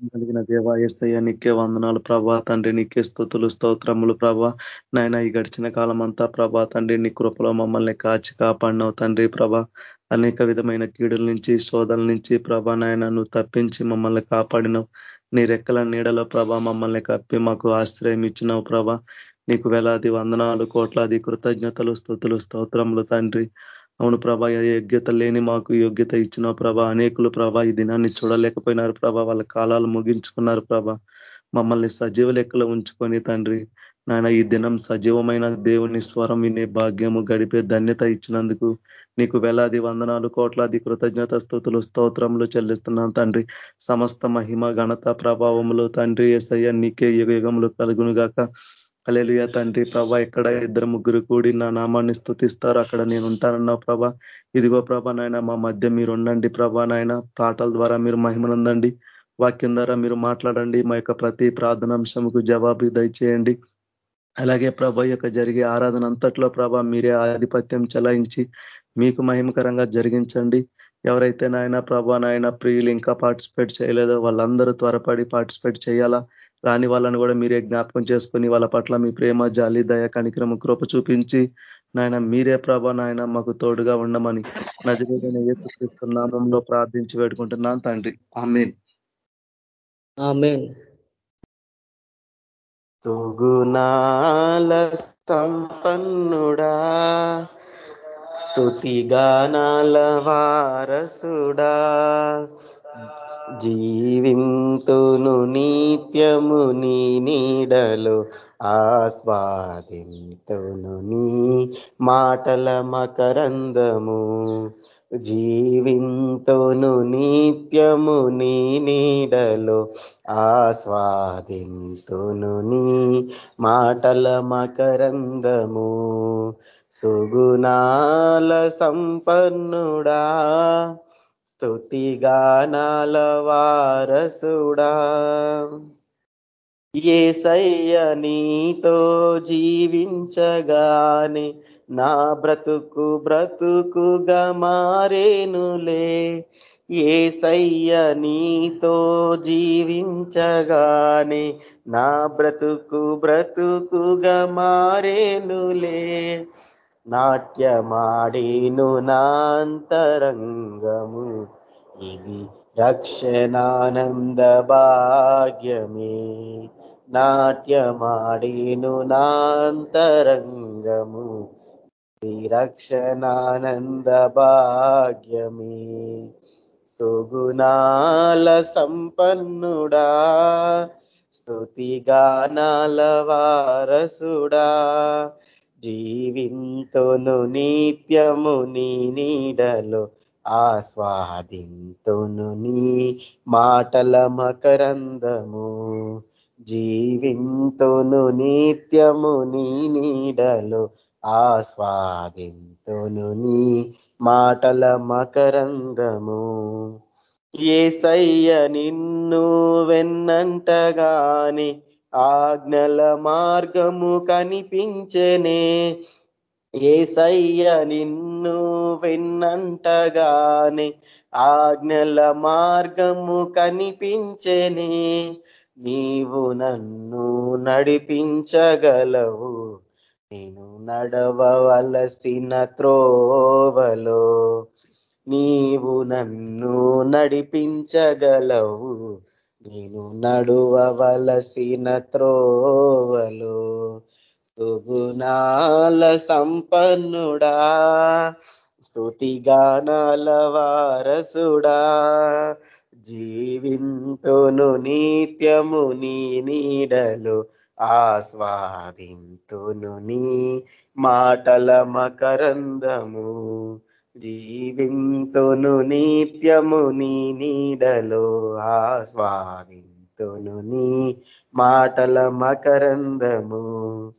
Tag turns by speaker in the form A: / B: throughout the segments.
A: కలిగిన దేవ ఏస్తయ్య నీకే వందనాలు ప్రభా. తండ్రి నీకే స్థుతులు స్తోత్రములు ప్రభా. నాయన ఈ గడిచిన కాలం అంతా ప్రభా తండ్రి నీ కృపలో మమ్మల్ని కాచి కాపాడినవు తండ్రి ప్రభా. అనేక విధమైన కీడుల నుంచి శోధల నుంచి ప్రభా నాయన నువ్వు తప్పించి మమ్మల్ని కాపాడినవు. నీ రెక్కల నీడలో ప్రభా మమ్మల్ని కప్పి మాకు ఆశ్రయం ఇచ్చినావు ప్రభా. నీకు వేలాది వందనాలు కోట్లాది కృతజ్ఞతలు స్థుతులు స్తోత్రములు తండ్రి. అవును ప్రభా యోగ్యత లేని మాకు యోగ్యత ఇచ్చిన ప్రభా అనేకులు ప్రభా ఈ దినాన్ని చూడలేకపోయినారు ప్రభా వాళ్ళ కాలాలు ముగించుకున్నారు ప్రభా. మమ్మల్ని సజీవ లెక్కలో ఉంచుకొని తండ్రి నాయన ఈ దినం సజీవమైన దేవుని స్వరం వినే భాగ్యము గడిపే ధన్యత ఇచ్చినందుకు నీకు వేలాది వందనాలు కోట్లాది కృతజ్ఞత స్థుతులు స్తోత్రములు చెల్లిస్తున్నాను తండ్రి. సమస్త మహిమ ఘనత ప్రభావములు తండ్రి ఎసయ్య నీకే యుగములు కలుగునుగాక. అలెలుయ తండ్రి ప్రభా ఎక్కడ ఇద్దరు ముగ్గురు కూడి నా నామాన్ని స్థుతిస్తారు అక్కడ నేను ఉంటానన్నావు ప్రభా. ఇదిగో ప్రభా నాయన మా మధ్య మీరు ఉండండి ప్రభా నాయన. పాటల ద్వారా మీరు మహిమనుందండి. వాక్యం ద్వారా మీరు మాట్లాడండి. మా యొక్క ప్రతి ప్రార్థనాంశముకు జవాబు దయచేయండి. అలాగే ప్రభ యొక్క జరిగే ఆరాధన అంతట్లో ప్రభ మీరే ఆధిపత్యం చలాయించి మీకు మహిమకరంగా జరిగించండి. ఎవరైతే నాయన ప్రభా నాయన ప్రియులు ఇంకా పార్టిసిపేట్ చేయలేదో వాళ్ళందరూ త్వరపడి పార్టిసిపేట్ చేయాలా? రాని వాళ్ళని కూడా మీరే జ్ఞాపకం చేసుకొని వాళ్ళ పట్ల మీ ప్రేమ జాలి దయ కనిక్రమ కృప చూపించి నాయన మీరే ప్రభా నాయన మాకు తోడుగా ఉండమని నజరేదైన ఏసుక్రీస్తు నామంలో ప్రార్థించి పెట్టుకుంటున్నాను తండ్రి. ఆమెన్. తుగునాల సంపన్నుడా స్తుతిగానాల వారసుడా జీవింతును నిత్యము నీ నీడలో ఆస్వాదింతును నీ మాటల మకరందము. జీవింతును నిత్యము నీ నీడలో ఆస్వాదింతును నీ మాటల మకరందము. సుగుణాల సంపన్నుడా స్తుతిగానాల వారసుడా. ఏ నీతో జీవించగానే నా బ్రతుకు బ్రతుకుగా మారేనులే. ఏ నీతో జీవించగానే నా బ్రతుకు బ్రతుకుగా మారేనులే. నాట్యమాడేను నాంతరంగము. ఇది రక్షణానంద భాగ్యమే. నాట్యమాడేను నాంతరంగము. ఇది రక్షణానంద భాగ్యమే. సుగుణాల సంపన్నుడా. స్తుతిగానాల వారసుడా. జీవింతును నిత్యము నీ నీడలో ఆస్వాదింతును నీ మాటల మకరందము. జీవింతును నిత్యము నీ నీడలో ఆస్వాదింతును నీ మాటల మకరందము. ఏసయ్య నిన్ను వెన్నంటగాని ఆజ్ఞల మార్గము కనిపించనే ఏసయ్య నిన్ను విన్నంటగానే ఆజ్ఞల మార్గము కనిపించనే నీవు నన్ను నడిపించగలవు. నేను నడవవలసిన త్రోవలో నీవు నన్ను నడిపించగలవు. నేను నడువవలసిన త్రోవలు సుగుణాల సంపన్నుడా స్తుతిగానాల వారసుడా జీవింతును నిత్యము నీ నీడలు ఆస్వాదింతును నీ మాటల మకరందము. జీవింతును నిత్యము నీ నీడలో ఆస్వాదింతును నీ మాటల మకరందము.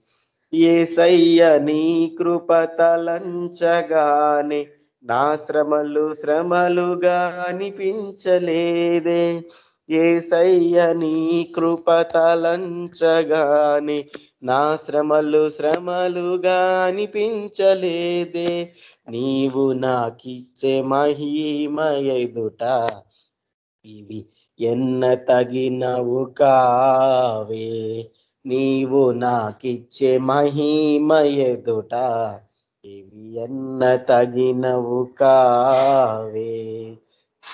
A: ఏసయ్య నీ కృపతలంచగానే నా శ్రమలు శ్రమలుగా అనిపించలేదే. ఏసయ్య నీ కృపతలంచగానే నా శ్రమలు శ్రమలుగా అనిపించలేదే. నీవు నాకిచ్చే మహిమయదుట
B: ఇవి ఎన్న తగినవు కావే. నీవు నాకిచ్చే మహిమయదుట ఇవి ఎన్న తగినవు కావే.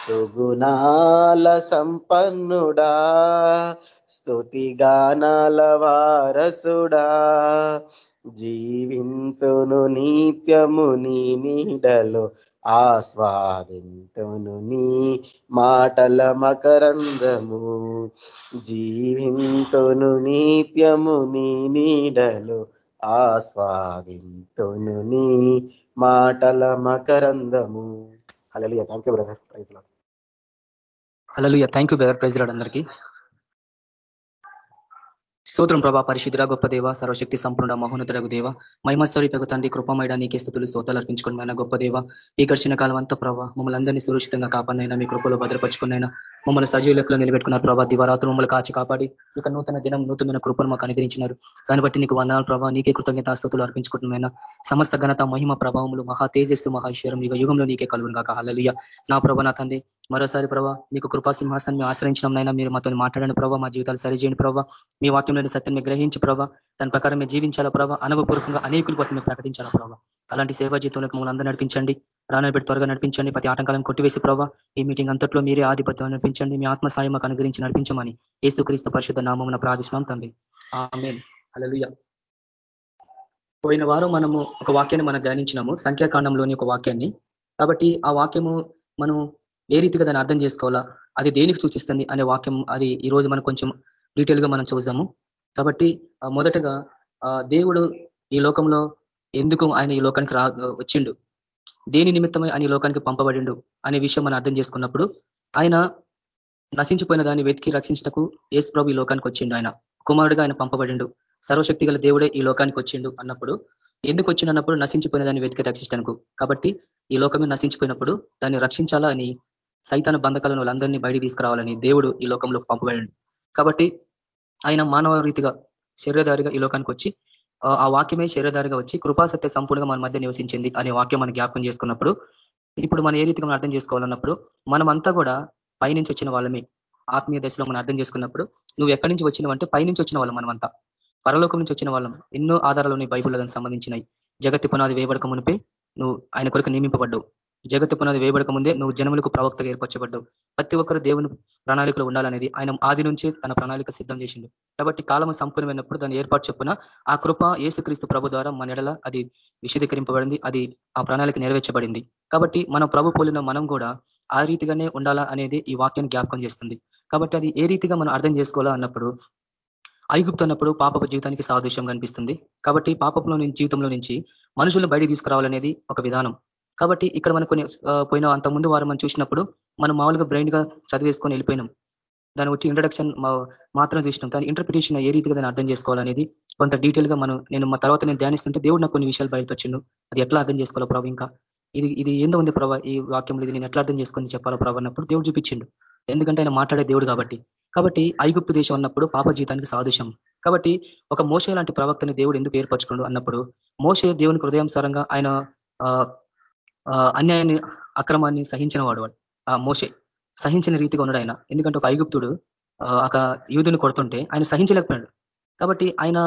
B: సుగుణాల సంపన్నుడా స్థుతిగానాల వారసుడా. జీవింతును నిత్యము నీ నీడలో ఆస్వాదింతును నీ మాటల మకరందము. జీవింతును నిత్యము నీ నీడలో ఆస్వాదింతును నీ మాటల మకరందము. Alleluia thank you brother praise Lord
C: alleluia thank you brother praise Lord అందరికీ. స్తోత్రం ప్రభా పరిశుద్ర గొప్ప దేవ సర్వశక్తి సంపూర్ణ మహోన్నతులకు దేవ. మహిమస్వరూపకు తండ్రి కృపమైడ నీకే స్థుతులు స్తోతాలు అర్పించుకున్న గొప్ప దేవ. ఈ గడిచిన కాలం అంతా ప్రభావ మమ్మల్ని అందరినీ సురక్షితంగా కాపాడినైనా మీ కృపలో భద్రపరుచుకున్నైనా మమ్మల్ని సజీవులకు నిలబెట్టుకున్నారు ప్రభా. దివరాత్రులు మమ్మల్ని కాచి కాపాడి ఇక నూతన దినం నూతనమైన కృపను మాకు అనుగ్రహించినారు. దాన్ని బట్టి నీకు వందనాలు ప్రభావ నీకే కృతజ్ఞతాస్తుతులు అర్పించుకుంటున్నాయినా సమస్త ఘనత మహిమ ప్రభావములు మహా తేజస్సు మహేశ్వరం ఇక యుగంలో నీకే కలుగును కాక నా ప్రభా నా తండ్రి మరోసారి ప్రభావ మీకు కృపా సింహాసాన్ని ఆశ్రయించడంనైనా మీరు మాతో మాట్లాడిన ప్రభావ మా జీవితాలు సరిచేయండి ప్రభావ మీ వాక్యంలో వాక్యంలోని సత్యాన్ని గ్రహించి ప్రభావ దాని ప్రకారం మేము జీవించాలా ప్రభావ అనుభవపూర్వకంగా అనేకులు పట్ల మేము ప్రకటించాలా ప్రభావ అలాంటి సేవా జీవితంలోకి మమ్మల్ని అందరూ నడిపించండి. రానబెట్టి త్వరగా నడిపించండి. ప్రతి ఆటంకాలను కొట్టివేసి ప్రభావ ఈ మీటింగ్ అంతట్లో మీరే ఆధిపత్యం నడిపించండి. మీ ఆత్మ సాయం మాకు అనుగ్రహించి నడిపించమని ఏసుక్రీస్తు పరిశుద్ధ నామం ప్రార్థిస్తున్నాం తండ్రి. పోయిన వారం మనము ఒక వాక్యాన్ని మనం ధ్యానించినాము. సంఖ్యాకాండంలోని ఒక వాక్యాన్ని. కాబట్టి ఆ వాక్యము మనం ఏ రీతిగా దాన్ని అర్థం చేసుకోవాలా? అది దేనికి సూచిస్తుంది అనే వాక్యం అది ఈ రోజు మనం కొంచెం డీటెయిల్గా మనం చూద్దాము. కాబట్టి మొదటగా దేవుడు ఈ లోకంలో ఎందుకు ఆయన ఈ లోకానికి రా వచ్చిండు? దేని నిమిత్తమై ఆయన ఈ లోకానికి పంపబడిండు? అనే విషయం మనం అర్థం చేసుకున్నప్పుడు ఆయన నశించిపోయిన దాన్ని వెతికి రక్షించటకు ఏసు ప్రభు ఈ లోకానికి వచ్చిండు ఆయన. కుమారుడుగా ఆయన పంపబడిండు. సర్వశక్తి గల దేవుడే ఈ లోకానికి వచ్చిండు అన్నప్పుడు ఎందుకు వచ్చిండు అన్నప్పుడు నశించిపోయిన దాన్ని వెతికి రక్షించడానికి కాబట్టి ఈ లోకమే నశించిపోయినప్పుడు దాన్ని రక్షించాలా అని సైతాన బంధకాలను వాళ్ళందరినీ బయట తీసుకురావాలని దేవుడు ఈ లోకంలో పంపబడి కాబట్టి ఆయన మానవ రీతిగా శరీరధారిగా ఈ లోకానికి వచ్చి ఆ వాక్యమే శరీరధారిగా వచ్చి కృపాసత్య సంపూర్ణంగా మన మధ్య నివసించింది అనే వాక్యం మనం జ్ఞాపకం చేసుకున్నప్పుడు ఇప్పుడు మనం ఏ రీతిగా మనం అర్థం చేసుకోవాలన్నప్పుడు మనమంతా కూడా పైనుంచి వచ్చిన వాళ్ళమే. ఆత్మీయ దశలో మనం అర్థం చేసుకున్నప్పుడు నువ్వు ఎక్కడి నుంచి వచ్చినవంటే పైనుంచి వచ్చిన వాళ్ళం మనమంతా. పరలోకం నుంచి వచ్చిన వాళ్ళం. ఎన్నో ఆధారాలు ఉన్నాయి బైబుల్ దానికి సంబంధించినవి. జగత్తి పునాది వేయబడక మునిపే నువ్వు ఆయన కొరకు నియమింపబడ్డావు. జగత్తు పునాది వేయబడక ముందే నువ్వు జనములకు ప్రవక్తగా ఏర్పరచబడ్డావు. ప్రతి ఒక్కరు దేవుని ప్రణాళికలు ఉండాలనేది ఆయన ఆది నుంచే తన ప్రణాళిక సిద్ధం చేసిండు. కాబట్టి కాలం సంపూర్ణమైనప్పుడు దాని ఏర్పాటు చెప్పున ఆ కృప ఏసుక్రీస్తు ప్రభు ద్వారా మన ఎడల అది విశదీకరింపబడింది అది ఆ ప్రణాళిక నెరవేర్చబడింది. కాబట్టి మనం ప్రభు పోలిన మనం కూడా ఆ రీతిగానే ఉండాలా అనేది ఈ వాక్యాన్ని జ్ఞాపకం చేస్తుంది. కాబట్టి అది ఏ రీతిగా మనం అర్థం చేసుకోవాలా అన్నప్పుడు ఐగుప్తు అన్నప్పుడు పాపపు జీవితానికి సాదృశ్యం కనిపిస్తుంది. కాబట్టి పాపంలో నుంచి జీవితంలో నుంచి మనుషులను బయట తీసుకురావాలనేది ఒక విధానం. కాబట్టి ఇక్కడ మనం కొన్ని పోయిన అంత ముందు వారం మనం చూసినప్పుడు మనం మామూలుగా బ్రైండ్గా చదివేసుకొని వెళ్ళిపోయినాం. దాని వచ్చి ఇంట్రడక్షన్ మాత్రం చూసినాం. దాని ఇంటర్ప్రిటేషన్ ఏ రీతిగా దాన్ని అర్థం చేసుకోవాలనేది కొంత డీటెయిల్గా మనం నేను మా తర్వాత నేను ధ్యానిస్తుంటే దేవుడు నాకు కొన్ని విషయాలు బయట వచ్చిండు అది ఎట్లా అర్థం చేసుకోవాలో ప్రభావ ఇంకా. ఇది ఇది ఏందో ఉంది ప్రభావ ఈ వాక్యంలో ఇది నేను ఎట్లా అర్థం చేసుకొని చెప్పాలో ప్రభావ అన్నప్పుడు దేవుడు చూపించిండు. ఎందుకంటే ఆయన మాట్లాడే దేవుడు కాబట్టి. కాబట్టి ఐగుప్తు దేశం అన్నప్పుడు పాప జీవితానికి సాదృశ్యం. కాబట్టి ఒక మోసే లాంటి ప్రవక్తని దేవుడు ఎందుకు ఏర్పరచుకోండు అన్నప్పుడు మోసే హృదయం సరంగా ఆయన అన్యాయాన్ని అక్రమాన్ని సహించిన వాడు. వాడు ఆ మోసే సహించిన రీతిగా ఉన్నాడు ఆయన. ఎందుకంటే ఒక ఐగుప్తుడు ఒక యూదుని కొడుతుంటే ఆయన సహించలేకపోయాడు. కాబట్టి ఆయన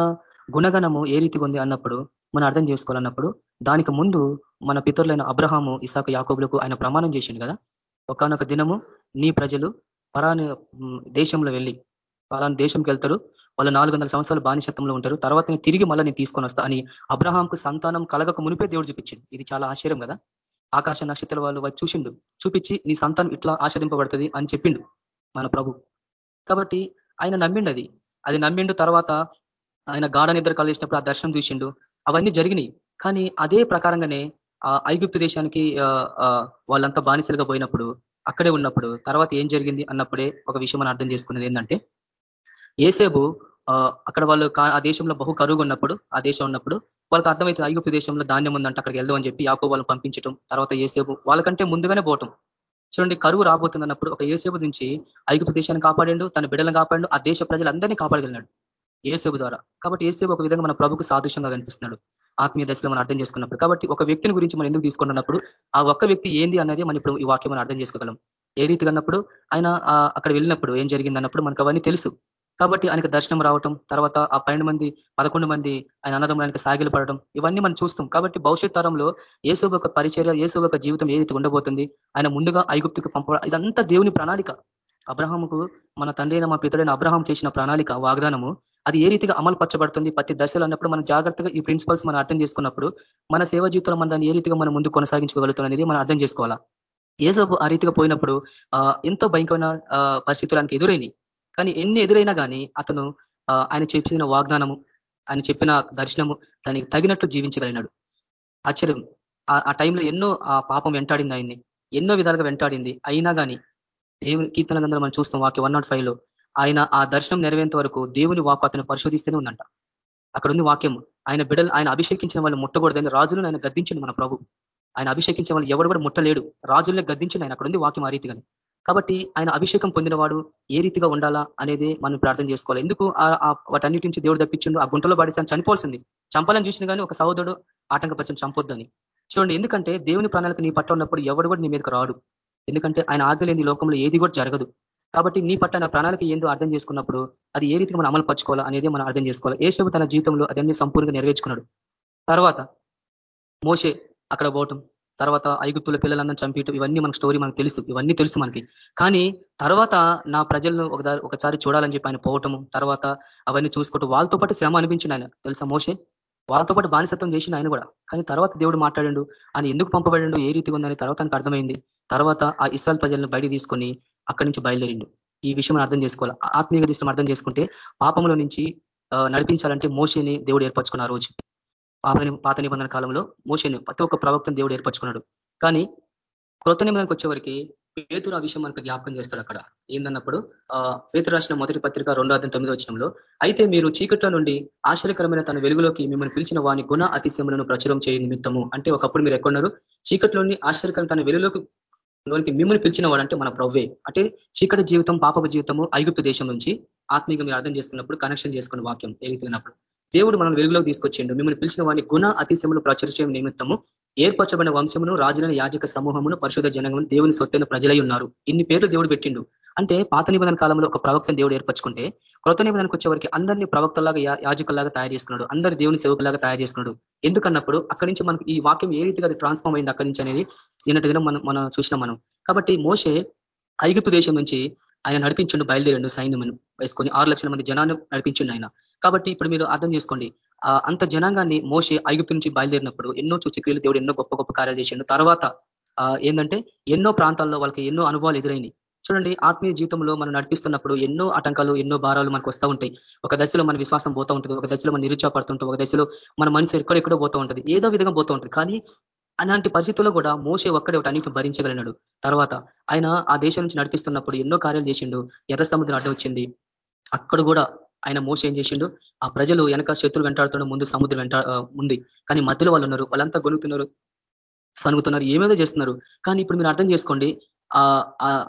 C: గుణగణము ఏ రీతిగా ఉంది అన్నప్పుడు మనం అర్థం చేసుకోవాలన్నప్పుడు దానికి ముందు మన పితరులైన అబ్రహాము ఇసాక యాకోబులకు ఆయన ప్రమాణం చేసిండు కదా. ఒకనొక దినము నీ ప్రజలు పరాని దేశంలో వెళ్ళి పలాని దేశంకి వెళ్తారు. వాళ్ళు నాలుగు సంవత్సరాలు బానిసత్వంలో ఉంటారు. తర్వాత నేను తిరిగి మళ్ళీ నేను తీసుకొని వస్తా అని అబ్రహాంకు సంతానం కలగక మునిపే దేవుడు చూపించింది ఇది చాలా ఆశ్చర్యం కదా. ఆకాశ నక్షత్రాల వాళ్ళు వచ్చి చూసిండు. చూపించి నీ సంతానం ఇట్లా ఆశ్రదింపబడుతుంది అని చెప్పిండు మన ప్రభు. కాబట్టి ఆయన నమ్మిండు అది. అది నమ్మిండు తర్వాత ఆయన గాఢ నిద్ర కలిసినప్పుడు ఆ దర్శనం చూసిండు. అవన్నీ జరిగినాయి. కానీ అదే ప్రకారంగానే ఆ ఐగుప్తు దేశానికి వాళ్ళంతా బానిసలుగా పోయినప్పుడు అక్కడే ఉన్నప్పుడు తర్వాత ఏం జరిగింది అన్నప్పుడే ఒక విషయం మనం అర్థం చేసుకున్నది ఏంటంటే ఏసేబు అక్కడ వాళ్ళు ఆ దేశంలో బహు కరువు ఉన్నప్పుడు ఆ దేశం ఉన్నప్పుడు వాళ్ళకి అర్థమైతే ఐగుప్తు దేశంలో ధాన్యం ఉందంటే అక్కడికి వెళ్దాం అని చెప్పి యాకో వాళ్ళని పంపించడం తర్వాత ఏసేపు వాళ్ళకంటే ముందుగానే పోవటం. చూడండి కరువు రాబోతుందన్నప్పుడు ఒక ఏసేపు నుంచి ఐగుప్తు దేశాన్ని కాపాడండు తన బిడ్డలను కాపాడు ఆ దేశ ప్రజలందరినీ కాపాడగలిగినాడు ఏసేపు ద్వారా. కాబట్టి ఏసేపు ఒక విధంగా మన ప్రభుకు సాదృశ్యంగా కనిపిస్తున్నాడు ఆత్మీయ దశలో మనం అర్థం చేసుకున్నప్పుడు. కాబట్టి ఒక వ్యక్తిని గురించి మనం ఎందుకు తీసుకుంటున్నప్పుడు ఆ ఒక్క వ్యక్తి ఏంది అనేది మనం ఇప్పుడు ఈ వాక్యం మనం అర్థం చేసుకోగలం. ఏ రీతిగా అన్నప్పుడు ఆయన అక్కడ వెళ్ళినప్పుడు ఏం జరిగింది అన్నప్పుడు మనకు అవన్నీ తెలుసు. కాబట్టి ఆయనకు దర్శనం రావటం తర్వాత ఆ పన్నెండు మంది పదకొండు మంది ఆయన అన్నదమ్ములకి సాగిలు పడడం ఇవన్నీ మనం చూస్తాం. కాబట్టి భవిష్యత్ తరంలో ఏసు ఒక పరిచర్య ఏసు ఒక జీవితం ఏదైతే ఉండబోతుంది ఆయన ముందుగా ఐగుప్తికి పంపడం ఇదంతా దేవుని ప్రణాళిక. అబ్రహాముకు మన తండ్రి మా పితడైన అబ్రహాం చేసిన ప్రణాళిక వాగ్దానము అది ఏ రీతిగా అమలు పరచబడుతుంది ప్రతి దశలు అన్నప్పుడు మనం జాగ్రత్తగా ఈ ప్రిన్సిపల్స్ మనం అర్థం చేసుకున్నప్పుడు మన సేవ జీవితంలో మన దాన్ని ఏ రీతిగా మనం ముందు కొనసాగించుకోగలుగుతాం అనేది మనం అర్థం చేసుకోవాలా? ఏజోబు ఆ రీతిగా పోయినప్పుడు ఎంతో భయంకరమైన పరిస్థితులు ఆయనకి ఎదురైనాయి. కానీ ఎన్ని ఎదురైనా కానీ అతను ఆయన చెప్పిన వాగ్దానము ఆయన చెప్పిన దర్శనము దానికి తగినట్లు జీవించగలిగినాడు. ఆశ్చర్యం. ఆ టైంలో ఎన్నో ఆ పాపం వెంటాడింది ఆయన్ని. ఎన్నో విధాలుగా వెంటాడింది. అయినా కానీ దేవుని కీర్తన గంధం మనం చూస్తాం వాక్య వన్ నాట్లో ఆయన ఆ దర్శనం నెరవేంత వరకు దేవుని వాకు అతను పరిశోధిస్తూనే ఉందంట. అక్కడ ఉంది వాక్యం ఆయన బిడలు ఆయన అభిషేకించిన వాళ్ళు ముట్టకూడదని రాజులను ఆయన గద్దించింది మన ప్రభు. ఆయన అభిషేకించే వాళ్ళు ఎవరు కూడా ముట్టలేడు. రాజుల్ని గద్దించింది ఆయన. అక్కడ ఉంది వాక్యం ఆ కానీ కాబట్టి ఆయన అభిషేకం పొందినవాడు ఏ రీతిగా ఉండాలా అనేది మనం ప్రార్థన చేసుకోవాలి. ఎందుకు వాటన్నిటి నుంచి దేవుడు తప్పించిండు? ఆ గుంటలో పడితే చనిపోవాల్సింది. చంపాలని చూసిన కానీ ఒక సహోదరుడు ఆటంకపరిచయం చంపొద్దని. చూడండి ఎందుకంటే దేవుని ప్రాణాలకు నీ పట్ట ఉన్నప్పుడు ఎవడు కూడా నీ మీదకి రాడు. ఎందుకంటే ఆయన ఆజ్ఞలేని లోకంలో ఏది కూడా జరగదు. కాబట్టి నీ పట్ల నా ప్రణాళిక ఏందో అర్థం చేసుకున్నప్పుడు అది ఏ రీతిగా మనం అమలు పరచుకోవాలా అనేది మనం అర్థం చేసుకోవాలి. ఏసేపు తన జీవితంలో అదన్నీ సంపూర్ణంగా నెరవేర్చుకున్నాడు. తర్వాత మోసే అక్కడ పోవటం. తర్వాత ఐగుప్తుల పిల్లలందరూ చంపేయటం ఇవన్నీ మనకు స్టోరీ మనకు తెలుసు. ఇవన్నీ తెలుసు మనకి. కానీ తర్వాత నా ప్రజలను ఒకసారి చూడాలని చెప్పి ఆయన పోవటము తర్వాత అవన్నీ చూసుకుంటూ వాళ్ళతో పాటు శ్రమ అనిపించింది ఆయన. తెలుసా మోసే వాళ్ళతో పాటు బానిసత్వం చేసిన ఆయన కూడా. కానీ తర్వాత దేవుడు మాట్లాడండు ఆయన ఎందుకు పంపబడిండు ఏ రీతిగా ఉందని తర్వాత ఆయనకు అర్థమైంది. తర్వాత ఆ ఇస్రాయల్ ప్రజలను బయట తీసుకొని అక్కడి నుంచి బయలుదేరిండు. ఈ విషయం అర్థం చేసుకోవాలి. ఆత్మీయ దృష్టిని అర్థం చేసుకుంటే పాపంలో నుంచి నడిపించాలంటే మోషని దేవుడు ఏర్పరచుకున్న రోజు. పాత పాత నిబంధన కాలంలో మోషని ప్రతి ఒక్క ప్రవక్తను దేవుడు ఏర్పరచుకున్నాడు. కానీ క్రొత్త నిబంధనకు వచ్చేవరికి పేతురు ఆ విషయం మనకు జ్ఞాపకం చేస్తాడు అక్కడ. ఏందన్నప్పుడు? పేతురు రాసిన మొదటి పత్రిక రెండో అర్థం తొమ్మిది వచ్చినంలో అయితే మీరు చీకట్లో నుండి ఆశ్చర్యకరమైన తన వెలుగులోకి మిమ్మల్ని పిలిచిన వాని గుణ అతిశయములను ప్రచురం చేయ నిమిత్తము. అంటే ఒకప్పుడు మీరు ఎక్కడున్నారు? చీకట్లోని ఆశ్చర్యకరం తన వెలుగులోకి లోనికి మిమ్మల్ని పిలిచిన వాడంటే మన ప్రవ్వే. అంటే చీకటి జీవితం పాపపు జీవితము ఐగుప్తు దేశం నుంచి ఆత్మీయంగా మీరు అర్థం చేసుకున్నప్పుడు కనెక్షన్ చేసుకున్న వాక్యం ఏ దేవుడు మనం వెలుగులోకి తీసుకొచ్చిండు. మిమ్మల్ని పిలిచిన వాని గుణ అతిశయములు ప్రచురించే నిమిత్తము. ఏర్పరచబడిన వంశమును రాజులైన యాజక సమూహమును పరిశుధ జనగమును దేవుని సొత్తైన ప్రజలై ఉన్నారు. ఇన్ని పేర్లు దేవుడు పెట్టిండు. అంటే పాత నిబంధన కాలంలో ఒక ప్రవక్తను దేవుడు ఏర్పరచుకుంటే కొత్త నిబంధనకు వచ్చేవరకు అందరినీ ప్రవక్తలాగా యాజకులాగా తయారు చేసుకున్నాడు. అందరి దేవుని సేవకులాగా తయారు చేసుకున్నాడు. ఎందుకన్నప్పుడు అక్కడి నుంచి మనకి ఈ వాక్యం ఏ రీతిగా అది ట్రాన్స్ఫార్మ్ అయింది అక్కడి నుంచి అనేది నిన్నటి దినం మనం మనం చూసినాం మనం. కాబట్టి మోసే ఐగుప్తు దేశం నుంచి ఆయన నడిపించండు బయలుదేరిండు సైన్యం వేసుకొని ఆరు లక్షల మంది జనాన్ని నడిపించిండు ఆయన. కాబట్టి ఇప్పుడు మీరు అర్థం చేసుకోండి. అంత జనాంగాన్ని మోసే ఐగుప్తు నుంచి బయలుదేరినప్పుడు ఎన్నో చూచిక్రియలు దేవుడు ఎన్నో గొప్ప గొప్ప కార్యాలు చేసిండు. తర్వాత ఏంటంటే ఎన్నో ప్రాంతాల్లో వాళ్ళకి ఎన్నో అనుభవాలు ఎదురైనాయి. చూడండి ఆత్మీయ జీవితంలో మనం నడిపిస్తున్నప్పుడు ఎన్నో ఆటంకాలు ఎన్నో భారాలు మనకు వస్తూ ఉంటాయి. ఒక దశలో మన విశ్వాసం పోతూ ఉంటుంది ఒక దశలో మనం నిరుచాపడుతుంటాం ఒక దశలో మన మనసు ఎక్కడెక్కడో పోతూ ఉంటుంది. ఏదో విధంగా పోతూ ఉంటుంది. కానీ అలాంటి పరిస్థితుల్లో కూడా మోసే ఒక్కడే ఒకటి అన్నింటిని భరించగలిగినాడు. తర్వాత ఆయన ఆ దేశం నుంచి నడిపిస్తున్నప్పుడు ఎన్నో కార్యాలు చేసిండు. ఎర్ర సముద్రం అడ్డ వచ్చింది అక్కడ కూడా ఆయన మోస ఏం చేసిండు? ఆ ప్రజలు వెనక శత్రులు వెంటాడుతున్న ముందు సముద్రం వెంట ఉంది. కానీ మధ్యలో వాళ్ళు ఉన్నారు. వాళ్ళంతా గొనుగుతున్నారు సనుగుతున్నారు. ఏమేదో చేస్తున్నారు. కానీ ఇప్పుడు మీరు అర్థం చేసుకోండి.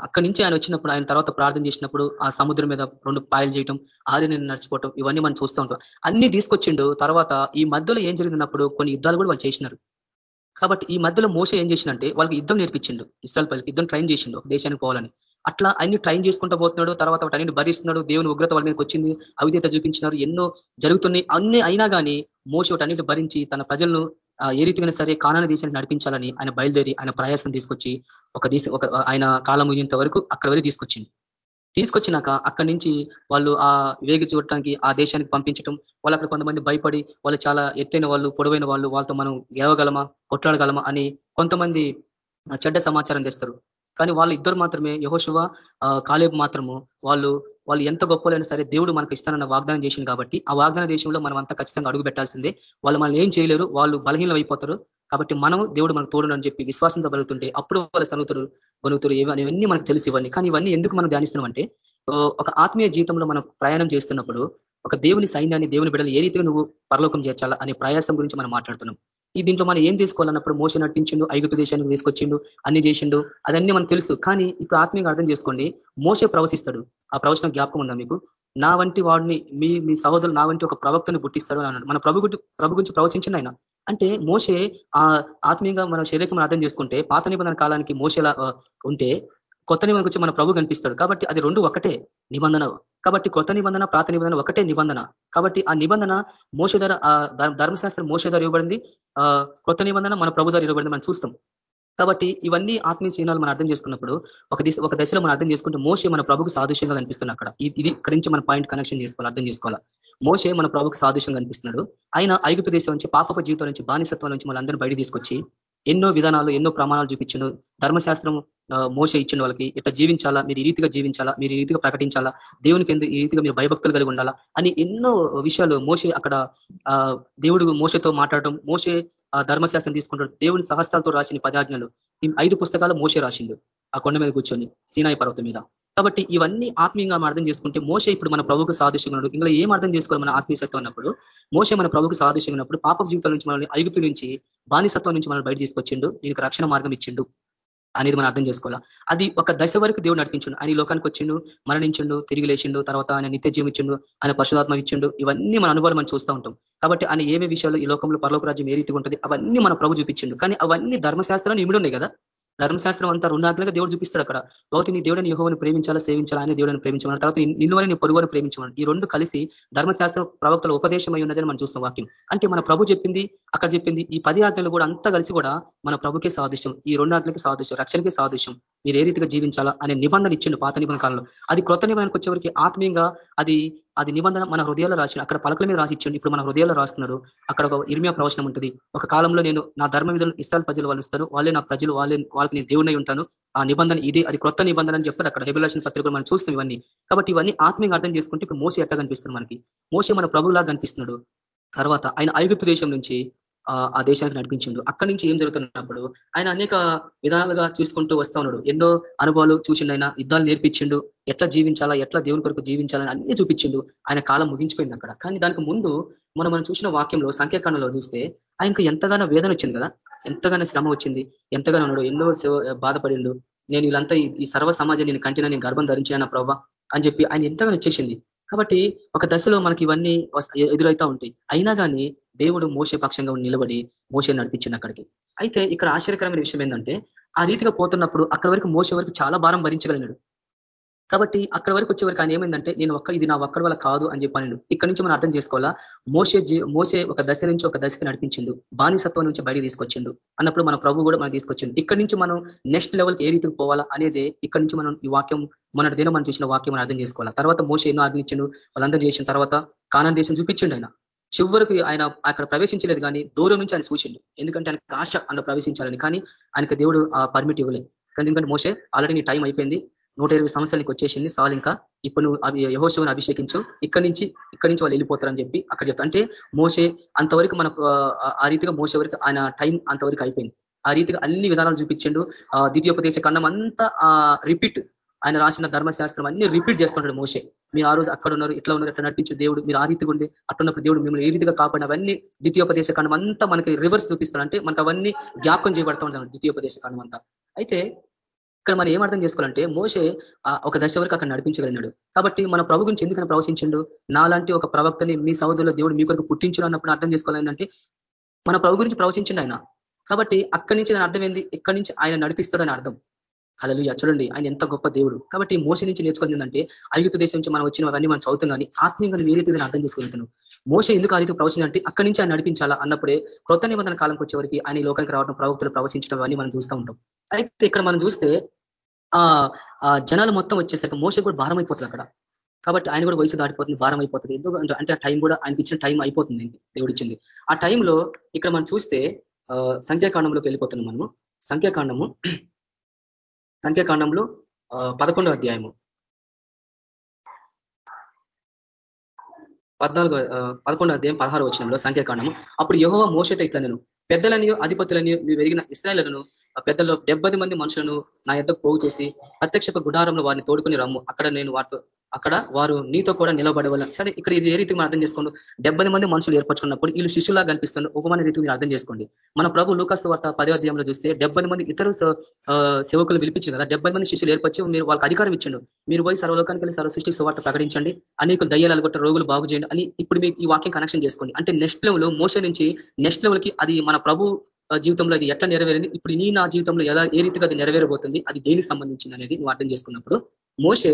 C: అక్కడి నుంచి ఆయన వచ్చినప్పుడు ఆయన తర్వాత ప్రార్థన చేసినప్పుడు ఆ సముద్రం మీద రెండు పాయలు చేయటం ఆరి నేను నడిచిపోవటం ఇవన్నీ మనం చూస్తూ ఉంటాం. అన్ని తీసుకొచ్చిండు. తర్వాత ఈ మధ్యలో ఏం జరిగినప్పుడు కొన్ని యుద్ధాలు కూడా వాళ్ళు చేసినారు. కాబట్టి ఈ మధ్యలో మోస ఏం చేసిందంటే వాళ్ళకి యుద్ధం నేర్పించిండు. ఇస్రాయల్ పల్లెకి యుద్ధం ట్రైన్ చేసిండు దేశానికి పోవాలని. అట్లా అన్ని ట్రైన్ చేసుకుంటూ పోతున్నాడు తర్వాత వాటి అన్ని భరిస్తున్నాడు దేవుని ఉగ్రత వాళ్ళ మీదకి వచ్చింది అవిధేత చూపించినారు ఎన్నో జరుగుతున్నాయి అన్ని అయినా కానీ మోస వాటి భరించి తన ప్రజలను ఏ రీతిగానే సరే కానాన దేశానికి నడిపించాలని ఆయన బయలుదేరి ఆయన ప్రయాసం తీసుకొచ్చి ఒక దేశం ఒక ఆయన కాలం ముగింత వరకు అక్కడ వరకు తీసుకొచ్చింది తీసుకొచ్చినాక అక్కడి నుంచి వాళ్ళు ఆ వేగి చూడటానికి ఆ దేశానికి పంపించడం వాళ్ళు అక్కడ కొంతమంది భయపడి వాళ్ళు చాలా ఎత్తైన వాళ్ళు పొడవైన వాళ్ళు వాళ్ళతో మనం గెలవగలమా కొట్లాడగలమా అని కొంతమంది చెడ్డ సమాచారం తెస్తారు. కానీ వాళ్ళు ఇద్దరు మాత్రమే యహోశివ కాలేబు మాత్రము వాళ్ళు వాళ్ళు ఎంత గొప్పలైనా సరే దేవుడు మనకు ఇస్తానన్న వాగ్దానం చేసింది కాబట్టి ఆ వాగ్దాన దేశంలో మనం అంతా ఖచ్చితంగా అడుగు పెట్టాల్సిందే. వాళ్ళు మనల్ని ఏం చేయలేరు వాళ్ళు బలహీనం అయిపోతారు కాబట్టి మనం దేవుడు మనకు తోడునని చెప్పి విశ్వాసంతో బలుగుతుంటే అప్పుడు వాళ్ళు సనుగుతారు గొనుగుతారు ఇవన్నీ మనకు తెలిసి ఇవన్నీ కానీ ఇవన్నీ ఎందుకు మనం ధ్యానిస్తున్నాం అంటే ఒక ఆత్మీయ జీవితంలో మనం ప్రయాణం చేస్తున్నప్పుడు ఒక దేవుని సైన్యాన్ని దేవుని బిడ్డలు ఏ రీతిగా నువ్వు పరలోకం చేర్చాలా అనే ప్రయాసం గురించి మనం మాట్లాడుతున్నాం. ఈ దీంట్లో మనం ఏం తీసుకోవాలన్నప్పుడు మోస నటించిండు ఐగుప్తు దేశానికి తీసుకొచ్చిండు అన్ని చేసిండు అదన్నీ మనకు తెలుసు. కానీ ఇప్పుడు ఆత్మీయంగా అర్థం చేసుకోండి మోసే ప్రవశిస్తాడు. ఆ ప్రవచనం జ్ఞాపకం ఉందా మీకు? నా వంటి వాడిని మీ మీ సహోదరులు నా వంటి ఒక ప్రవక్తను పుట్టిస్తాడు అని అన్నాడు. మన ప్రభు ప్రభు గురించి ప్రవచించండి ఆయన. అంటే మోసే ఆ ఆత్మీయంగా మన శరీరం అర్థం చేసుకుంటే పాత నిబంధన కాలానికి మోసేలా ఉంటే కొత్త నిబంధన గురించి మన ప్రభు కనిపిస్తాడు. కాబట్టి అది రెండు ఒకటే నిబంధన. కాబట్టి కొత్త నిబంధన ప్రాత నిబంధన ఒకటే నిబంధన. కాబట్టి ఆ నిబంధన మోసధర ధర్మశాస్త్రం మోసధర ఇవ్వబడింది. కొత్త నిబంధన మన ప్రభు ధర ఇవ్వబడింది మనం చూస్తాం. కాబట్టి ఇవన్నీ ఆత్మీయ చిహ్నాలు మనం అర్థం చేసుకున్నప్పుడు ఒక దిశ ఒక దశలో మనం అర్థం చేసుకుంటే మోసే మన ప్రభుకు సాదృశ్యంగా కనిపిస్తుంది అక్కడ. ఇది ఇక్కడి నుంచి మన పాయింట్ కనెక్షన్ చేసుకోవాలి అర్థం చేసుకోవాలి. మోసే మన ప్రభుకు సాదృశ్యంగా కనిపిస్తున్నాడు. ఆయన ఐగుప్త దేశం నుంచి పాప జీవితం నుంచి బానిసత్వం నుంచి మనందరినీ బయట తీసుకొచ్చి ఎన్నో విధానాలు ఎన్నో ప్రమాణాలు చూపించను ధర్మశాస్త్రం మోస ఇచ్చిన వాళ్ళకి. ఇట్లా జీవించాలా? మీరు ఈ రీతిగా జీవించాలా? మీరు ఈ రీతిగా ప్రకటించాలా? దేవునికి ఎందుకు ఈ రీతిగా మీరు భయభక్తులు కలిగి ఉండాలా? అని ఎన్నో విషయాలు మోసే అక్కడ దేవుడు మోసతో మాట్లాడటం మోసే ధర్మశాస్త్రం తీసుకుంటాడు. దేవుని సహస్తాలతో రాసిన పదాజ్ఞలు. ఐదు పుస్తకాలు మోసే రాసిండు. ఆ కొండ మీద కూర్చొని సీనాయి పర్వతం మీద. కాబట్టి ఇవన్నీ ఆత్మీయంగా అర్థం చేసుకుంటే మోస ఇప్పుడు మన ప్రభుకు సాదృశ్యంగా ఇంకా ఏం అర్థం చేసుకోవాలి మన ఆత్మీయసత్వం ఉన్నప్పుడు మోస మన ప్రభుకు సాదృశ్యంగా ఉన్నప్పుడు పాప జీవితం నుంచి మనల్ని ఐగుతు నుంచి బానిసత్వం నుంచి మనల్ని బయట తీసుకొచ్చిండు. దీనికి రక్షణ మార్గం ఇచ్చిండు అనేది మనం అర్థం చేసుకోవాలా? అది ఒక దశ వరకు దేవుడు నడిపించండు. ఆయన లోకానికి వచ్చిండు మరణించిండు తిరిగి లేచిండు తర్వాత ఆయన నిత్య జీవం ఇచ్చిండు ఆయన పశుధాత్మ ఇచ్చిండు. ఇవన్నీ మన అనుభవాలు మనం చూస్తూ ఉంటాం. కాబట్టి ఆయన ఏమే విషయాలు ఈ లోకంలో పరలోక రాజ్యం ఏ రీతిగా ఉంటుంది అవన్నీ మన ప్రభు చూపించిండు. కానీ అవన్నీ ధర్మశాస్త్రాన్ని ఇమిడి ఉన్నాయి కదా? ధర్మశాస్త్రం అంతా రెండాట్లుగా దేవుడు చూపిస్తాడు అక్కడ. ఒకటి నీ దేవుడిని యుహోని ప్రేమించాలా సేవించాలా అని దేవుడిని ప్రేమించమని తర్వాత నిన్నువని నీ పొరుగుని ప్రేమించమని ఈ రెండు కలిసి ధర్మశాస్త్ర ప్రవక్తల ఉపదేశమై ఉన్నదని మనం చూస్తాం వాక్యం. అంటే మన ప్రభు చెప్పింది అక్కడ చెప్పింది ఈ పది ఆజ్ఞలు కూడా అంతా కలిసి కూడా మన ప్రభుకే సాదృశ్యం. ఈ రెండు ఆజ్ఞలకి సాదృశ్యం రక్షణకి సాదృశ్యం. మీరు ఏ రీతిగా జీవించాలా అనే నిబంధన ఇచ్చిండు పాత నిబంధన కాలంలో. అది క్రొత్త నిబంధనకు వచ్చేవరికి ఆత్మీయంగా అది అది నిబంధన మన హృదయాల్లో రాసి అక్కడ పలకల మీద రాసి ఇచ్చిండు. ఇప్పుడు మన హృదయాల్లో రాస్తున్నాడు. అక్కడ ఒక ఇర్మియా ప్రవచనం ఉంటుంది. ఒక కాలంలో నేను నా ధర్మ విధులు ఇస్రాయల్ ప్రజలు వాళ్ళు ఇస్తారు వాళ్ళే నా ప్రజలు వాళ్ళే వాళ్ళకి నేను దేవునై ఉంటాను. ఆ నిబంధన ఇది అది క్రొత్త నిబంధన అని చెప్తారు అక్కడ హెబిలేషన్ పత్రికలు మనం చూస్తాం ఇవన్నీ. కాబట్టి ఇవన్నీ ఆత్మీయంగా అర్థం చేసుకుంటే ఇప్పుడు మోసే ఎట్లా కనిపిస్తుంది మనకి? మోసే మన ప్రభులాగా కనిపిస్తున్నాడు. తర్వాత ఆయన ఐగుప్తు దేశం నుంచి ఆ దేశానికి నడిపించిండు. అక్కడి నుంచి ఏం జరుగుతున్నప్పుడు ఆయన అనేక విధాలుగా చూసుకుంటూ వస్తా ఉన్నాడు. ఎన్నో అనుభవాలు చూసిండు ఆయన యుద్ధాలు నేర్పించిండు. ఎట్లా జీవించాలా ఎట్లా దేవుని కొరకు జీవించాలని అన్ని చూపించిండు. ఆయన కాలం ముగించిపోయింది అక్కడ. కానీ దానికి ముందు మనం మనం చూసిన వాక్యంలో సంఖ్యాకాండంలో చూస్తే ఆయనకు ఎంతగానో వేదన వచ్చింది కదా? ఎంతగానో శ్రమ వచ్చింది. ఎంతగానో ఉన్నాడు. ఎన్నో బాధపడిండు. నేను వీళ్ళంతా ఈ సర్వ సమాజం నేను కంటిన నేను గర్భం ధరించిన ప్రభావ అని చెప్పి ఆయన ఎంతగానో వచ్చేసింది. కాబట్టి ఒక దశలో మనకి ఇవన్నీ ఎదురైతా ఉంటాయి. అయినా కానీ దేవుడు మోసే పక్షంగా నిలబడి మోసే నడిపించింది అక్కడికి. అయితే ఇక్కడ ఆశ్చర్యకరమైన విషయం ఏంటంటే ఆ రీతిగా పోతున్నప్పుడు అక్కడి వరకు మోసే వరకు చాలా భారం భరించగలిగినాడు. కాబట్టి అక్కడ వరకు వచ్చేవరకు ఆయన ఏమైందంటే నేను ఒక్క ఇది నా ఒక్కడి వల్ల కాదు అని చెప్పాను ఇక్కడ నుంచి మనం అర్థం చేసుకోవాలా? మోసే మోసే ఒక దశ నుంచి ఒక దశకి నడిపించిండు. బానిసత్వం నుంచి బయట తీసుకొచ్చిండు. అన్నప్పుడు మన ప్రభు కూడా మనం తీసుకొచ్చిండు. ఇక్కడ నుంచి మనం నెక్స్ట్ లెవెల్కి ఏ రీతికి పోవాలా అనేది ఇక్కడ నుంచి మనం ఈ వాక్యం మొన్నటి దినం మనం చూసిన వాక్యం మనం అర్థం చేసుకోవాలా. తర్వాత మోసే ఎన్నో ఆజ్ఞించిండు. వాళ్ళందరూ చేసిన తర్వాత కానాన్ దేశం చూపించిండు ఆయన. చివరికి ఆయన అక్కడ ప్రవేశించలేదు కానీ దూరం నుంచి ఆయన చూసిండు. ఎందుకంటే ఆయన ఆశ అందులో ప్రవేశించాలని. కానీ ఆయనకు దేవుడు ఆ పర్మిట్ ఇవ్వలేదు. ఎందుకంటే మోసే ఆల్రెడీ నీ టైం అయిపోయింది. నూట ఇరవై సంవత్సరాలకి వచ్చేసింది సాల్ ఇంకా. ఇప్పుడు నువ్వు అవి అభిషేకించు. ఇక్కడి నుంచి ఇక్కడి నుంచి వాళ్ళు వెళ్ళిపోతారని చెప్పి అక్కడ చెప్తా అంటే మోసే అంతవరకు మన ఆ రీతిగా మోసే వరకు ఆయన టైం అంతవరకు అయిపోయింది. ఆ రీతిగా అన్ని విధానాలు చూపించిండు. ఆ ద్వితీయోపదేశ ఖండం అంతా రిపీట్ ఆయన రాసిన ధర్మశాస్త్రం అన్ని రిపీట్ చేస్తుంటాడు మోసే మీరు ఆ రోజు అక్కడ ఉన్నారు ఇట్లా ఉన్నారు ఎట్లా నటించు దేవుడు మీరు ఆ రీతిగా ఉండి అట్టున్నప్పుడు దేవుడు మిమ్మల్ని ఏ రీతిగా కాపాడిన అవన్నీ ద్వితీయోపదేశ ఖండం అంతా మనకి రివర్స్ చూపిస్తాడు. అంటే మనకు అవన్నీ జ్ఞాపకం చేయబడతా ఉంటాం ద్వితీయోపదేశ ఖండం అంతా. అయితే ఇక్కడ మనం ఏం అర్థం చేసుకోవాలంటే మోసే ఒక దశ వరకు అక్కడ నడిపించగలిగినాడు. కాబట్టి మన ప్రభు గురించి ఎందుకని ప్రవచించిండు? నాలాంటి ఒక ప్రవక్తని మీ సహోదరుల దేవుడు మీ కొరకు పుట్టించడం అన్నప్పుడు అర్థం చేసుకోవాలంటే మన ప్రభు గురించి ప్రవచించిండు ఆయన. కాబట్టి అక్కడి నుంచి అర్థం ఏంది? ఇక్కడి నుంచి ఆయన నడిపిస్తాడని అర్థం. అలలు చూడండి ఆయన ఎంత గొప్ప దేవుడు. కాబట్టి మోస నుంచి నేర్చుకుని ఏంటంటే ఐగుప్తు దేశం నుంచి మనం వచ్చినవన్నీ మనం చదువుతాం కానీ ఆత్మీయంగా ఏ రీతి అర్థం చేసుకుంటున్నాం మోస ఎందుకు ఆ రీతి ప్రవచించాలంటే అక్కడి నుంచి ఆయన నడిపించాలా అన్నప్పుడే క్రొత్త నిబంధన కాలంకి వచ్చేవరికి ఆయన లోకానికి రావడం ప్రవక్తలు ప్రవచించడం అన్ని మనం చూస్తూ ఉంటాం. అయితే ఇక్కడ మనం చూస్తే ఆ జనాలు మొత్తం వచ్చేసరికి మోస కూడా భారం అయిపోతుంది అక్కడ. కాబట్టి ఆయన కూడా వయసు దాటిపోతుంది భారం అయిపోతుంది ఎందుకు అంటే ఆ టైం కూడా ఆయనకి ఇచ్చిన టైం అయిపోతుంది దేవుడు ఇచ్చింది ఆ టైంలో ఇక్కడ మనం చూస్తే సంఖ్యాకాండంలోకి వెళ్ళిపోతున్నాం మనము. సంఖ్యాకాండము సంఖ్యాకాండంలో పదకొండో అధ్యాయము. పద్నాలుగో పదకొండో అధ్యాయం పదహారు వచ్చినంలో సంఖ్యాకాండము. అప్పుడు యహో మోసతో ఇట్లా నేను పెద్దలని అధిపతులని నువ్వు ఎరిగిన ఇస్రాయలను పెద్దల్లో డెబ్బై మంది మనుషులను నా ఎద్దకు పోగు చేసి ప్రత్యక్ష గుడారంలో వారిని తోడుకొని రమ్ము. అక్కడ నేను వారితో అక్కడ వారు నీతో కూడా నిలబడే సరే ఇక్కడ ఇది ఏ రీతి మనం అర్థం చేసుకోండి? డెబ్బై మంది మనుషులు ఏర్పరచుకున్నప్పుడు వీళ్ళు శిష్యులా కనిపిస్తున్నారు ఉపమాన రీతి మీరు అర్థం చేసుకోండి. మన ప్రభు లూకాస్ వార్త పదో చూస్తే డెబ్బై మంది ఇతర సేవకులు పిలిపించారు కదా. డెబ్బై మంది శిష్యులు ఏర్పరిచి మీరు వాళ్ళకి అధికారం ఇచ్చిండు. మీరు పోయి సర్వలోకానికి వెళ్ళి సర్వ సృష్టి సువార్త ప్రకటించండి. అనేక దయ్యాలు కొట్ట రోగులు బాగు చేయండి అని ఇప్పుడు మీకు ఈ వాక్యం కనెక్షన్ చేసుకోండి. అంటే నెక్స్ట్ లెవెల్ మోషన్ నుంచి నెక్స్ట్ లెవెల్కి అది మన ప్రభు జీవితంలో అది ఎట్లా నెరవేరింది? ఇప్పుడు నీ నా జీవితంలో ఎలా ఏ రీతిగా అది నెరవేరబోతుంది? అది దేనికి సంబంధించింది అనేది నువ్వు అర్థం చేసుకున్నప్పుడు మోసే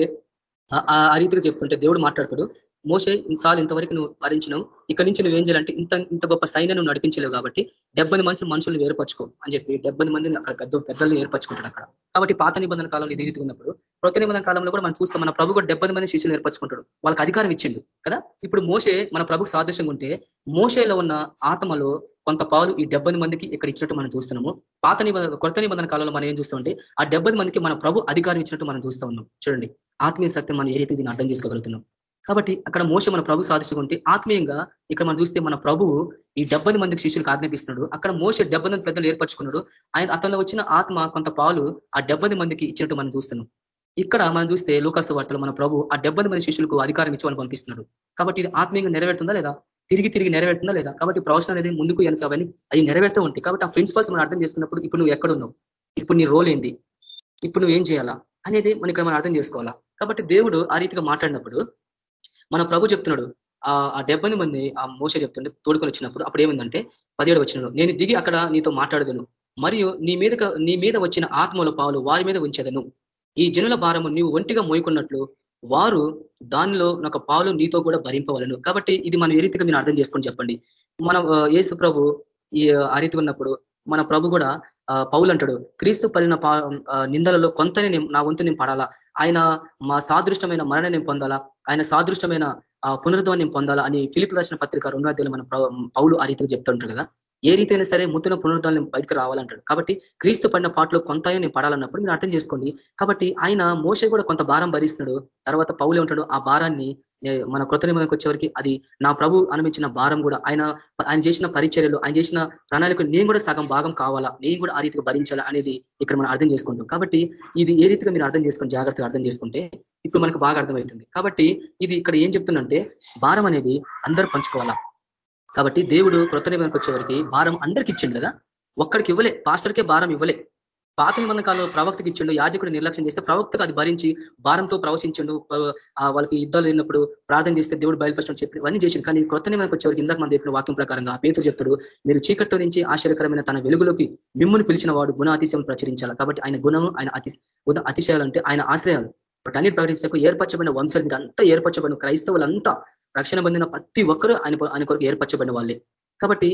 C: ఆ రీతిగా చెప్తుంటే దేవుడు మాట్లాడతాడు. మోసే ఇన్నిసార్లు ఇంతవరకు నువ్వు భరించినావు ఇక్కడి నుంచి నువ్వు ఏం చేయాలంటే ఇంత ఇంత గొప్ప సైన్యం నువ్వు నడిపించలేవు కాబట్టి డెబ్బై మంది మనుషులు ఏర్పరచుకో అని చెప్పి డెబ్బై మందిని అక్కడ పెద్ద పెద్దలు ఏర్పరచుకుంటాడు అక్కడ. కాబట్టి పాత నిబంధన కాలంలో ఇది ఉన్నప్పుడు కొత్త నిబంధన కాలంలో కూడా మనం చూస్తాం మన ప్రభు కూడా డెబ్బై మంది శిష్యులు ఏర్పరచుకుంటాడు. వాళ్ళకి అధికారం ఇచ్చిండు కదా? ఇప్పుడు మోసే మన ప్రభుకు సాదృశ్యంగా ఉంటే మోసేలో ఉన్న ఆత్మలో కొంత పాలు ఈ డెబ్బై మందికి ఇక్కడ ఇచ్చినట్టు మనం చూస్తున్నాము. పాత నిబంధన కొత్త నిబంధన కాలంలో మనం ఏం చూస్తామంటే ఆ డెబ్బై మందికి మన ప్రభు అధికారం ఇచ్చినట్టు మనం చూస్తా ఉన్నాం. చూడండి ఆత్మీయ శక్తి మనం ఏ రీతి దీన్ని అర్థం చేసుకోగలుగుతున్నాం? కాబట్టి అక్కడ మోస మన ప్రభు సాధించుకుంటే ఆత్మీయంగా ఇక్కడ మనం చూస్తే మన ప్రభువు ఈ డెబ్బై మందికి శిష్యులకు ఆజ్ఞాపిస్తున్నాడు. అక్కడ మోస డెబ్బై మంది పెద్దలు ఏర్పరచుకున్నాడు. ఆయన అతనిలో వచ్చిన ఆత్మ కొంత పాలు ఆ డెబ్బై మందికి ఇచ్చినట్టు మనం చూస్తున్నాం. ఇక్కడ మనం చూస్తే లోకాస్త వార్తలు మన ప్రభు ఆ డెబ్బై మంది శిష్యులకు అధికారం ఇచ్చి వాళ్ళు పంపిస్తున్నాడు. కాబట్టి ఇది ఆత్మీయంగా నెరవేరుతుందా లేదా? తిరిగి తిరిగి నెరవేరుతుందా లేదా? కాబట్టి ప్రవచనం అనేది ముందుకు వెనక అవన్నీ అది నెరవేరుతూ ఉంటాయి. కాబట్టి ఆ ప్రిన్సిపల్స్ మనం అర్థం చేసుకున్నప్పుడు ఇప్పుడు నువ్వు ఎక్కడున్నావు ఇప్పుడు నీ రోల్ ఏంది? ఇప్పుడు నువ్వు ఏం చేయాలా? అనేది మనం ఇక్కడ మనం అర్థం చేసుకోవాలా. కాబట్టి దేవుడు ఆ రీతిగా మాట్లాడినప్పుడు మన ప్రభు చెప్తున్నాడు ఆ డెబ్బై మంది ఆ మోస చెప్తుండే తోడుకొని వచ్చినప్పుడు అప్పుడు ఏమిందంటే పదిహేడు వచ్చినాడు నేను దిగి అక్కడ నీతో మాట్లాడదును మరియు నీ మీద నీ మీద వచ్చిన ఆత్మల పావులు వారి మీద ఉంచేదను. ఈ జనుల భారము నీవు ఒంటిగా మోయకున్నట్లు వారు దానిలో ఒక పాలు నీతో కూడా భరింపవలను. కాబట్టి ఇది మనం ఏ రీతిగా మీరు అర్థం చేసుకొని చెప్పండి. మన యేసు ప్రభు ఈ ఆ రీతి ఉన్నప్పుడు మన ప్రభు కూడా పౌలు అంటాడు క్రీస్తు పడిన నిందలలో కొంతనే నా వంతు నేను పడాలా? ఆయన మా సాదృష్టమైన మరణ నేను పొందాలా? ఆయన సాదృష్టమైన పునరుద్వాన్ని పొందాలా? అని ఫిలిప్ రాసిన పత్రిక రెండో మన పౌలు ఆ రీతిగా చెప్తుంటారు కదా? ఏ రీతి అయినా సరే ముద్దున పునరుద్ధాన్ని బయటకు రావాలంటాడు. కాబట్టి క్రీస్తు పడిన పాటలో కొంత నేను పడాలన్నప్పుడు మీరు అర్థం చేసుకోండి. కాబట్టి ఆయన మోసే కూడా కొంత భారం భరిస్తున్నాడు. తర్వాత పౌలే ఉంటాడు ఆ భారాన్ని మన కృత నిబంధనకు వచ్చేవరికి అది నా ప్రభు అనుమించిన భారం కూడా ఆయన ఆయన చేసిన పరిచర్యలు ఆయన చేసిన ప్రణాళికలు నేను కూడా సగం భాగం కావాలా? నేను కూడా ఆ రీతిగా భరించాలా? అనేది ఇక్కడ మనం అర్థం చేసుకుంటాం కాబట్టి ఇది ఏ రీతిగా మీరు అర్థం చేసుకుని జాగ్రత్తగా అర్థం చేసుకుంటే ఇప్పుడు మనకు బాగా అర్థమవుతుంది. కాబట్టి ఇది ఇక్కడ ఏం చెప్తుందంటే భారం అనేది అందరూ పంచుకోవాలా? కాబట్టి దేవుడు కృత నిబంధనకు వచ్చేవరికి భారం అందరికి ఇచ్చిండు కదా? ఒక్కడికి ఇవ్వలే పాస్టర్కే భారం ఇవ్వలే. పాత నిబంధన కాలంలో ప్రవక్తకి ఇచ్చిండు యాజకుడు నిర్లక్ష్యం చేస్తే ప్రవక్తకు అది భరించి భారంతో ప్రవశించండు వాళ్ళకి యుద్ధాలు లేనప్పుడు ప్రార్థన చేస్తే దేవుడు బయలుపరచడం చెప్పి ఇవన్నీ చేసిండు. కానీ కొత్త నిబంధనకు వచ్చేవరకు ఇందాక మనం చెప్పిన వాక్యం ప్రకారంగా పేతులు చెప్తాడు మీరు చీకట్లో నుంచి ఆశ్చర్యకరమైన తన వెలుగులోకి మిమ్మును పిలిచిన వాడు గుణ అతిశయం ప్రచురించాలి? కాబట్టి ఆయన గుణము ఆయన అతి అతిశయాలు అంటే ఆయన ఆశ్రయాలు. బట్ అన్ని ప్రకటించకు ఏర్పరచబడిన వంశాలు మీరు అంతా ఏర్పరచబడిన క్రైస్తవులంతా రక్షణ పొందిన ప్రతి ఒక్కరూ ఆయన ఆయన కొరకు ఏర్పరచబడిన వాళ్ళే. కాబట్టి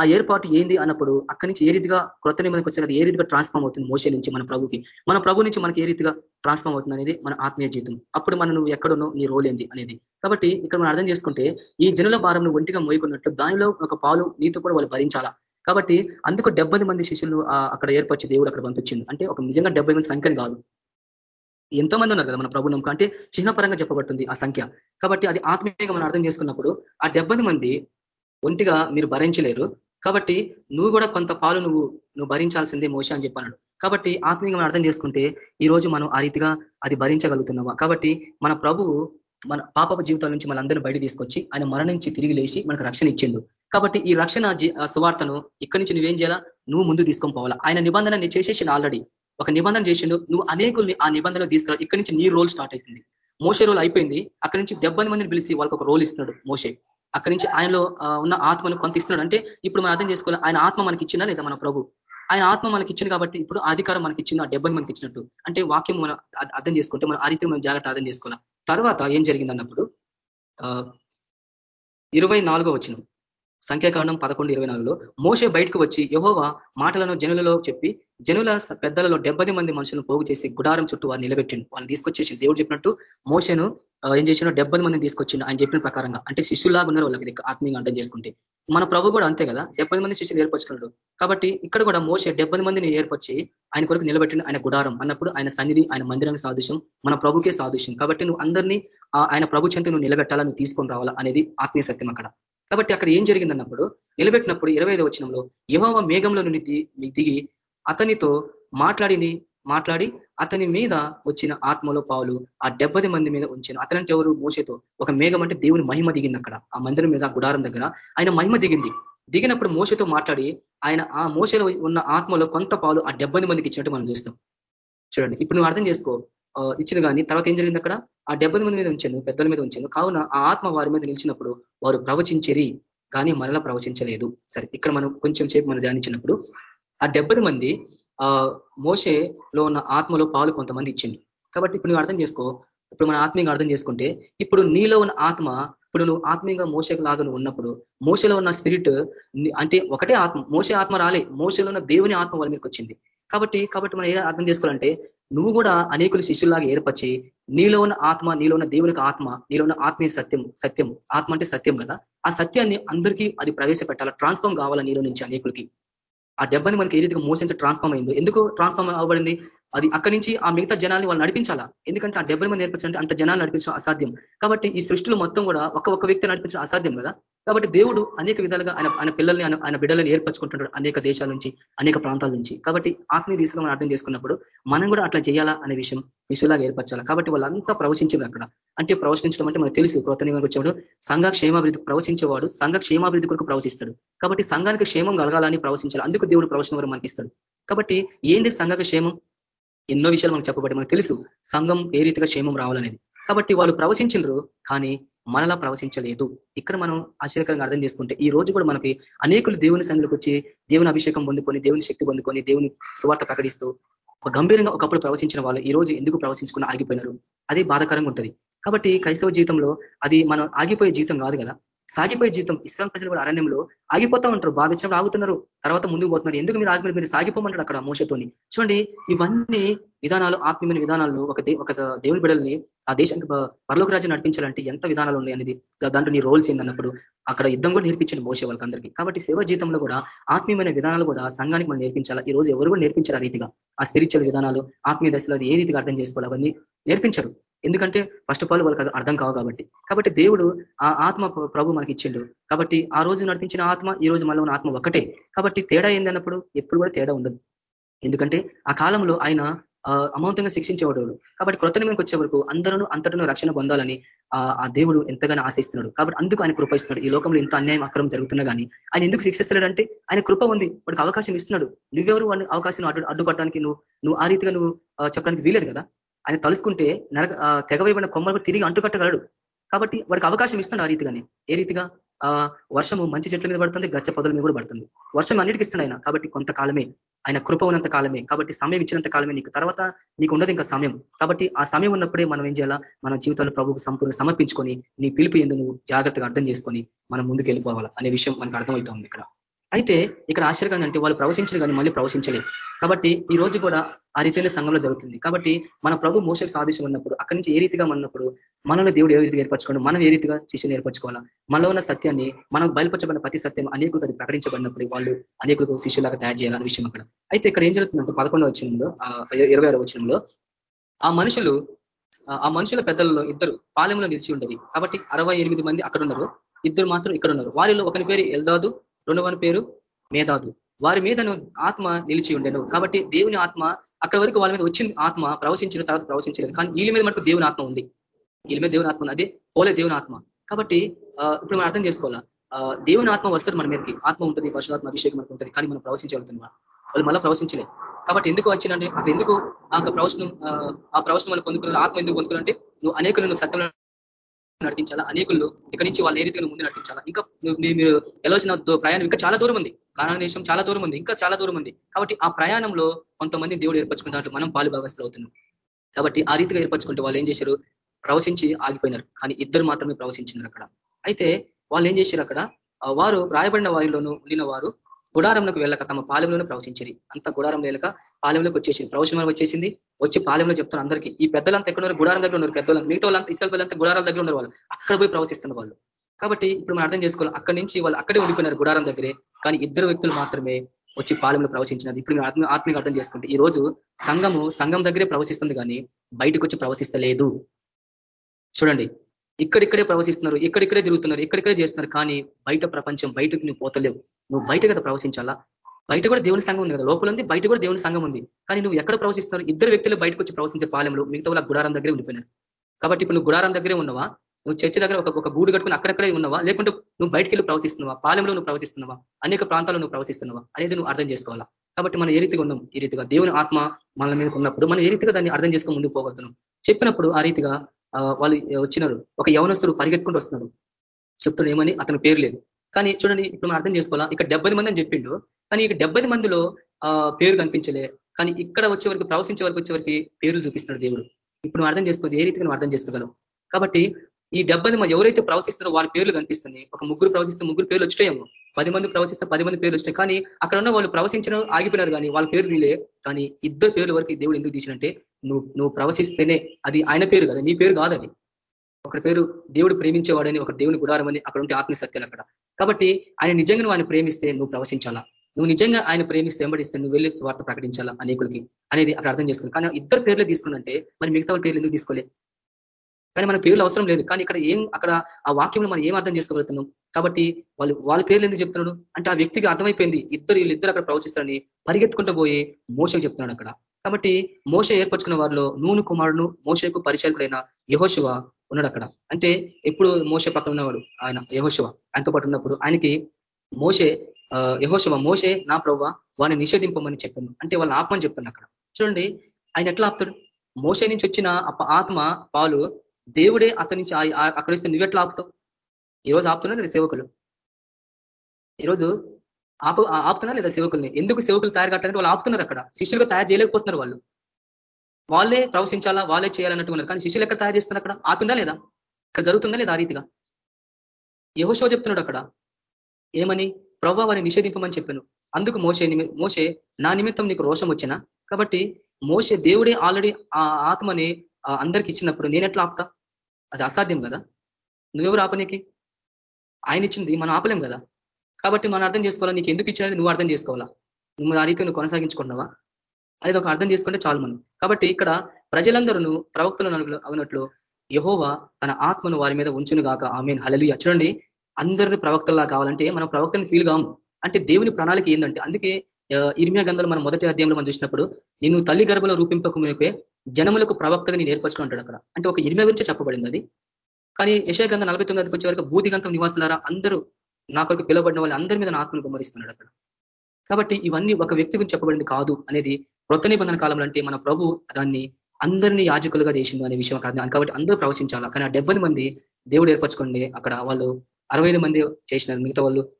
C: ఆ ఏర్పాటు ఏంది అన్నప్పుడు అక్కడి నుంచి ఏ రీతిగా క్రొత్త నిబంధనకు వచ్చిన ఏ రీతిగా ట్రాన్స్ఫామ్ అవుతుంది మోసే నుంచి మన ప్రభుకి? మన ప్రభు నుంచి మనకి ఏ రీతిగా ట్రాన్స్ఫామ్ అవుతుంది అనేది మన ఆత్మీయ జీవితం. అప్పుడు మనం నువ్వు ఎక్కడున్నావు నీ రోల్ ఏంది అనేది. కాబట్టి ఇక్కడ మనం అర్థం చేసుకుంటే ఈ జనుల భారం ఒంటిగా మోయకున్నట్లు దానిలో ఒక పాలు నీతో కూడా వాళ్ళు భరించాలా? కాబట్టి అందుకు డెబ్బై మంది శిష్యులు అక్కడ ఏర్పరిచి దేవుడు అక్కడ పంపించింది అంటే ఒక నిజంగా డెబ్బై మంది సంఖ్యని కాదు. ఎంతో మంది ఉన్నారు కదా మన ప్రభు నమ్మకం. అంటే చిహ్నపరంగా చెప్పబడుతుంది ఆ సంఖ్య. కాబట్టి అది ఆత్మీయంగా మనం అర్థం చేసుకున్నప్పుడు ఆ డెబ్బై మంది ఒంటిగా మీరు భరించలేరు. కాబట్టి నువ్వు కూడా కొంత పాలు నువ్వు నువ్వు భరించాల్సిందే మోస అని చెప్పాడు. కాబట్టి ఆత్మీయంగా మనం అర్థం చేసుకుంటే ఈ రోజు మనం ఆ రీతిగా అది భరించగలుగుతున్నామా? కాబట్టి మన ప్రభువు మన పాప జీవితాల నుంచి మనందరినీ బయట తీసుకొచ్చి ఆయన మరణించి తిరిగి లేచి మనకు రక్షణ ఇచ్చిండు. కాబట్టి ఈ రక్షణ సువార్తను ఇక్కడి నుంచి నువ్వేం చేయాలా? నువ్వు ముందు తీసుకొని పోవాలా. ఆయన నిబంధన నీ చేసేసి ఆల్రెడీ. ఒక నిబంధన చేసిండు నువ్వు అనేకుల్ని ఆ నిబంధనలు తీసుకురా ఇక్కడి నుంచి నీ రోల్ స్టార్ట్ అవుతుంది. మోసే రోల్ అయిపోయింది అక్కడి నుంచి డెబ్బై మందిని పిలిచి వాళ్ళకి ఒక రోల్ ఇస్తున్నాడు మోసే అక్కడి నుంచి ఆయనలో ఉన్న ఆత్మను కొంత ఇస్తున్నాడు. అంటే ఇప్పుడు మనం అర్థం చేసుకోవాలి ఆయన ఆత్మ మనకి ఇచ్చిందా లేదా మన ప్రభు? ఆయన ఆత్మ మనకి ఇచ్చింది కాబట్టి ఇప్పుడు అధికారం మనకి ఇచ్చింది ఆ డెబ్బై మందికి ఇచ్చినట్టు? అంటే వాక్యం మనం అర్థం చేసుకుంటే మనం ఆ రీతి మనం జాగ్రత్త అర్థం చేసుకోవాలి? తర్వాత ఏం జరిగింది అన్నప్పుడు? ఇరవై నాలుగో వచ్చిన సంఖ్యాకాండం పదకొండు ఇరవై నాలుగులో మోసే బయటకు వచ్చి యహోవా మాటలను జనులలో చెప్పి జనుల పెద్దలలో డెబ్బై మంది మనుషులను పోగు చేసి గుడారం చుట్టూ వారు నిలబెట్టిండు. వాళ్ళు తీసుకొచ్చేసి దేవుడు చెప్పినట్టు మోసను ఏం చేసినా డెబ్బై మందిని తీసుకొచ్చిండు ఆయన చెప్పిన ప్రకారంగా. అంటే శిష్యులాగా ఉన్నారు వాళ్ళకి ఆత్మీయంగా అర్థం చేసుకుంటే. మన ప్రభు కూడా అంతే కదా. డెబ్బై మంది శిష్యులు ఏర్పరచుకున్నాడు. కాబట్టి ఇక్కడ కూడా మోసే డెబ్బై మందిని ఏర్పరిచి ఆయన కొరకు నిలబెట్టిన ఆయన గుడారం. అన్నప్పుడు ఆయన సన్నిధి ఆయన మందిరానికి సాదృశ్యం మన ప్రభుకే సాదృశ్యం. కాబట్టి నువ్వు అందరినీ ఆయన ప్రభు చెంత నువ్వు నిలబెట్టాలా నువ్వు తీసుకొని రావాలా అనేది ఆత్మీయ సత్యం అక్కడ. కాబట్టి అక్కడ ఏం జరిగిందన్నప్పుడు నిలబెట్టినప్పుడు ఇరవై ఐదవ వచనంలో యహోవ మేఘంలో నుండి దిగి అతనితో మాట్లాడిని మాట్లాడి అతని మీద వచ్చిన ఆత్మలో పావులు ఆ డెబ్బది మంది మీద ఉంచాను. అతనంటే ఎవరు? మోసతో ఒక మేఘం అంటే దేవుని మహిమ దిగింది అక్కడ. ఆ మందిరం మీద గుడారం దగ్గర ఆయన మహిమ దిగింది. దిగినప్పుడు మోసతో మాట్లాడి ఆయన ఆ మోసలో ఉన్న ఆత్మలో కొంత పాలు ఆ డెబ్బది మందికి ఇచ్చినట్టు మనం చూస్తాం. చూడండి ఇప్పుడు నువ్వు అర్థం చేసుకో. ఇచ్చింది కానీ తర్వాత ఏం జరిగింది అక్కడ? ఆ డెబ్బై మంది మీద ఉంచాను పెద్దల మీద ఉంచాను. కావున ఆ ఆత్మ వారి మీద నిలిచినప్పుడు వారు ప్రవచించిరి కానీ మరలా ప్రవచించలేదు. సరే ఇక్కడ మనం కొంచెం సేపు మనం ధ్యానించినప్పుడు ఆ డెబ్బది మంది ఆ మోసలో ఉన్న ఆత్మలో పాలు కొంతమంది ఇచ్చిండు కాబట్టి ఇప్పుడు నువ్వు అర్థం చేసుకో ఇప్పుడు మన ఆత్మీయంగా అర్థం చేసుకుంటే ఇప్పుడు నీలో ఉన్న ఆత్మ ఇప్పుడు నువ్వు ఆత్మీయంగా మోసకు లాగా ఉన్నప్పుడు మోసలో ఉన్న స్పిరిట్ అంటే ఒకటే ఆత్మ మోస ఆత్మ రాలే మోసలో ఉన్న దేవుని ఆత్మ వాళ్ళ మీదకి వచ్చింది. కాబట్టి కాబట్టి మనం ఏ అర్థం చేసుకోవాలంటే నువ్వు కూడా అనేకులు శిష్యుల్లాగా ఏర్పరిచి నీలో ఉన్న ఆత్మ నీలో ఉన్న దేవునికి ఆత్మ నీలో ఉన్న ఆత్మీయ సత్యం సత్యం ఆత్మ అంటే సత్యం కదా? ఆ సత్యాన్ని అందరికీ అది ప్రవేశపెట్టాల? ట్రాన్స్ఫామ్ కావాలా నీలో నుంచి అనేకులకి? ఆ డెబ్బని మనకి ఏ రీతిగా మోసించి ట్రాన్స్ఫామ్ అయిందో? ఎందుకు ట్రాన్స్ఫామ్ అవ్వబడింది? అది అక్కడి నుంచి ఆ మిగతా జనాన్ని వాళ్ళు నడిపించాలా? ఎందుకంటే ఆ డెబ్బై మంది నేర్పించాలంటే అంత జనాలు నడిపించడం అసాధ్యం. కాబట్టి ఈ సృష్టిలో మొత్తం కూడా ఒక ఒక్క వ్యక్తి నడిపించడం అసాధ్యం కదా? కాబట్టి దేవుడు అనేక విధాలుగా ఆయన ఆయన పిల్లల్ని ఆయన బిడ్డలను ఏర్పరచుకుంటున్నాడు అనేక దేశాల నుంచి అనేక ప్రాంతాల నుంచి. కాబట్టి ఆత్మీయ దిశగా మనం అర్థం చేసుకున్నప్పుడు మనం కూడా అట్లా చేయాలా అనే విషయం విషయంలాగా ఏర్పరచాలా? కాబట్టి వాళ్ళంతా ప్రవచించారు అక్కడ. అంటే ప్రవచించడం అంటే మనకు తెలుసు కృత నియమానికి వచ్చేవాడు సంఘ క్షేమాభివృద్ధి ప్రవచించేవాడు సంఘ క్షేమాభివృద్ధి కొరకు ప్రవచిస్తాడు. కాబట్టి సంఘానికి క్షేమం కలగాలని ప్రవచించాలి. అందుకు దేవుడు ప్రవచనం వరకు మనకి ఇస్తాడు కాబట్టి ఏంది సంఘ క్షేమం? ఎన్నో విషయాలు మనకు చెప్పబడి మనకు తెలుసు. సంఘం ఏ రీతిగా క్షేమం రావాలనేది. కాబట్టి వాళ్ళు ప్రవచించరు కానీ మనలా ప్రవచించలేదు. ఇక్కడ మనం ఆశ్చర్యకరంగా అర్థం చేసుకుంటే ఈ రోజు కూడా మనకి అనేకులు దేవుని సంఘలకు వచ్చి దేవుని అభిషేకం పొందుకొని దేవుని శక్తి పొందుకొని దేవుని సువార్త ప్రకటిస్తూ గంభీరంగా ఒకప్పుడు ప్రవచించిన వాళ్ళు ఈ రోజు ఎందుకు ప్రవచించుకుని ఆగిపోయినారు? అది బాధాకరంగా ఉంటుంది. కాబట్టి క్రైస్తవ జీవితంలో అది మనం ఆగిపోయే జీవితం కాదు కదా. సాగిపోయే జీవితం ఇస్లాం ప్రజలు కూడా అరణ్యంలో ఆగిపోతా ఉంటారు. బాధ వచ్చినప్పుడు ఆగుతున్నారు. తర్వాత ముందుకు పోతున్నారు. ఎందుకు మీరు ఆగిపోయి మీరు సాగిపోమంటారు అక్కడ మోసతోని చూడండి ఇవన్నీ విధానాలు ఆత్మీయమైన విధానాలు ఒక ఒక దేవుని బిడల్ని ఆ దేశానికి పరలోక రాజ్యం నడిపించాలంటే ఎంత విధానాలు ఉన్నాయి అనేది దాంట్లో నీ రోల్స్ ఏందన్నప్పుడు అక్కడ యుద్ధం కూడా నేర్పించండి మోసే వాళ్ళకందరికీ. కాబట్టి సేవ జీవితంలో కూడా ఆత్మీయమైన విధానాలు కూడా సంఘానికి మనం నేర్పించాలా? ఈ రోజు ఎవరు కూడా నేర్పించారు ఆ రీతిగా? ఆ స్పిరిచువల్ విధానాలు ఆత్మీయ దశలో ఏ రీతిగా అర్థం చేసుకోవాలి అవన్నీ నేర్పించరు. ఎందుకంటే ఫస్ట్ ఆఫ్ ఆల్ వాళ్ళకి అర్థం కావు కాబట్టి. కాబట్టి దేవుడు ఆ ఆత్మ ప్రభు మనకి ఇచ్చిండు కాబట్టి ఆ రోజు నడిపించిన ఆత్మ ఈ రోజు మళ్ళీ ఆత్మ ఒకటే కాబట్టి తేడా ఏందన్నప్పుడు ఎప్పుడు కూడా తేడా ఉండదు. ఎందుకంటే ఆ కాలంలో ఆయన అమౌంతంగా శిక్షించేవాడు కాబట్టి క్రొత్త నిమికి వచ్చే వరకు అందరూ అంతటను రక్షణ పొందాలని ఆ దేవుడు ఎంతగానో ఆశిస్తున్నాడు. కాబట్టి అందుకు ఆయన కృప ఇస్తున్నాడు. ఈ లోకంలో ఎంత అన్యాయం అక్రమం జరుగుతున్నా కానీ ఆయన ఎందుకు శిక్షిస్తున్నాడంటే ఆయన కృప ఉంది. వాడికి అవకాశం ఇస్తున్నాడు. నువ్వెవరు వాడిని అవకాశం అడ్డు అడ్డుపడడానికి నువ్వు నువ్వు ఆ రీతిగా నువ్వు చెప్పడానికి వీలేదు కదా? ఆయన తలుసుకుంటే నరక తెగవేయబడిన కొమ్మలకు తిరిగి అంటుకట్టగలడు. కాబట్టి వాడికి అవకాశం ఇస్తున్నాడు ఆ రీతిగానే. ఏ రీతిగా? ఆ వర్షము మంచి చెట్ల మీద పడుతుంది గచ్చ పొదల మీద కూడా పడుతుంది. వర్షం అన్నిటికి ఇస్తున్నాడు ఆయన. కాబట్టి కొంతకాలమే. ఆయన కృప ఉన్నంత కాలమే. కాబట్టి సమయం ఇచ్చినంత కాలమే నీకు. తర్వాత నీకు ఉండదు ఇంకా సమయం. కాబట్టి ఆ సమయం ఉన్నప్పుడే మనం ఏం చేయాలా? మన జీవితాలు ప్రభుకు సంపూర్ణ సమర్పించుకొని నీ పిలుపు ఎందుకు జాగ్రత్తగా అర్థం చేసుకొని మనం ముందుకు వెళ్ళిపోవాలా అనే విషయం మనకు అర్థమవుతుంది ఇక్కడ. అయితే ఇక్కడ ఆశ్చర్యంగా అంటే వాళ్ళు ప్రవశించరు కానీ మళ్ళీ ప్రవశించలేదు కాబట్టి ఈ రోజు కూడా ఆ రీతిలో సంఘంలో జరుగుతుంది. కాబట్టి మన ప్రభు మోసకు సాధించి ఉన్నప్పుడు అక్కడి నుంచి ఏ రీతిగా ఉన్నప్పుడు మనలో దేవుడు ఏ రీతిగా ఏర్పరచుకోండి మనం ఏ రీతిగా శిష్యులు ఏర్పరచుకోవాలా? మనలో ఉన్న సత్యాన్ని మనం బయలుపరచబడిన ప్రతి సత్యం అనేకులకు అది ప్రకటించబడినప్పుడు వాళ్ళు అనేకులకు శిష్యులాగా తయారు చేయాలనే విషయం అక్కడ. అయితే ఇక్కడ ఏం జరుగుతుందంటే పదకొండవ వచ్చినంలో ఇరవై ఆరో వచ్చినంలో ఆ మనుషులు ఆ మనుషుల పెద్దలలో ఇద్దరు పాలెంలో నిలిచి ఉండేది. కాబట్టి అరవై మంది అక్కడ ఉన్నారు. ఇద్దరు మాత్రం ఇక్కడ ఉన్నారు. వారిలో ఒకని పేరు ఎల్దాదు రెండవని పేరు మేధాదు వారి మీద ఆత్మ నిలిచి ఉండేను. కాబట్టి దేవుని ఆత్మ అక్కడ వరకు వాళ్ళ మీద వచ్చింది ఆత్మ ప్రవశించిన తర్వాత ప్రవశించలేదు కానీ వీళ్ళ మీద మటుకు దేవుని ఆత్మ ఉంది. వీళ్ళ మీద దేవుని ఆత్మ అదే పోలే దేవుని ఆత్మ. కాబట్టి ఇప్పుడు మనం అర్థం చేసుకోవాలా? దేవుని ఆత్మ వస్తారు మన మీదకి. ఆత్మ ఉంటుంది పరశురాత్మ అభిషేకం మనకు ఉంటుంది కానీ మనం ప్రవశించగలుగుతున్నాం వాళ్ళు మళ్ళీ ప్రవశించలే కాబట్టి ఎందుకు వచ్చిందంటే అక్కడ ఎందుకు ఆ ప్రవచనం ఆ ప్రవచనం వాళ్ళు పొందుకున్నారు ఆత్మ ఎందుకు పొందుకున్నారంటే నువ్వు అనేకులను సత్యంలో నడిపించాలా అనేకులు ఇక్కడి నుంచి వాళ్ళు ఏ రీతిగా ముందు నడిపించాలా ఇంకా మీరు వెళ్ళవలసిన ప్రయాణం ఇంకా చాలా దూరం ఉంది. కారణ దేశం చాలా దూరం ఉంది. ఇంకా చాలా దూరం ఉంది. కాబట్టి ఆ ప్రయాణంలో కొంతమంది దేవుడు ఏర్పరచుకుంటారు మనం పాలు భాగస్థులు అవుతున్నాం కాబట్టి ఆ రీతిగా ఏర్పరచుకుంటే వాళ్ళు ఏం చేశారు? ప్రవశించి ఆగిపోయినారు. కానీ ఇద్దరు మాత్రమే ప్రవశించినారు అక్కడ. అయితే వాళ్ళు ఏం చేశారు అక్కడ? వారు రాయబడిన వారిలోనూ ఉండిన వారు గుడారంలోకి వెళ్ళక తమ పాలెంలోనే ప్రవచించింది అంత గుడారం వెళ్ళక పాలెంలోకి వచ్చేసింది ప్రవచనం వచ్చేసింది. వచ్చి పాలెంలో చెప్తున్నారు అందరికీ ఈ పెద్దలంతా ఎక్కడ ఉన్నారు? గుడారం దగ్గర ఉన్నారు పెద్దలంతా మిగతా వాళ్ళంతా ఇసల్ వాళ్ళంతా గుడారాల దగ్గర ఉన్నారు వాళ్ళు. అక్కడ పోయి ప్రవచిస్తున్న వాళ్ళు. కాబట్టి ఇప్పుడు మనం అర్థం చేసుకోవాలి అక్కడి నుంచి వాళ్ళు అక్కడే ఉండిపోయినారు గుడారం దగ్గరే. కానీ ఇద్దరు వ్యక్తులు మాత్రమే వచ్చి పాలెంలో ప్రవచించినారు ఇప్పుడు మేము ఆత్మీయ అర్థం చేసుకుంటే ఈ రోజు సంఘము సంఘం దగ్గరే ప్రవచిస్తుంది కానీ బయటకు వచ్చి ప్రవచిస్తలేదు. చూడండి. ఇక్కడిక్కడే ప్రవశిస్తున్నారు ఇక్కడిక్కడే తిరుగుతున్నారు ఇక్కడిక్కడే చేస్తున్నారు. కానీ బయట ప్రపంచం బయటకు నువ్వు పోతలేవు. నువ్వు బయట కదా ప్రవశించాలా? బయట కూడా దేవుని సంఘం ఉంది కదా. లోపల ఉంది బయట కూడా దేవుని సంఘం ఉంది. కానీ నువ్వు ఎక్కడ ప్రవశిస్తున్నారు? ఇద్దరు వ్యక్తులు బయటకు వచ్చి ప్రవశించే పాలెంలో మిగతా వాళ్ళ గుడారం దగ్గరే ఉండిపోయినారు. కాబట్టి ఇప్పుడు నువ్వు గుడారం దగ్గరే ఉన్నవా? నువ్వు చర్చి దగ్గర ఒక ఒక గూడు కట్టుకుని అక్కడక్కడే ఉన్నావా? లేకుంటే నువ్వు బయటికి వెళ్ళి ప్రవశిస్తున్నావా? పాలెంలో నువ్వు ప్రవశిస్తున్నావా? అనేక ప్రాంతాల్లో నువ్వు ప్రవశిస్తున్నావా? అనేది నువ్వు అర్థం చేసుకోవాలా? కాబట్టి మనం ఏ రీతిగా ఉన్నాం? ఈ రీతిగా దేవుని ఆత్మ మన మీద ఉన్నప్పుడు మనం ఏ రీతిగా దాన్ని అర్థం చేసుకొని ముందుకు పోగలుగుతున్నాం? చెప్పినప్పుడు ఆ రీతిగా వాళ్ళు వచ్చినారు. ఒక యవనస్తుడు పరిగెత్తుకుంటూ వస్తున్నాడు. చెప్తున్నాడు ఏమని? అతని పేరు లేదు. కానీ చూడండి ఇప్పుడు మనం అర్థం చేసుకోవాలా? ఇక్కడ డెబ్బై మంది అని చెప్పిండు. కానీ ఇక డెబ్బై మందిలో పేరు కనిపించలే. కానీ ఇక్కడ వచ్చే వరకు ప్రవశించే వరకు వచ్చే వరకు పేర్లు చూపిస్తున్నాడు దేవుడు. ఇప్పుడు అర్థం చేసుకోవాలి ఏ రీతిగా మనం అర్థం చేసుకోగలం? కాబట్టి ఈ డెబ్బై మంది ఎవరైతే ప్రవశిస్తున్నారో వాళ్ళ పేర్లు కనిపిస్తున్నాయి. ఒక ముగ్గురు ప్రవశిస్తే ముగ్గురు పేర్లు వచ్చాయేమో పది మంది ప్రవశిస్తే పది మంది పేర్లు వచ్చినాయి కానీ అక్కడ ఉన్న వాళ్ళు ప్రవచించడం ఆగిపోయినారు కానీ వాళ్ళ పేరు తీలే కానీ ఇద్దరు పేర్లు వరకు దేవుడు ఎందుకు తీసినంటే నువ్వు నువ్వు ప్రవచిస్తేనే అది ఆయన పేరు కదా నీ పేరు కాదు అది. ఒక పేరు దేవుడు ప్రేమించేవాడని ఒక దేవుని గుడారం అని అక్కడ ఉంటే ఆత్మ అక్కడ. కాబట్టి ఆయన నిజంగా ఆయన ప్రేమిస్తే నువ్వు ప్రవశించాలా? నువ్వు నిజంగా ఆయన ప్రేమిస్తే వెంబడిస్తే నువ్వు వెళ్ళి స్వార్థ ప్రకటించాలా అనేకులకి? అనేది అక్కడ అర్థం చేసుకుని కానీ ఇద్దరు పేర్లే తీసుకున్నంటే మరి మిగతా వాళ్ళ పేర్లు ఎందుకు తీసుకోలే? కానీ మన పేర్లు అవసరం లేదు. కానీ ఇక్కడ ఏం అక్కడ ఆ వాక్యంలో మనం ఏం అర్థం చేసుకోగలుగుతున్నాం? కాబట్టి వాళ్ళు వాళ్ళ పేర్లు ఎందుకు చెప్తున్నాడు? అంటే ఆ వ్యక్తికి అర్థమైపోయింది. ఇద్దరు వీళ్ళిద్దరు అక్కడ ప్రవచిస్తారని పరిగెత్తుకుంటూ పోయి మోసకు చెప్తున్నాడు అక్కడ. కాబట్టి మోస ఏర్పరచుకున్న వారిలో నూను కుమారుడు మోసకు పరిచయకుడైన యహోశివ ఉన్నాడు అక్కడ. అంటే ఎప్పుడు మోస పక్కన ఉన్నవాడు? ఆయన యహోశివ ఆయనతో పాటు ఉన్నప్పుడు ఆయనకి మోసే యహోశివ మోసే నా ప్రవ్వ వాడిని నిషేధింపమని చెప్పాను. అంటే వాళ్ళ ఆత్మని చెప్తాను అక్కడ. చూడండి ఆయన ఎట్లా ఆపుతాడు? మోసే నుంచి వచ్చిన ఆత్మ పాలు దేవుడే అతని నుంచి అక్కడ ఇస్తే నువ్వెట్లా ఆపుతావు? ఈరోజు ఆపుతున్నది సేవకులు. ఈరోజు ఆపు ఆపుతున్నా లేదా సేవకుల్ని? ఎందుకు సేవకులు తయారు కట్టాలంటే వాళ్ళు ఆపుతున్నారు అక్కడ. శిష్యులుగా తయారు చేయలేకపోతున్నారు వాళ్ళు. వాళ్ళే ప్రవశించాలా? వాళ్ళే చేయాలన్నట్టు ఉన్నారు. కానీ శిష్యులు ఎక్కడ తయారు చేస్తున్నారు అక్కడ? ఆపిందా లేదా? ఇక్కడ జరుగుతుందా లేదా ఆ రీతిగా? యహోషో చెప్తున్నాడు అక్కడ. ఏమని? ప్రభావ వారిని నిషేధింపమని చెప్పాను. అందుకు మోసే మోసే నా నిమిత్తం నీకు రోషం వచ్చిన? కాబట్టి మోసే దేవుడే ఆల్రెడీ ఆ ఆత్మని అందరికి ఇచ్చినప్పుడు నేను ఎట్లా ఆపుతా? అది అసాధ్యం కదా? నువ్వెవరు ఆపనీకి? ఆయన ఇచ్చింది. మనం ఆపలేం కదా? కాబట్టి మనం అర్థం చేసుకోవాలా? నీకు ఎందుకు ఇచ్చినది నువ్వు అర్థం చేసుకోవాలా? నువ్వు ఆ రీతి నువ్వు కొనసాగించుకుంటున్నావా? అనేది ఒక అర్థం చేసుకుంటే చాలు మనం. కాబట్టి ఇక్కడ ప్రజలందరూ ప్రవక్తలు అగినట్లు యహోవా తన ఆత్మను వారి మీద ఉంచును గాక. ఆమెను. హలలి చూడండి అందరిని ప్రవక్తల్లా కావాలంటే మనం ప్రవక్తను ఫీల్ కాము. అంటే దేవుని ప్రణాళిక ఏంటంటే అందుకే ఇర్మియా గంధంలో మనం మొదటి అధ్యాయంలో మనం చూసినప్పుడు నేను తల్లి గర్భలో రూపింపక మునిపే జనములకు ప్రవక్తగా నేను ఏర్పరచుకుంటాడు అక్కడ. అంటే ఒక ఇర్మియా గురించి చెప్పబడింది అది. కానీ యశయ గంధం నలభై తొమ్మిదికి వచ్చే వరకు బూదిగంతం నివాసులారా? అందరూ నా కొరకు పిలవబడిన వాళ్ళు అందరి మీద ఆత్మను గుమ్మరిస్తున్నాడు అక్కడ. కాబట్టి ఇవన్నీ ఒక వ్యక్తి గురించి చెప్పబడింది కాదు అనేది కృత నిబంధన కాలంలో అంటే మన ప్రభు దాన్ని అందరినీ యాజకులుగా చేసింది అనే విషయం కాదు. కాబట్టి అందరూ ప్రవచించాలా? కానీ ఆ డెబ్బై మంది దేవుడు ఏర్పరచుకోండి అక్కడ వాళ్ళు అరవై మంది చేసినారు. మిగతా వాళ్ళు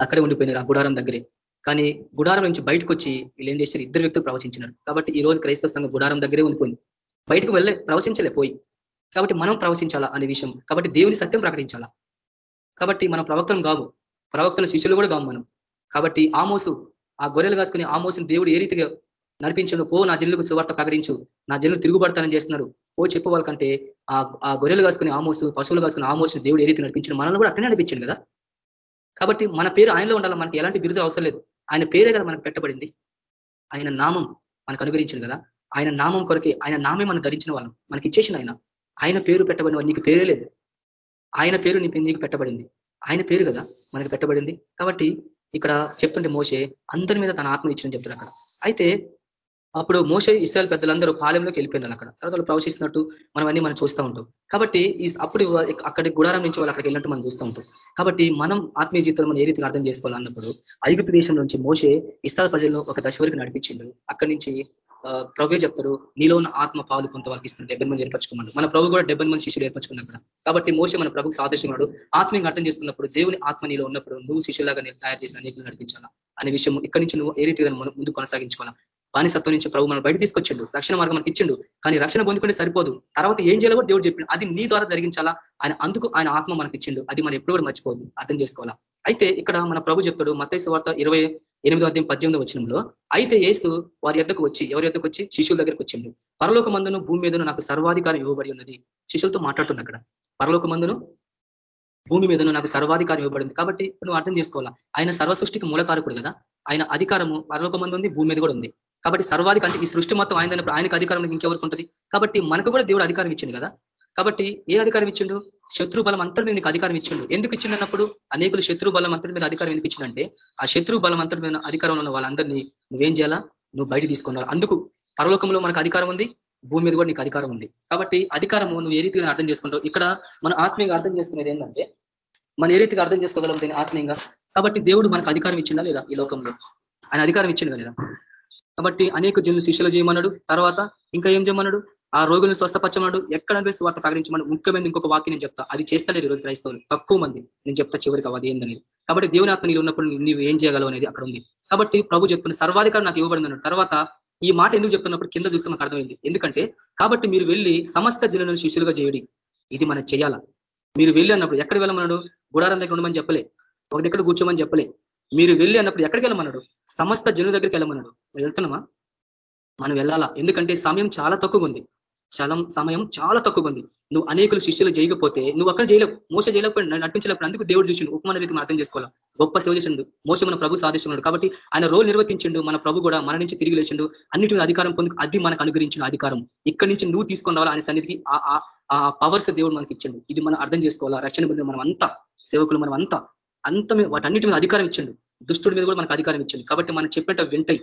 C: అక్కడే ఉండిపోయినారు ఆ గుడారం దగ్గరే. కానీ గుడారం నుంచి బయటకు వచ్చి వీళ్ళు ఏం చేశారు? ఇద్దరు వ్యక్తులు ప్రవచించినారు. కాబట్టి ఈ రోజు క్రైస్తవ సంఘం గుడారం దగ్గరే ఉండిపోయింది. బయటకు వెళ్ళే ప్రవచించలే పోయి. కాబట్టి మనం ప్రవచించాలా అనే విషయం. కాబట్టి దేవుని సత్యం ప్రకటించాలా? కాబట్టి మనం ప్రవక్తలు కావు ప్రవక్తల శిష్యులు కూడా కావు మనం. కాబట్టి ఆమోసు ఆ గొర్రెలు కాసుకుని ఆమోసుని దేవుడు ఏ రీతిగా నడిపించను పో నా జల్లుకు సువార్త ప్రకటించు. నా జల్లు తిరుగుబడతానని చేస్తున్నారు. పో చెప్పు వాళ్ళకంటే ఆ గొర్రెలు కాసుకుని ఆమోసు పశువులు కాసుకుని ఆమోసు దేవుడు ఏ రీతి నడిపించను మనల్ని కూడా అట్లనే నడిపించింది కదా? కాబట్టి మన పేరు ఆయనలో ఉండాలి? మనకి ఎలాంటి బిరుదు అవసరం లేదు. ఆయన పేరే కదా మనకు పెట్టబడింది. ఆయన నామం మనకు అనుగ్రహించింది కదా? ఆయన నామం కొరకే ఆయన నామే మనం ధరించిన వాళ్ళం. మనకి ఇచ్చేసిన ఆయన. ఆయన పేరు పెట్టబడిన నీకు పేరే లేదు. ఆయన పేరు నీకు పెట్టబడింది. ఆయన పేరు కదా మనకి పెట్టబడింది. కాబట్టి ఇక్కడ చెప్తుంటే మోసే అందరి మీద తన ఆత్మ ఇచ్చిన చెప్తారు అక్కడ. అయితే అప్పుడు మోసే ఇస్రాయల్ పెద్దలందరూ పాలెంలోకి వెళ్ళిపోయినారు అక్కడ. తర్వాత వాళ్ళు ప్రవశిస్తున్నట్టు మనం అన్ని మనం చూస్తూ ఉంటాం. కాబట్టి అప్పుడు అక్కడి గుడారం నుంచి వాళ్ళు అక్కడికి వెళ్ళినట్టు మనం చూస్తూ ఉంటాం. కాబట్టి మనం ఆత్మీయ జీవితంలో మనం ఏ రీతిగా అర్థం చేసుకోవాలన్నప్పుడు ఐగుప్తు దేశం నుంచి మోసే ఇస్రాయల్ ప్రజలను ఒక దశ వరకు నడిపించిండు. అక్కడి నుంచి ప్రభు చెప్తాడు నీలో ఉన్న ఆత్మ పాలు కొంత వాళ్ళకి ఇస్తుంది డెబ్బై మంది ఏర్పరచుకున్నాడు మన ప్రభు కూడా డెబ్బై మంది శిష్యులు ఏర్పరచుకున్నాడు కాబట్టి మోస మన ప్రభుకి సాదృశ్యన్నాడు ఆత్మీయంగా అర్థం చేస్తున్నప్పుడు దేవుని ఆత్మ నీలో ఉన్నప్పుడు నువ్వు శిష్యులాగా నేను తయారు చేసిన నీకు నడిపించాలా అనే విషయం ఇక్కడి నుంచి నువ్వు ఏ రీతిగా మనం ముందు కొనసాగించుకోవాలా? బానిసత్వం నుంచి ప్రభు మనం బయట తీసుకొచ్చిండు రక్షణ మార్గం మనకి ఇచ్చిండు కానీ రక్షణ పొందుకుంటే సరిపోదు. తర్వాత ఏం చేయాలో దేవుడు చెప్పిండు అది నీ ద్వారా జరిగించాలా? ఆయన అందుకు ఆయన ఆత్మ మనకి ఇచ్చిండు అది మనం ఎప్పుడు కూడా మర్చిపోదు అర్థం చేసుకోవాలా? అయితే ఇక్కడ మన ప్రభు చెప్తాడు మతైసు వార్త ఇరవై ఎనిమిదో అధ్యాయం పద్దెనిమిదో వచ్చినంలో అయితే ఏసు వారి ఎద్దకు వచ్చి ఎవరి ఎద్దకు వచ్చి? శిష్యుల దగ్గరకు వచ్చిండు. పరలోక మందును భూమి మీదను నాకు సర్వాధికారం ఇవ్వబడి ఉన్నది. శిష్యులతో మాట్లాడుతున్నా అక్కడ. పరలోక మందును భూమి మీదను నాకు సర్వాధికారం ఇవ్వబడింది. కాబట్టి నువ్వు అర్థం చేసుకోవాలా? ఆయన సర్వ సృష్టికి మూలకారకుడు కదా. ఆయన అధికారము పరలోక మంది ఉంది భూమి మీద కూడా ఉంది. కాబట్టి సర్వాధిక అంటే ఈ సృష్టి మొత్తం ఆయన ఆయనకు అధికారం ఇంకెవరికి ఉంటుంది? కాబట్టి మనకు కూడా దేవుడు అధికారం ఇచ్చింది కదా. కాబట్టి ఏ అధికారం ఇచ్చిండు? శత్రు బలం అంతటి మీద నీకు అధికారం ఇచ్చిండు. ఎందుకు ఇచ్చిండన్నప్పుడు? అనేకులు శత్రు బలం అంతటి మీద అధికారం ఎందుకు ఇచ్చిందంటే ఆ శత్రు బలం అంతటి మీద అధికారంలో ఉన్న వాళ్ళందరినీ నువ్వేం చేయాలా? నువ్వు బయట తీసుకున్నారు అందుకు పరలోకంలో మనకు అధికారం ఉంది భూమి మీద కూడా నీకు అధికారం ఉంది. కాబట్టి అధికారము నువ్వు ఏ రీతిగా అర్థం చేసుకుంటావు? ఇక్కడ మన ఆత్మీయంగా అర్థం చేసుకునేది ఏంటంటే మనం ఏ రీతిగా అర్థం చేసుకోగలం దీన్ని ఆత్మీయంగా? కాబట్టి దేవుడు మనకు అధికారం ఇచ్చిందా లేదా ఈ లోకంలో? ఆయన అధికారం ఇచ్చింది లేదా? కాబట్టి అనేక జన్లు శిష్యులు చేయమన్నాడు. తర్వాత ఇంకా ఏం చేయమన్నాడు? ఆ రోగులను స్వస్థపచ్చమన్నాడు ఎక్కడ అనిపిస్తే వార్త ప్రకటించమని ముఖ్యమైన ఇంకొక వాక్యం నేను చెప్తా. అది చేస్తలేరు ఈరోజు క్రైస్తవులు. తక్కువ మంది. నేను చెప్తా చివరికి అది ఏందనేది కాబట్టి దేవుని ఆత్మ నీళ్ళు ఉన్నప్పుడు నీవు ఏం చేయగలవు అనేది అక్కడ ఉంది. కాబట్టి ప్రభు చెప్తున్న సర్వాధికారం నాకు ఇవ్వబడింది తర్వాత ఈ మాట ఎందుకు చెప్తున్నప్పుడు కింద చూస్తే మాకు అర్థమైంది. ఎందుకంటే కాబట్టి మీరు వెళ్ళి సమస్త జనులను శిష్యులుగా చేయడి. ఇది మనం చేయాలా? మీరు వెళ్ళి అన్నప్పుడు ఎక్కడ వెళ్ళమన్నాడు? గుడారం దగ్గర ఉండమని చెప్పలే. ఒక దగ్గర కూర్చోమని చెప్పలే. మీరు వెళ్ళి అన్నప్పుడు ఎక్కడికి వెళ్ళమన్నాడు? సమస్త జనుల దగ్గరికి వెళ్ళమన్నాడు. వెళ్తున్నామా? మనం వెళ్ళాలా? ఎందుకంటే సమయం చాలా తక్కువ ఉంది. చలం సమయం చాలా తక్కువ ఉంది. నువ్వు అనేకులు శిష్యులు చేయకపోతే నువ్వు అక్కడ చేయలేవు మోస చేయలేకపోయినా నడిపించలేకపోయినా అందుకు దేవుడు చూసిండు ఉపమాన రీతి అర్థం చేసుకోవాలి? గొప్ప సేవ చేసిండు మోస మన ప్రభు సాధిస్తున్నాడు కాబట్టి ఆయన రోల్ నిర్వర్తించిండు మన ప్రభు కూడా మన నుంచి తిరిగి లేచిండు అన్నిటి మీద అధికారం పొంది అది మనకు అనుగ్రహించిన అధికారం. ఇక్కడి నుంచి నువ్వు తీసుకొని రావాలి ఆయన సన్నిధికి ఆ పవర్స్ దేవుడు మనకి ఇచ్చిండు. ఇది మనం అర్థం చేసుకోవాలా? రక్షణ బిడ్డ మనం అంతా సేవకులు మనం అంతా అంత వాటన్నిటి మీద అధికారం ఇచ్చిండు. దుష్టుడి మీద కూడా మనకు అధికారం ఇచ్చింది కాబట్టి మనం చెప్పేట వింటాయి.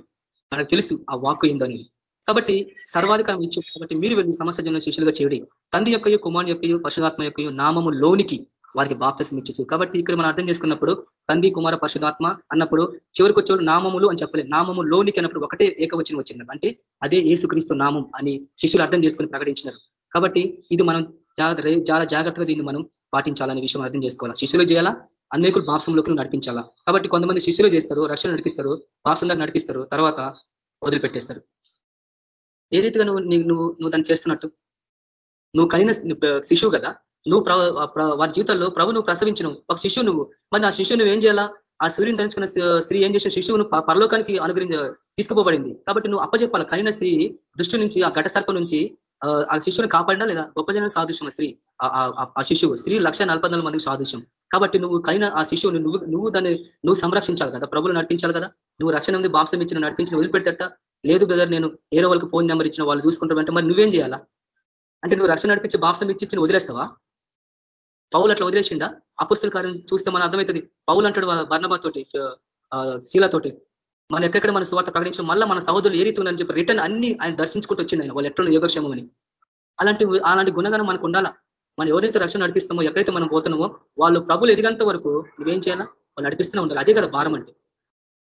C: మనకు తెలుసు ఆ వాక్కు ఏందని కాబట్టి సర్వాధికారం ఇచ్చు కాబట్టి మీరు వెళ్ళి సమస్త జన శిష్యులుగా చేయడి. తండ్రి యొక్క కుమారుని యొక్క పశుధాత్మ యొక్క నామము లోనికి వారికి బాప్తసం ఇచ్చు కాబట్టి ఇక్కడ మనం అర్థం చేసుకున్నప్పుడు తండ్రి కుమార పశుధాత్మ అన్నప్పుడు చివరికి వచ్చేవాడు నామములు అని చెప్పలేదు నామము లోనికి అన్నప్పుడు ఒకటే ఏకవచనం వచ్చింది. అంటే అదే ఏసుక్రీస్తు నామం అని శిష్యులు అర్థం చేసుకుని ప్రకటించినారు. కాబట్టి ఇది మనం చాలా జాగ్రత్తగా దీన్ని మనం పాటించాలనే విషయం అర్థం చేసుకోవాలి? శిష్యులు చేయాలా? అనేకులు బాప్సంలోకి నడిపించాలా? కాబట్టి కొంతమంది శిష్యులు చేస్తారు రక్షణ నడిపిస్తారు బాప్సం నడిపిస్తారు తర్వాత వదిలిపెట్టేస్తారు. ఏ రీతిగా నువ్వు నువ్వు నువ్వు దాన్ని చేస్తున్నట్టు? నువ్వు కలిగిన శిశువు కదా? నువ్వు వారి జీవితంలో ప్రభు నువ్వు ప్రసవించను ఒక శిశువు నువ్వు. మరి ఆ శిశువు నువ్వు ఏం చేయాలా? ఆ సూర్యుని ధరించుకున్న స్త్రీ ఏం చేసే శిశువును పరలోకానికి అనుగ్రహి తీసుకుపోబడింది. కాబట్టి నువ్వు అప్పచెప్పాలి కలిగిన స్త్రీ దృష్టి నుంచి ఆ ఘట సర్పం నుంచి ఆ శిశువుని కాపాడినా లేదా? గొప్ప జనం సాదృశ్యం స్త్రీ? ఆ శిశువు. స్త్రీ లక్ష మందికి సాదృశ్యం. కాబట్టి నువ్వు కలిగిన ఆ శిశువుని నువ్వు నువ్వు దాన్ని నువ్వు సంరక్షించాలి కదా? ప్రభులు నడిపించాలి కదా? నువ్వు రక్షణ ఉంది బాప్సం ఇచ్చిన నడిపించిన వదిలిపెడతట లేదు బ్రదర్ నేను వేరే వాళ్ళకి ఫోన్ నెంబర్ ఇచ్చిన వాళ్ళు చూసుకుంటారంటే మరి నువ్వేం చేయాలా? అంటే నువ్వు రక్షణ నడిపించి బాప్సం ఇచ్చి వదిలేస్తావా? పౌలు అట్లా వదిలేసిండా? అపుస్తుల కార్యం చూస్తే మన అర్థమవుతుంది. పౌలు అంటాడు బర్ణబా తోటి శీలతోటి మన ఎక్కడెక్కడ మన స్వార్థ ప్రకటించడం మళ్ళీ మన సహోదరులు ఏరీతున్నారని చెప్పి రిటర్న్ అన్ని ఆయన దర్శించుకుంటూ వచ్చింది ఆయన. వాళ్ళు ఎట్లా యోగక్షేమం అని. అలాంటి అలాంటి గుణగానం మనకు ఉండాలా? మనం ఎవరైతే రక్షణ నడిపిస్తామో ఎక్కడైతే మనం పోతున్నామో వాళ్ళు ప్రభులు ఎదిగంత వరకు నువ్వేం చేయాలా? వాళ్ళు నడిపిస్తూనే ఉండాలి. అదే కదా భారం అంటే.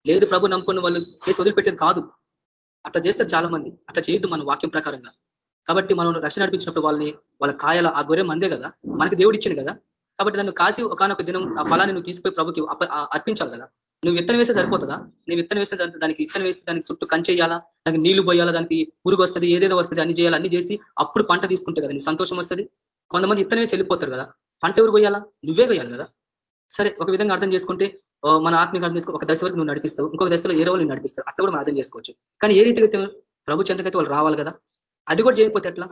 C: లేదు ప్రభు నమ్ముకున్న వాళ్ళు చేసి వదిలిపెట్టేది కాదు. అట్లా చేస్తారు చాలా మంది అట్లా చేయొద్దు మన వాక్యం ప్రకారంగా. కాబట్టి మనం రక్షణ నడిపించినప్పుడు వాళ్ళని వాళ్ళ కాయల ఆ గొర్రె మందే కదా? మనకి దేవుడు ఇచ్చింది కదా? కాబట్టి దాన్ని కాసి ఒకనొక దినం ఆ ఫలాన్ని నువ్వు తీసుకుపోయి ప్రభుకి అర్పించాలి కదా? నువ్వు విత్తనం వేస్తే సరిపోతుందా? నువ్వు విత్తనం వేస్తే దానికి విత్తనం వేస్తే దానికి చుట్టూ కంచేయాలా దానికి నీళ్ళు పోయాలా? దానికి పురుగు వస్తుంది ఏదేదో వస్తుంది అన్ని చేయాలి? అన్ని చేసి అప్పుడు పంట తీసుకుంటే కదా నీ సంతోషం వస్తుంది? కొంతమంది విత్తనం వేసి వెళ్ళిపోతారు కదా? పంట ఎవరు పోయాలా నువ్వే పోయాలి కదా? సరే ఒక విధంగా అర్థం చేసుకుంటే మన ఆత్మీయ అర్థం ఒక దశ వరకు నువ్వు నడిపిస్తావు ఇంకొక దశలో ఏ రోజు నడిపిస్తావు అట్లా కూడా మనం అర్థం చేసుకోవచ్చు. కానీ ఏ రీతిగా ప్రభు చెంతకైతే వాళ్ళు రావాలి కదా అది కూడా చేయకపోతే ఎట్లా?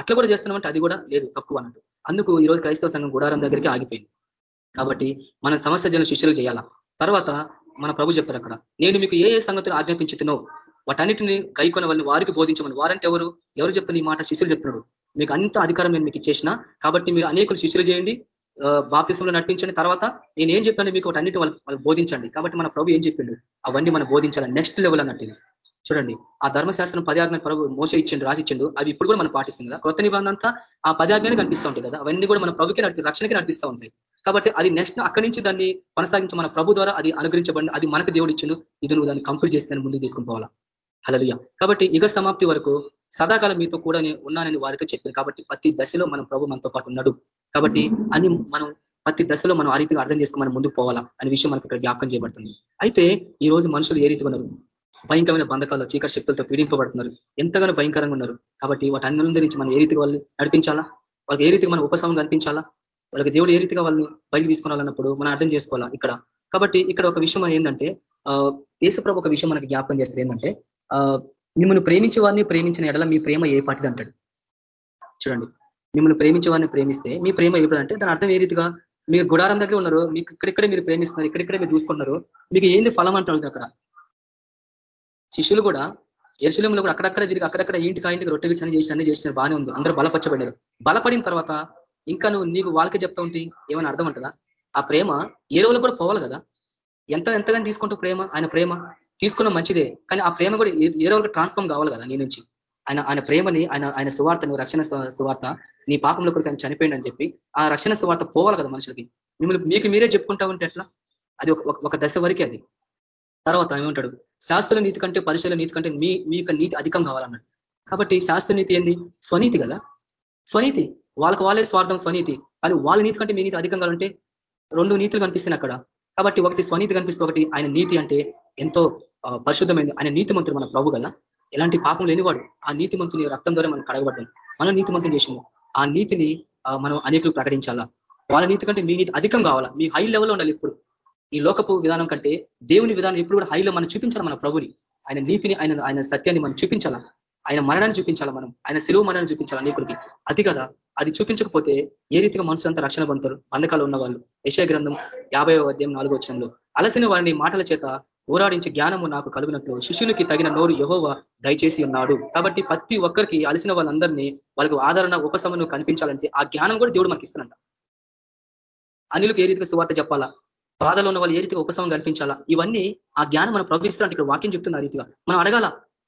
C: అట్లా కూడా చేస్తున్నామంటే అది కూడా లేదు తక్కువ అన్నట్టు. అందుకు ఈ రోజు క్రైస్తవ సంఘం గుడారం దగ్గరికి ఆగిపోయింది. కాబట్టి మన సమస్య జన శిష్యులు చేయాలా? తర్వాత మన ప్రభు చెప్తారు అక్కడ నేను మీకు ఏ ఏ సంగతులు ఆజ్ఞాపించుతున్నావు వాటన్నిటిని గైకొన వాళ్ళని వారికి బోధించమని. వారంటే ఎవరు? ఎవరు చెప్తున్న ఈ మాట శిష్యులు చెప్తున్నాడు మీకు అంత అధికారం నేను మీకు ఇచ్చేసిన కాబట్టి మీరు అనేకులు శిష్యులు చేయండి బాప్తిస్మంలో నడిపించండి తర్వాత నేను ఏం చెప్పాను మీకు? అన్నిటి వాళ్ళు బోధించండి. కాబట్టి మన ప్రభు ఏం చెప్పిండు? అవన్నీ మనం బోధించాలి? నెక్స్ట్ లెవెల్ అన్నట్టు చూడండి. ఆ ధర్మశాస్త్రం పదాజ్ఞ ప్రభు మోస ఇచ్చిండు రాసిచ్చిండు అవి ఇప్పుడు కూడా మనం పాటిస్తుంది కదా? కొత్త నిబంధన అంతా ఆ పదాజ్ఞానే కనిపిస్తూ ఉంటాయి కదా? అవన్నీ కూడా మన ప్రభుకి రక్షణకి నడిపిస్తూ ఉంటాయి. కాబట్టి అది నెక్స్ట్ అక్కడి నుంచి దాన్ని కొనసాగించి మన ప్రభు ద్వారా అది అనుగ్రహించబడి అది మనకు దేవుడు ఇచ్చిండు. ఇది నువ్వు దాన్ని కంప్లీట్ చేసి ముందుకు తీసుకుని పోవాలా? హలలుయ కాబట్టి యుగ సమాప్తి వరకు సదాకాలం మీతో కూడా ఉన్నానని వారితో చెప్పారు కాబట్టి ప్రతి దశలో మనం ప్రభు మనతో పాటు ఉన్నాడు. కాబట్టి అని మనం ప్రతి దశలో మనం ఆ రీతిగా అర్థం చేసుకుని మనం ముందుకు పోవాలా అనే విషయం మనకు ఇక్కడ జ్ఞాపకం చేయబడుతుంది. అయితే ఈ రోజు మనుషులు ఏ రీతిగా ఉన్నారు? భయంకరమైన బంధకాలు చీకటి శక్తులతో పీడింపబడుతున్నారు. ఎంతగానో భయంకరంగా ఉన్నారు. కాబట్టి వాటి అన్నిందరించి మనం ఏ రీతిగా వాళ్ళు నడిపించాలా? వాళ్ళకి ఏ రీతిగా మనం ఉపశమం కనిపించాలా వాళ్ళకి దేవుడు ఏ రీతిగా వాళ్ళని బయటికి తీసుకురాలన్నప్పుడు మనం అర్థం చేసుకోవాలా ఇక్కడ? కాబట్టి ఇక్కడ ఒక విషయం ఏంటంటే యేసుప్రభు ఒక విషయం మనకి జ్ఞాపకం చేస్తారు ఏంటంటే మిమ్మల్ని ప్రేమించే వారిని ప్రేమించిన ఎడల మీ ప్రేమ ఏ పాటిది అంటాడు? చూడండి. మిమ్మల్ని ప్రేమించే వారిని ప్రేమిస్తే మీ ప్రేమ ఏపదంటే దాని అర్థం ఏ రీతిగా మీరు గుడారం దగ్గర ఉన్నారు మీకు ఇక్కడిక్కడే మీరు ప్రేమిస్తున్నారు ఇక్కడిక్కడే మీరు చూసుకున్నారు మీకు ఏంది ఫలం అంటారు అక్కడ? శిష్యులు కూడా ఎరుశలంలో కూడా అక్కడక్కడ తిరిగి అక్కడక్కడ ఇంటికి ఇంటికి రొట్టె విచారణ చేసి అన్ని చేసినారు బాగానే ఉంది అందరూ బలపరచబడ్డారు బలపడిన తర్వాత ఇంకా నువ్వు నీకు వాళ్ళకే చెప్తా ఉంటే ఏమైనా అర్థం అంటదా ఆ ప్రేమ ఏ రోజులు కూడా పోవాలి కదా. ఎంత ఎంతగానో తీసుకుంటూ ప్రేమ ఆయన ప్రేమ తీసుకున్న మంచిదే కానీ ఆ ప్రేమ కూడా ఏ రోజులు ట్రాన్స్ఫార్మ్ కావాలి కదా నీ నుంచి. ఆయన ఆయన ప్రేమని ఆయన ఆయన సువార్తను రక్షణ సువార్త నీ పాపంలో కూడా ఆయన చనిపోయింది అని చెప్పి ఆ రక్షణ సువార్త పోవాలి కదా మనుషులకి. మిమ్మల్ని మీకు మీరే చెప్పుకుంటా ఉంటే ఎట్లా? అది ఒక దశ వరకే అది. తర్వాత ఏమంటాడు? శాస్త్రుల నీతి కంటే పరిశీల నీతి కంటే మీ మీ యొక్క నీతి అధికం కావాలన్నాడు. కాబట్టి శాస్త్ర నీతి ఏంది? స్వనీతి కదా. స్వనీతి. వాళ్ళకి వాళ్ళే స్వార్థం స్వనీతి. కానీ వాళ్ళ నీతి కంటే మీ నీతి అధికంగా ఉంటే రెండు నీతులు కనిపిస్తున్నాయి అక్కడ. కాబట్టి ఒకటి స్వనీతి కనిపిస్తే ఒకటి ఆయన నీతి అంటే ఎంతో పరిశుద్ధమైంది. ఆయన నీతిమంతుడు మన ప్రభు కదా. ఎలాంటి పాపం లేనివాడు ఆ నీతిమంతుని రక్తం ద్వారా మనం కడగబడ్డాం మనం నీతిమంతుని చేసినాము ఆ నీతిని మనం అనేకులు ప్రకటించాలా? వాళ్ళ నీతి కంటే మీ నీతి అధికం కావాలా? మీ హై లెవెల్లో ఉండాలి ఇప్పుడు. ఈ లోకపు విధానం కంటే దేవుని విధానం ఎప్పుడు కూడా హైలో మనం చూపించాలి మన ప్రభుని? ఆయన నీతిని ఆయన ఆయన సత్యాన్ని మనం చూపించాలా? ఆయన మరణాన్ని చూపించాలా మనం? ఆయన సెలవు మరణాన్ని చూపించాలా అనేకుడికి అది కదా అది చూపించకపోతే ఏ రీతిగా మనుషులంతా రక్షణ పొందుతారు? బంధకాలు ఉన్న వాళ్ళు యశయ గ్రంథం యాభై అధ్యాయం నాలుగో వచ్చంలో అలసిన వారిని మాటల చేత ఊరాడించే జ్ఞానము నాకు కలుగునట్లు. శిష్యునికి తగిన నోరు యహోవ దయచేసి ఉన్నాడు. కాబట్టి ప్రతి ఒక్కరికి అలసిన వాళ్ళందరినీ వాళ్ళకు ఆదరణ ఉపశమనం కనిపించాలంటే ఆ జ్ఞానం కూడా దేవుడు మనకి ఇస్తున్నట్ట అనిలకు ఏ రీతిగా సువార్త చెప్పాలా? బాధలో ఉన్న వాళ్ళు ఏ రీతిగా ఉపశమనం కల్పించాలా? ఇవన్నీ ఆ జ్ఞానం మనం ప్రవహిస్తున్నట్టు ఇక్కడ వాక్యం చెప్తుంది ఆ రీతిగా. మనం అడగాల?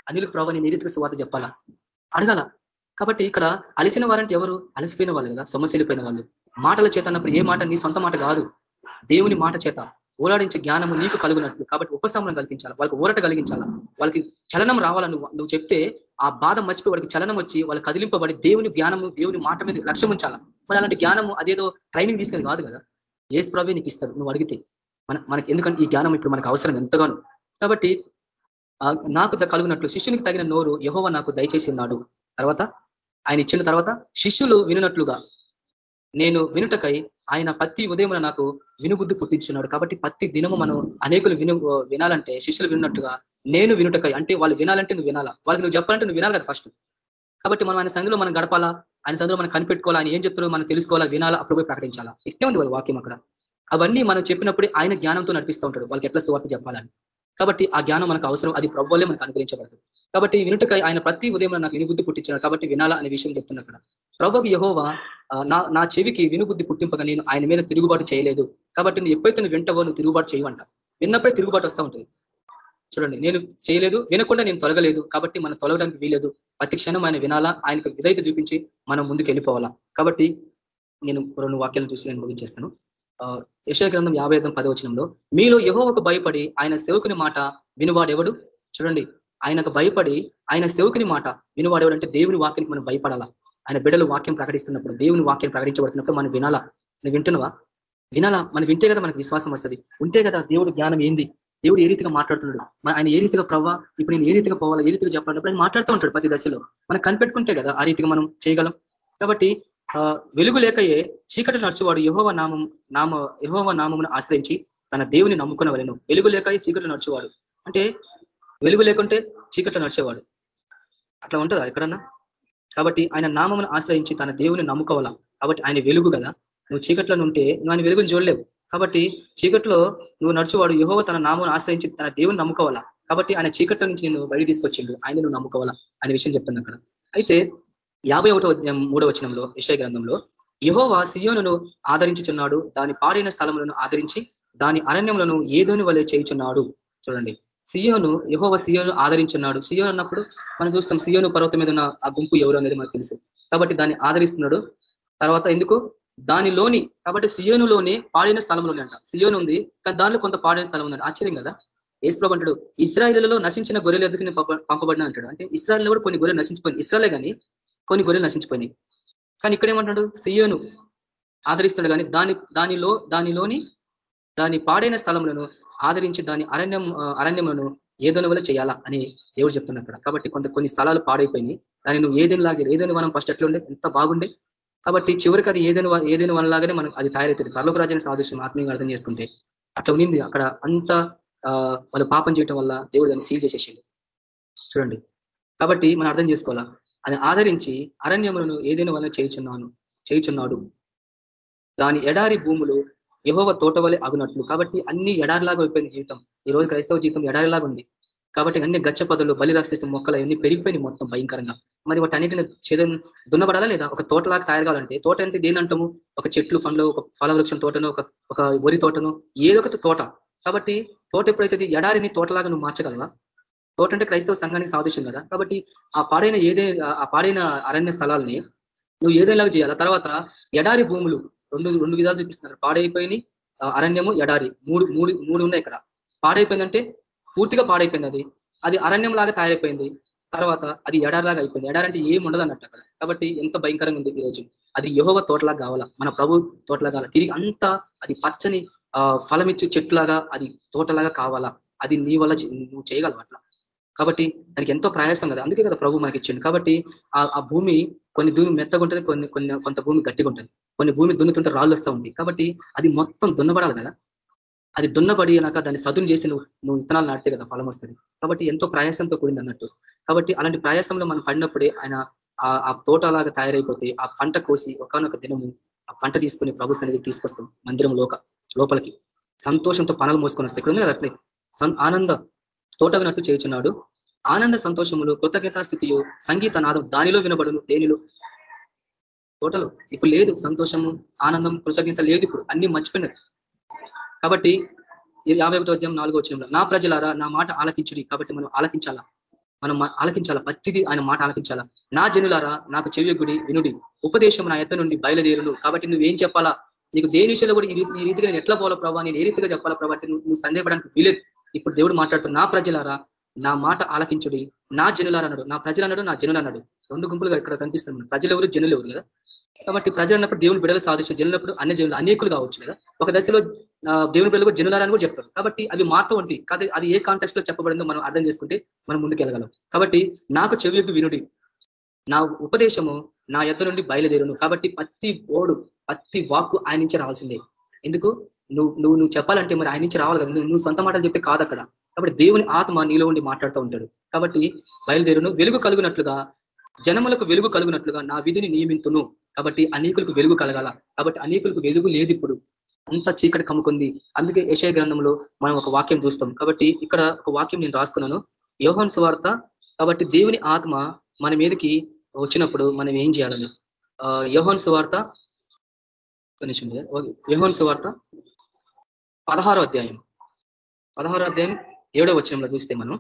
C: అనిలకు ప్రభావ నేను ఏ రీతిగా సువార్త చెప్పాలా? అడగాల? కాబట్టి ఇక్కడ అలిసిన వారంటే ఎవరు? అలసిపోయిన వాళ్ళు కదా సమస్యలిపోయిన వాళ్ళు. మాటల చేత అన్నప్పుడు ఏ మాట నీ సొంత మాట కాదు. దేవుని మాట చేత. ఓలాడించే జ్ఞానము నీకు కలుగునట్లు. కాబట్టి ఉపశమనం కల్పించాలి? వాళ్ళకి ఊరట కలిగించాలా? వాళ్ళకి చలనం రావాలని నువ్వు చెప్తే ఆ బాధ మర్చిపోయి వాళ్ళకి చలనం వచ్చి వాళ్ళు కదిలింపబడి దేవుని జ్ఞానము దేవుని మాట మీద లక్ష్యం ఉంచాలా? మరి అలాంటి జ్ఞానము అదేదో ట్రైనింగ్ తీసుకుని కాదు కదా? ఏ స్ప్రవే నీకు ఇస్తాడు. నువ్వు అడిగితే. మన మనకి ఎందుకంటే ఈ జ్ఞానం ఇప్పుడు మనకు అవసరం ఎంతగానో. కాబట్టి నాకు కలుగునట్లు. శిష్యునికి తగిన నోరు యహోవ నాకు దయచేసి ఉన్నాడు. తర్వాత ఆయన ఇచ్చిన తర్వాత శిష్యులు వినున్నట్లుగా నేను వినుటకై ఆయన ప్రతి ఉదయం నాకు వినుబుద్ధి పుట్టించున్నాడు. కాబట్టి ప్రతి దినము మనం అనేకులు విను వినాలంటే శిష్యులు విన్నట్టుగా నేను వినుటకై అంటే వాళ్ళు వినాలంటే నువ్వు వినాలా? వాళ్ళకి నువ్వు చెప్పాలంటే నువ్వు వినాలి కదా ఫస్ట్ కాబట్టి మనం ఆయన సంధిలో మనం గడపాలా? ఆయన సంధిలో మనం కనిపెట్టుకోవాలా? ఆయన ఏం చెప్తారో మనం తెలుసుకోవాలా? వినాలా? అప్పుడు పోయి ప్రకటించాలా? ఇట్టే ఉంది వాళ్ళ వాక్యం అక్కడ. అవన్నీ మనం చెప్పినప్పుడే ఆయన జ్ఞానంతో నడిపిస్తూ ఉంటాడు. వాళ్ళకి ఎట్లా సువార్త చెప్పాలని. కాబట్టి ఆ జ్ఞానం మనకు అవసరం అది ప్రభువలే మనకు అనుగ్రహించబడుతుంది కాబట్టి వినుటకై ఆయన ప్రతి ఉదయం నాకు వినుబుద్ధి పుట్టించాడు కాబట్టి వినాలా అనే విషయం చెప్తున్నా అక్కడ. ప్రభుకి యహోవా నా నా చెవికి వినుబుద్ధి పుట్టింపగా నేను ఆయన మీద తిరుగుబాటు చేయలేదు. కాబట్టి నువ్వు ఎప్పుడైతే నువ్వు వింటవో నువ్వు తిరుగుబాటు చేయవంట. విన్నప్పుడే తిరుగుబాటు వస్తూ ఉంటుంది. చూడండి నేను చేయలేదు వినకుండా నేను తొలగలేదు. కాబట్టి మనం తొలగడానికి వీలేదు ప్రతి క్షణం ఆయన వినాలా ఆయనకు విధైతే చూపించి మనం ముందుకు వెళ్ళిపోవాలా కాబట్టి నేను రెండు వాక్యాలను చూసి నేను ముగించేస్తాను. యశయ గ్రంథం యాభై ఐదు పదవచనంలో మీలో యహోవకు భయపడి ఆయన సేవకుని మాట వినువాడెవడు? చూడండి ఆయనకు భయపడి ఆయన సేవకుని మాట వినువాడెవడు అంటే దేవుని వాక్యానికి మనం భయపడాలా? ఆయన బిడ్డలు వాక్యం ప్రకటిస్తున్నప్పుడు దేవుని వాక్యం ప్రకటించబడుతున్నప్పుడు మనం వినాలా? నువ్వు వింటున్నావా? వినాలా? మనం వింటే కదా మనకు విశ్వాసం వస్తుంది. ఉంటే కదా దేవుడు జ్ఞానం ఏంది? దేవుడు ఏ రీతిగా మాట్లాడుతున్నాడు? ఆయన ఏ రీతిగా ప్రవ్వా? ఇప్పుడు నేను ఏ రీతిగా పోవాలా? ఏ రీతిగా చెప్పాలన్నప్పుడు ఆయన మాట్లాడుతూ ఉంటాడు ప్రతి దశలో. మనం కనిపెట్టుకుంటే కదా ఆ రీతిగా మనం చేయగలం. కాబట్టి వెలుగు లేకయే చీకటి నడుచువాడు యహోవ నామం నామ యహోవ నామమును ఆశ్రయించి తన దేవుని నమ్ముకున్న వెళ్ళను వెలుగు లేక చీకటి నడిచేవాడు. అంటే వెలుగు లేకుంటే చీకట్లో నడిచేవాడు. అట్లా ఉంటుందా ఎక్కడన్నా? కాబట్టి ఆయన నామమును ఆశ్రయించి తన దేవుని నమ్ముకోవాలా? కాబట్టి ఆయన వెలుగు కదా. నువ్వు చీకట్లో ఉంటే నువ్వు ఆయన వెలుగుని చూడలేవు. కాబట్టి చీకట్లో నువ్వు నడుచువాడు యహోవ తన నామను ఆశ్రయించి తన దేవుని నమ్ముకోవాలా? కాబట్టి ఆయన చీకట్లో నుంచి నేను బయట తీసుకొచ్చిండు. ఆయన నువ్వు నమ్ముకోవాలా? అనే విషయం చెప్తున్నా అక్కడ. అయితే యాభై ఒకటో మూడో వచనంలో విషయ గ్రంథంలో యహోవా సియోను ఆదరించుచున్నాడు దాని పాడైన స్థలములను ఆదరించి దాని అరణ్యములను ఏదోని వలె చేయుచున్నాడు. చూడండి. సియోను యహోవ సియోను ఆదరించున్నాడు. సియోను అన్నప్పుడు మనం చూస్తాం సియోను పర్వతం మీద ఉన్న ఆ గుంపు ఎవరు అనేది మనకు తెలుసు. కాబట్టి దాన్ని ఆదరిస్తున్నాడు. తర్వాత ఎందుకు? దానిలోని కాబట్టి సియోనులోని పాడైన స్థలంలోనే అంట. సియోను ఉంది కానీ దానిలో కొంత పాడైన స్థలం ఉందంట. ఆశ్చర్యం కదా? ఏసుప్రభు అంటాడు ఇస్రాయిలలో నశించిన గొర్రెలు ఎదుకు నేను పంపబడిన అంటాడు. అంటే ఇస్రాయల్లో కూడా కొన్ని గొర్రెలు నశించిపోయింది ఇస్రాయలే కానీ కొన్ని గొర్రెలు నశించిపోయినాయి. కానీ ఇక్కడ ఏమంటాడు సియోను ఆదరిస్తున్నాడు. కానీ దాని దానిలో దానిలోని దాని పాడైన స్థలములను ఆదరించి దాని అరణ్యం అరణ్యములను ఏదోని వల్ల చేయాలా అని దేవుడు చెప్తున్నా అక్కడ. కాబట్టి కొంత కొన్ని స్థలాలు పాడైపోయినాయి. దాన్ని నువ్వు ఏదైనా లాగే ఏదైనా మనం ఫస్ట్ ఎట్లుండే ఎంత బాగుండే? కాబట్టి చివరికి అది ఏదైనా ఏదైనా వనలాగానే మనం అది తయారవుతుంది పర్లోక రాజ్యాన్ని సాదృశ్యం ఆత్మీయంగా అర్థం చేసుకుంటే అట్లా ఉన్నింది అక్కడ అంత వాళ్ళు పాపం చేయటం వల్ల దేవుడు దాన్ని సీల్ చేసేసిండు. చూడండి. కాబట్టి మనం అర్థం చేసుకోవాలా? అది ఆదరించి అరణ్యములను ఏదైనా వల్ల చేయుచున్నాను చేయుచున్నాడు. దాని ఎడారి భూములు యహోవ తోట వలె అగునట్లు కాబట్టి అన్ని ఎడారిలాగా అయిపోయింది జీవితం. ఈ రోజు క్రైస్తవ జీవితం ఎడారిలాగా ఉంది. కాబట్టి అన్ని గచ్చ పదలు బలి రాసేసిన మొక్కలు అవన్నీ పెరిగిపోయినాయి మొత్తం భయంకరంగా. మరి వాటి అన్నిటిని ఛేదం దున్నబడాలా లేదా? ఒక తోటలాగా తయారు కావాలంటే తోట అంటే దేని అంటాము ఒక చెట్లు పండ్లు ఒక ఫలవృక్షం తోటను ఒక ఒక వరి తోటను ఏదో ఒకటి తోట. కాబట్టి తోట ఎప్పుడైతే ఎడారిని తోటలాగా నువ్వు మార్చగలవా? తోట అంటే క్రైస్తవ సంఘానికి సాదృశ్యం కదా. కాబట్టి ఆ పాడైన ఏదే ఆ పాడైన అరణ్య స్థలాల్ని నువ్వు ఏదేలాగా చేయాలి? తర్వాత ఎడారి భూములు రెండు రెండు విధాలు చూపిస్తున్నారు. పాడైపోయినాయి అరణ్యము ఎడారి. మూడు మూడు మూడు ఉన్నాయి ఇక్కడ. పాడైపోయిందంటే పూర్తిగా పాడైపోయింది అది. అది అరణ్యం లాగా తయారైపోయింది. తర్వాత అది ఎడారిలాగా అయిపోయింది. ఎడారంటే ఏం ఉండదు అన్నట్టు అక్కడ. కాబట్టి ఎంత భయంకరంగా ఉంది ఈరోజు అది యహోవ తోటలా కావాలా? మన ప్రభు తోటలా కావాలా? తిరిగి అంతా అది పచ్చని ఫలమిచ్చే చెట్టులాగా అది తోటలాగా కావాలా? అది నీ వల్ల నువ్వు చేయగలవు అట్లా? కాబట్టి దానికి ఎంతో ప్రయాసం కదా. అందుకే కదా ప్రభు మనకి ఇచ్చింది కాబట్టి ఆ భూమి కొన్ని భూమి మెత్తగా ఉంటుంది కొన్ని కొన్ని కొంత భూమి గట్టిగా ఉంటుంది కొన్ని భూమి దున్నుతుంటే రాళ్ళు వస్తూ ఉంటాయి కాబట్టి అది మొత్తం దున్నబడాలి కదా. అది దున్నబడి అనక దాన్ని సదును చేసి నువ్వు నువ్వు విత్తనాలు నాటితే కదా ఫలం వస్తుంది. కాబట్టి ఎంతో ప్రయాసంతో కూడింది అన్నట్టు. కాబట్టి అలాంటి ప్రయాసంలో మనం పడినప్పుడే ఆయన ఆ తోటలాగా తయారైపోతే ఆ పంట కోసి ఒకనొక దినము ఆ పంట తీసుకుని ప్రభు సన్నిధికి తీసుకొస్తాం. మందిరం లోక లోపలికి. సంతోషంతో పనులు మోసుకొని వస్తాయి ఇక్కడ ఉంది కదా అట్లే. ఆనంద తోటగినట్టు చేయుచున్నాడు. ఆనంద సంతోషములు కృతజ్ఞతాస్థితియు సంగీత నాదం దానిలో వినబడును దేనిలో? తోటలో. ఇప్పుడు లేదు సంతోషము ఆనందం కృతజ్ఞత లేదు ఇప్పుడు అన్ని మర్చిపోయినారు కాబట్టి యాభై ఒకటో అధ్యాయం నాలుగో వచ్చినంలో నా ప్రజలారా నా మాట ఆలకించుడి కాబట్టి మనం ఆలకించాలా? మనం ఆలకించాలా? ప్రతిదీ ఆయన మాట ఆలకించాలా? నా జనులారా నాకు చెవియగుడి వినుడి ఉపదేశం నా ఎత్త నుండి బయలుదేరును కాబట్టి నువ్వేం చెప్పాలా? నీకు దేని విషయంలో కూడా ఈ రీతిగా నేను ఎట్లా పోవాలా ప్రభావ నేను ఏ రీతిగా చెప్పాలా ప్రభావ నువ్వు నువ్వు సందేహపడానికి వీలేదు ఇప్పుడు దేవుడు మాట్లాడుతూ నా ప్రజలారా నా మాట ఆలకించుడి నా జనులారా అన్నాడు. నా ప్రజలు అన్నాడు నా జనులు అన్నాడు రెండు గుంపులుగా ఇక్కడ కనిపిస్తుంది ప్రజలు ఎవరు జనులు ఎవరు కదా? కాబట్టి ప్రజలు అన్నప్పుడు దేవుని బిడలు సాధించిన జనులప్పుడు అన్ని జనులు అనేకులు కావచ్చు కదా? ఒక దశలో దేవుని బిడలు కూడా జనులారని కూడా చెప్తారు. కాబట్టి అవి మారుతూ ఉంటాయి కాదు అది ఏ కాంటెక్స్ట్లో చెప్పబడిందో మనం అర్థం చేసుకుంటే మనం ముందుకెళ్ళగలం. కాబట్టి నాకు చెవియకు వినుడి. నా ఉపదేశము నా ఎద్ద నుండి బయలుదేరును. కాబట్టి ప్రతి ఓడు ప్రతి వాక్కు ఆయన నుంచి రావాల్సిందే. ఎందుకు? నువ్వు నువ్వు నువ్వు చెప్పాలంటే మరి ఆయన నుంచి రావాలి కదా. నువ్వు సొంత మాటలు చెప్తే కాదు అక్కడ. కాబట్టి దేవుని ఆత్మ నీలో ఉండి మాట్లాడుతూ ఉంటాడు. కాబట్టి బయలుదేరును. వెలుగు కలుగునట్లుగా జనములకు వెలుగు కలుగునట్లుగా నా విధిని నియమింతును. కాబట్టి అనేకులకు వెలుగు కలగాల. కాబట్టి అనేకులకు వెలుగు లేదు ఇప్పుడు. అంత చీకటి కమ్ముకుంది. అందుకే యశయ గ్రంథంలో మనం ఒక వాక్యం చూస్తాం. కాబట్టి ఇక్కడ ఒక వాక్యం నేను రాసుకున్నాను యోహన్ సువార్త. కాబట్టి దేవుని ఆత్మ మన మీదకి వచ్చినప్పుడు మనం ఏం చేయాలని? యోహన్ సువార్త. యోహన్ సువార్త. పదహారో అధ్యాయం. పదహారో అధ్యాయం ఏడో వచ్చంలో చూస్తే మనం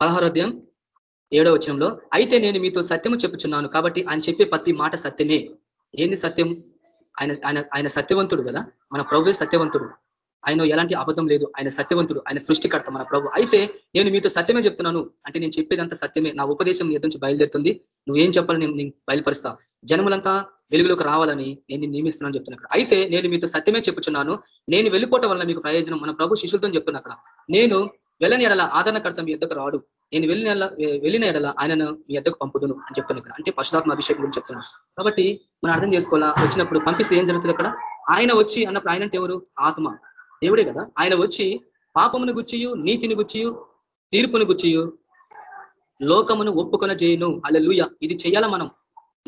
C: పదహారో అధ్యాయం ఏడో వచ్చంలో అయితే నేను మీతో సత్యము చెప్పుచున్నాను కాబట్టి ఆయన చెప్పే ప్రతి మాట సత్యమే. ఏంది సత్యం ఆయన ఆయన ఆయన సత్యవంతుడు కదా మన ప్రభు సత్యవంతుడు. ఆయన ఎలాంటి అబద్ధం లేదు. ఆయన సత్యవంతుడు ఆయన సృష్టికర్త మన ప్రభు. అయితే నేను మీతో సత్యమే చెప్తున్నాను. అంటే నేను చెప్పేదంతా సత్యమే. నా ఉపదేశం నీ నుంచి బయలుదేరుతుంది. నువ్వేం చెప్పాలని నేను బయలుపరుస్తా. జనములంతా వెలుగులోకి రావాలని నేను నియమిస్తున్నాను చెప్తున్నా అయితే నేను మీతో సత్యమే చెప్పుచున్నాను. నేను వెళ్ళిపోవటం వల్ల మీకు ప్రయోజనం. మన ప్రభు శిష్యులతో చెప్తున్నా అక్కడ. నేను వెళ్ళని ఎడల ఆదరణకర్త మీ ఎద్దకు రాడు. నేను వెళ్ళిన వెళ్ళిన ఎడల ఆయనను మీ ఎద్దకు పంపుదును అని చెప్తున్నాను ఇక్కడ. అంటే పశురాత్మ అభిషేకం గురించి చెప్తున్నాను. కాబట్టి మనం అర్థం చేసుకోవాలా? వచ్చినప్పుడు పంపిస్తే ఏం జరుగుతుంది అక్కడ? ఆయన వచ్చి అన్నప్పుడు ఆయన ఎవరు? ఆత్మ. దేవుడే కదా? ఆయన వచ్చి పాపమును గుచ్చియు నీతిని గుచ్చియు తీర్పును గుచ్చియు లోకమును ఒప్పుకొన చేయను అలలుయ ఇది చేయాల మనం?